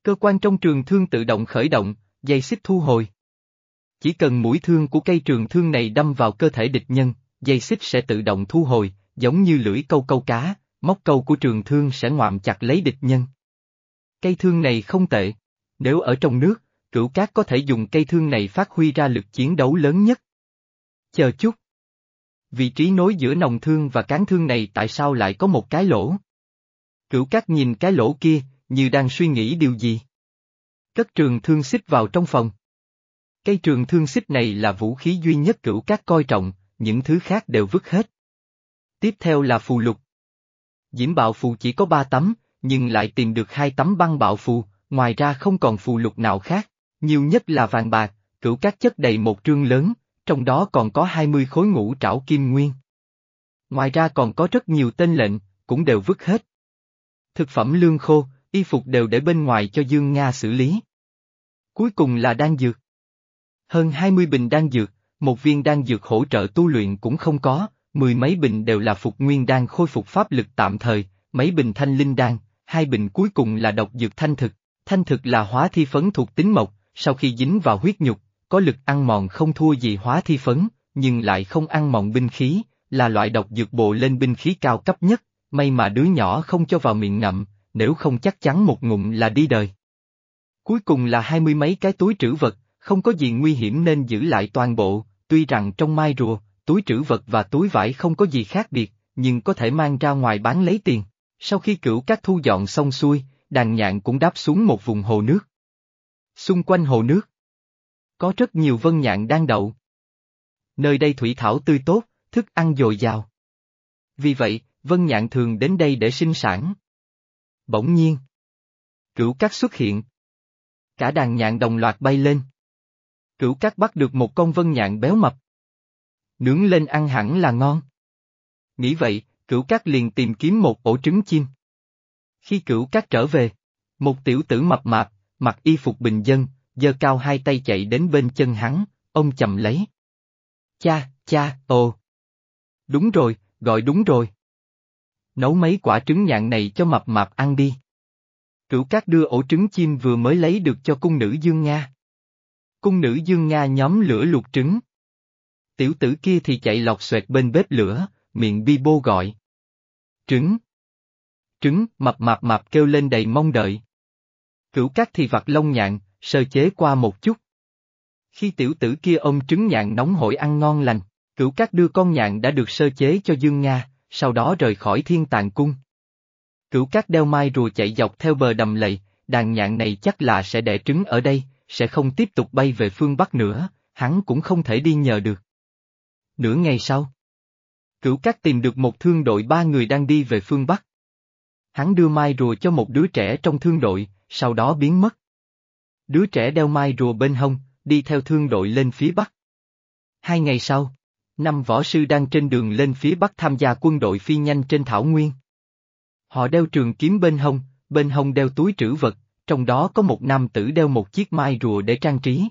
Cơ quan trong trường thương tự động khởi động, dây xích thu hồi. Chỉ cần mũi thương của cây trường thương này đâm vào cơ thể địch nhân, dây xích sẽ tự động thu hồi, giống như lưỡi câu câu cá, móc câu của trường thương sẽ ngoạm chặt lấy địch nhân. Cây thương này không tệ. Nếu ở trong nước, cửu cát có thể dùng cây thương này phát huy ra lực chiến đấu lớn nhất. Chờ chút. Vị trí nối giữa nòng thương và cán thương này tại sao lại có một cái lỗ? Cửu cát nhìn cái lỗ kia, như đang suy nghĩ điều gì. Cất trường thương xích vào trong phòng. Cây trường thương xích này là vũ khí duy nhất cửu cát coi trọng, những thứ khác đều vứt hết. Tiếp theo là phù lục. Diễm bạo phù chỉ có ba tấm, nhưng lại tìm được hai tấm băng bạo phù, ngoài ra không còn phù lục nào khác, nhiều nhất là vàng bạc, cửu cát chất đầy một trương lớn, trong đó còn có hai mươi khối ngũ trảo kim nguyên. Ngoài ra còn có rất nhiều tên lệnh, cũng đều vứt hết. Thực phẩm lương khô, y phục đều để bên ngoài cho Dương Nga xử lý. Cuối cùng là đan dược. Hơn 20 bình đan dược, một viên đan dược hỗ trợ tu luyện cũng không có, mười mấy bình đều là phục nguyên đan khôi phục pháp lực tạm thời, mấy bình thanh linh đan, hai bình cuối cùng là độc dược thanh thực. Thanh thực là hóa thi phấn thuộc tính mộc, sau khi dính vào huyết nhục, có lực ăn mòn không thua gì hóa thi phấn, nhưng lại không ăn mòn binh khí, là loại độc dược bộ lên binh khí cao cấp nhất, may mà đứa nhỏ không cho vào miệng ngậm, nếu không chắc chắn một ngụm là đi đời. Cuối cùng là hai mươi mấy cái túi trữ vật, không có gì nguy hiểm nên giữ lại toàn bộ, tuy rằng trong mai rùa, túi trữ vật và túi vải không có gì khác biệt, nhưng có thể mang ra ngoài bán lấy tiền. Sau khi cửu các thu dọn xong xuôi, đàn nhạn cũng đáp xuống một vùng hồ nước. Xung quanh hồ nước, có rất nhiều vân nhạn đang đậu. Nơi đây thủy thảo tươi tốt, thức ăn dồi dào. Vì vậy, vân nhạn thường đến đây để sinh sản. Bỗng nhiên, cửu cát xuất hiện. Cả đàn nhạn đồng loạt bay lên. Cửu cát bắt được một con vân nhạn béo mập. Nướng lên ăn hẳn là ngon. Nghĩ vậy, cửu cát liền tìm kiếm một ổ trứng chim. Khi cửu cát trở về, một tiểu tử mập mạp, mặc y phục bình dân, giơ cao hai tay chạy đến bên chân hắn, ông chầm lấy. Cha, cha, ồ. Đúng rồi, gọi đúng rồi. Nấu mấy quả trứng nhạn này cho mập mạp ăn đi. Cửu cát đưa ổ trứng chim vừa mới lấy được cho cung nữ Dương Nga. Cung nữ Dương Nga nhóm lửa luộc trứng. Tiểu tử kia thì chạy lọt xoẹt bên bếp lửa, miệng bi bô gọi. Trứng. Trứng, mập mạp mạp kêu lên đầy mong đợi. Cửu cát thì vặt lông nhạn, sơ chế qua một chút. Khi tiểu tử kia ôm trứng nhạn nóng hổi ăn ngon lành, cửu cát đưa con nhạn đã được sơ chế cho Dương Nga, sau đó rời khỏi thiên tàng cung. Cửu cát đeo mai rùa chạy dọc theo bờ đầm lầy, đàn nhạn này chắc là sẽ đẻ trứng ở đây, sẽ không tiếp tục bay về phương Bắc nữa, hắn cũng không thể đi nhờ được. Nửa ngày sau, cửu cát tìm được một thương đội ba người đang đi về phương Bắc. Hắn đưa mai rùa cho một đứa trẻ trong thương đội, sau đó biến mất. Đứa trẻ đeo mai rùa bên hông, đi theo thương đội lên phía Bắc. Hai ngày sau, năm võ sư đang trên đường lên phía Bắc tham gia quân đội phi nhanh trên Thảo Nguyên. Họ đeo trường kiếm bên hông, bên hông đeo túi trữ vật, trong đó có một nam tử đeo một chiếc mai rùa để trang trí.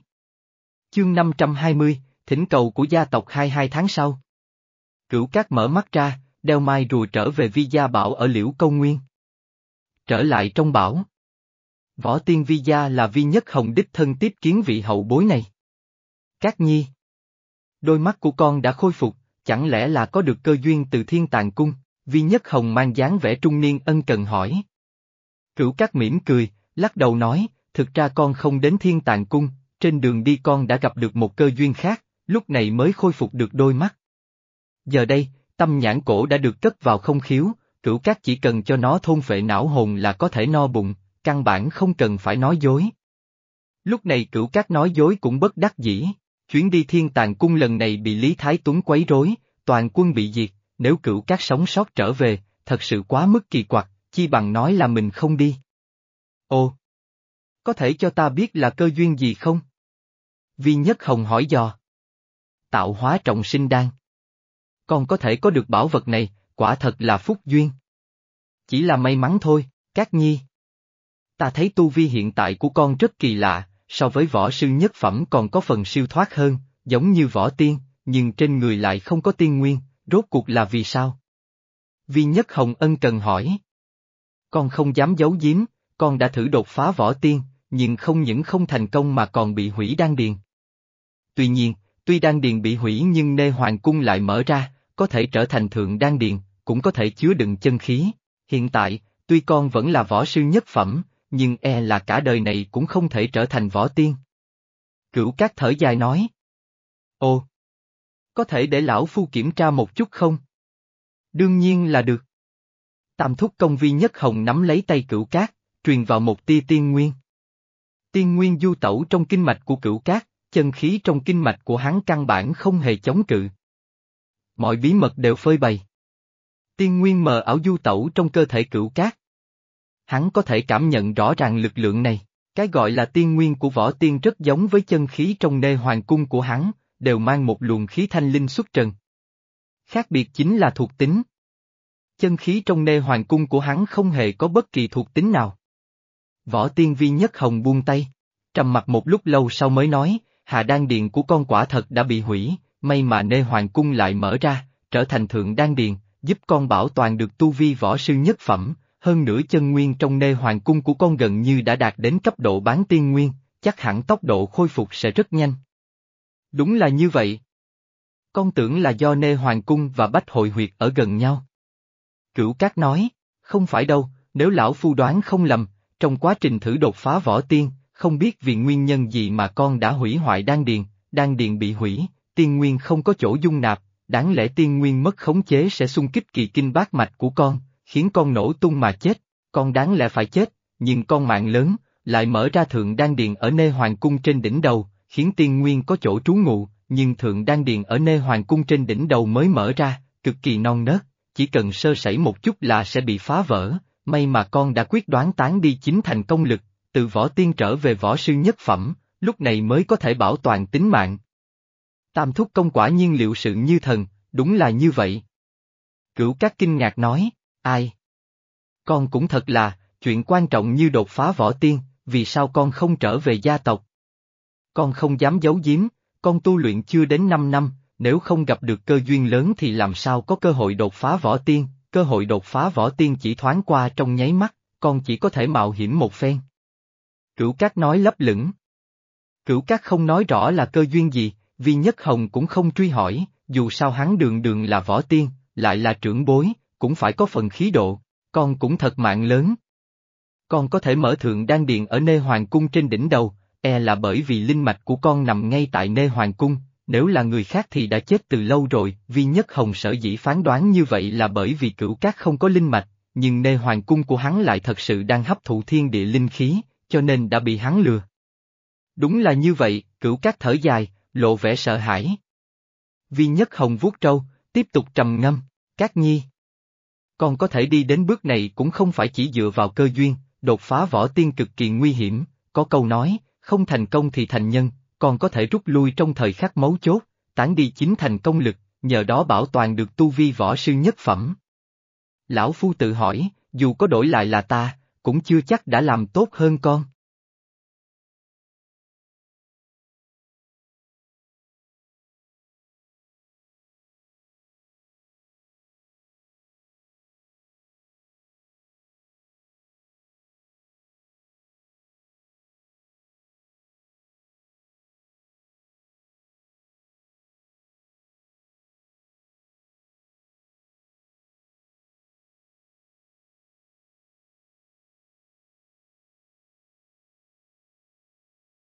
Chương 520, thỉnh cầu của gia tộc 22 tháng sau. Cửu Cát mở mắt ra, đeo mai rùa trở về Vi Gia Bảo ở Liễu Câu Nguyên. Trở lại trong bảo. Võ Tiên Vi Gia là vi nhất hồng đích thân tiếp kiến vị hậu bối này. Cát Nhi. Đôi mắt của con đã khôi phục, chẳng lẽ là có được cơ duyên từ thiên tàng cung, vi nhất hồng mang dáng vẻ trung niên ân cần hỏi. Cửu cát mỉm cười, lắc đầu nói, thực ra con không đến thiên tàng cung, trên đường đi con đã gặp được một cơ duyên khác, lúc này mới khôi phục được đôi mắt. Giờ đây, tâm nhãn cổ đã được cất vào không khiếu, cửu cát chỉ cần cho nó thôn phệ não hồn là có thể no bụng, căn bản không cần phải nói dối. Lúc này cửu cát nói dối cũng bất đắc dĩ, chuyến đi thiên tàng cung lần này bị Lý Thái Tuấn quấy rối, toàn quân bị diệt, nếu cửu cát sống sót trở về, thật sự quá mức kỳ quặc, chi bằng nói là mình không đi. Ồ! Có thể cho ta biết là cơ duyên gì không? Vi Nhất Hồng hỏi dò. Tạo hóa trọng sinh đan. Con có thể có được bảo vật này, quả thật là phúc duyên. Chỉ là may mắn thôi, các nhi. Ta thấy tu vi hiện tại của con rất kỳ lạ, so với võ sư nhất phẩm còn có phần siêu thoát hơn, giống như võ tiên, nhưng trên người lại không có tiên nguyên, rốt cuộc là vì sao? Vi Nhất Hồng ân cần hỏi. Con không dám giấu giếm, con đã thử đột phá võ tiên, nhưng không những không thành công mà còn bị hủy đan điền. Tuy nhiên, tuy đan điền bị hủy nhưng nê hoàng cung lại mở ra, có thể trở thành thượng đan điền, cũng có thể chứa đựng chân khí. Hiện tại, tuy con vẫn là võ sư nhất phẩm, nhưng e là cả đời này cũng không thể trở thành võ tiên. Cửu các thở dài nói. Ồ! Có thể để lão phu kiểm tra một chút không? Đương nhiên là được. Tam thúc công vi nhất hồng nắm lấy tay cửu cát, truyền vào một tia tiên nguyên. Tiên nguyên du tẩu trong kinh mạch của cửu cát, chân khí trong kinh mạch của hắn căn bản không hề chống cự. Mọi bí mật đều phơi bày. Tiên nguyên mờ ảo du tẩu trong cơ thể cửu cát. Hắn có thể cảm nhận rõ ràng lực lượng này, cái gọi là tiên nguyên của võ tiên rất giống với chân khí trong nê hoàng cung của hắn, đều mang một luồng khí thanh linh xuất trần. Khác biệt chính là thuộc tính. Chân khí trong nê hoàng cung của hắn không hề có bất kỳ thuộc tính nào. Võ tiên vi nhất hồng buông tay, trầm mặt một lúc lâu sau mới nói, Hà đan Điện của con quả thật đã bị hủy, may mà nê hoàng cung lại mở ra, trở thành thượng đan Điện, giúp con bảo toàn được tu vi võ sư nhất phẩm, hơn nửa chân nguyên trong nê hoàng cung của con gần như đã đạt đến cấp độ bán tiên nguyên, chắc hẳn tốc độ khôi phục sẽ rất nhanh. Đúng là như vậy. Con tưởng là do nê hoàng cung và bách hội huyệt ở gần nhau. Cửu Cát nói, không phải đâu, nếu lão phu đoán không lầm, trong quá trình thử đột phá võ tiên, không biết vì nguyên nhân gì mà con đã hủy hoại đan điền, đan điền bị hủy, tiên nguyên không có chỗ dung nạp, đáng lẽ tiên nguyên mất khống chế sẽ xung kích kỳ kinh bát mạch của con, khiến con nổ tung mà chết, con đáng lẽ phải chết, nhưng con mạng lớn, lại mở ra thượng đan điền ở nơi hoàng cung trên đỉnh đầu, khiến tiên nguyên có chỗ trú ngụ, nhưng thượng đan điền ở nơi hoàng cung trên đỉnh đầu mới mở ra, cực kỳ non nớt, chỉ cần sơ sẩy một chút là sẽ bị phá vỡ, may mà con đã quyết đoán tán đi chính thành công lực, từ võ tiên trở về võ sư nhất phẩm, lúc này mới có thể bảo toàn tính mạng. Tam thúc công quả nhiên liệu sự như thần, đúng là như vậy. Cửu các kinh ngạc nói, ai? Con cũng thật là, chuyện quan trọng như đột phá võ tiên, vì sao con không trở về gia tộc? Con không dám giấu giếm, con tu luyện chưa đến 5 năm, nếu không gặp được cơ duyên lớn thì làm sao có cơ hội đột phá võ tiên, cơ hội đột phá võ tiên chỉ thoáng qua trong nháy mắt, con chỉ có thể mạo hiểm một phen. Cửu Cát nói lấp lửng. Cửu Cát không nói rõ là cơ duyên gì, vì Nhất Hồng cũng không truy hỏi, dù sao hắn đường đường là võ tiên, lại là trưởng bối, cũng phải có phần khí độ, con cũng thật mạng lớn. Con có thể mở thượng đan điện ở nê hoàng cung trên đỉnh đầu, e là bởi vì linh mạch của con nằm ngay tại nê hoàng cung, nếu là người khác thì đã chết từ lâu rồi, Vi Nhất Hồng sở dĩ phán đoán như vậy là bởi vì cửu cát không có linh mạch, nhưng nê hoàng cung của hắn lại thật sự đang hấp thụ thiên địa linh khí, cho nên đã bị hắn lừa. Đúng là như vậy, cửu cát thở dài, lộ vẻ sợ hãi. Vi Nhất Hồng vuốt trâu, tiếp tục trầm ngâm, Cát Nhi. Con có thể đi đến bước này cũng không phải chỉ dựa vào cơ duyên, đột phá võ tiên cực kỳ nguy hiểm, có câu nói, không thành công thì thành nhân, còn có thể rút lui trong thời khắc mấu chốt, tán đi chính thành công lực, nhờ đó bảo toàn được tu vi võ sư nhất phẩm. Lão Phu tự hỏi, dù có đổi lại là ta, cũng chưa chắc đã làm tốt hơn con.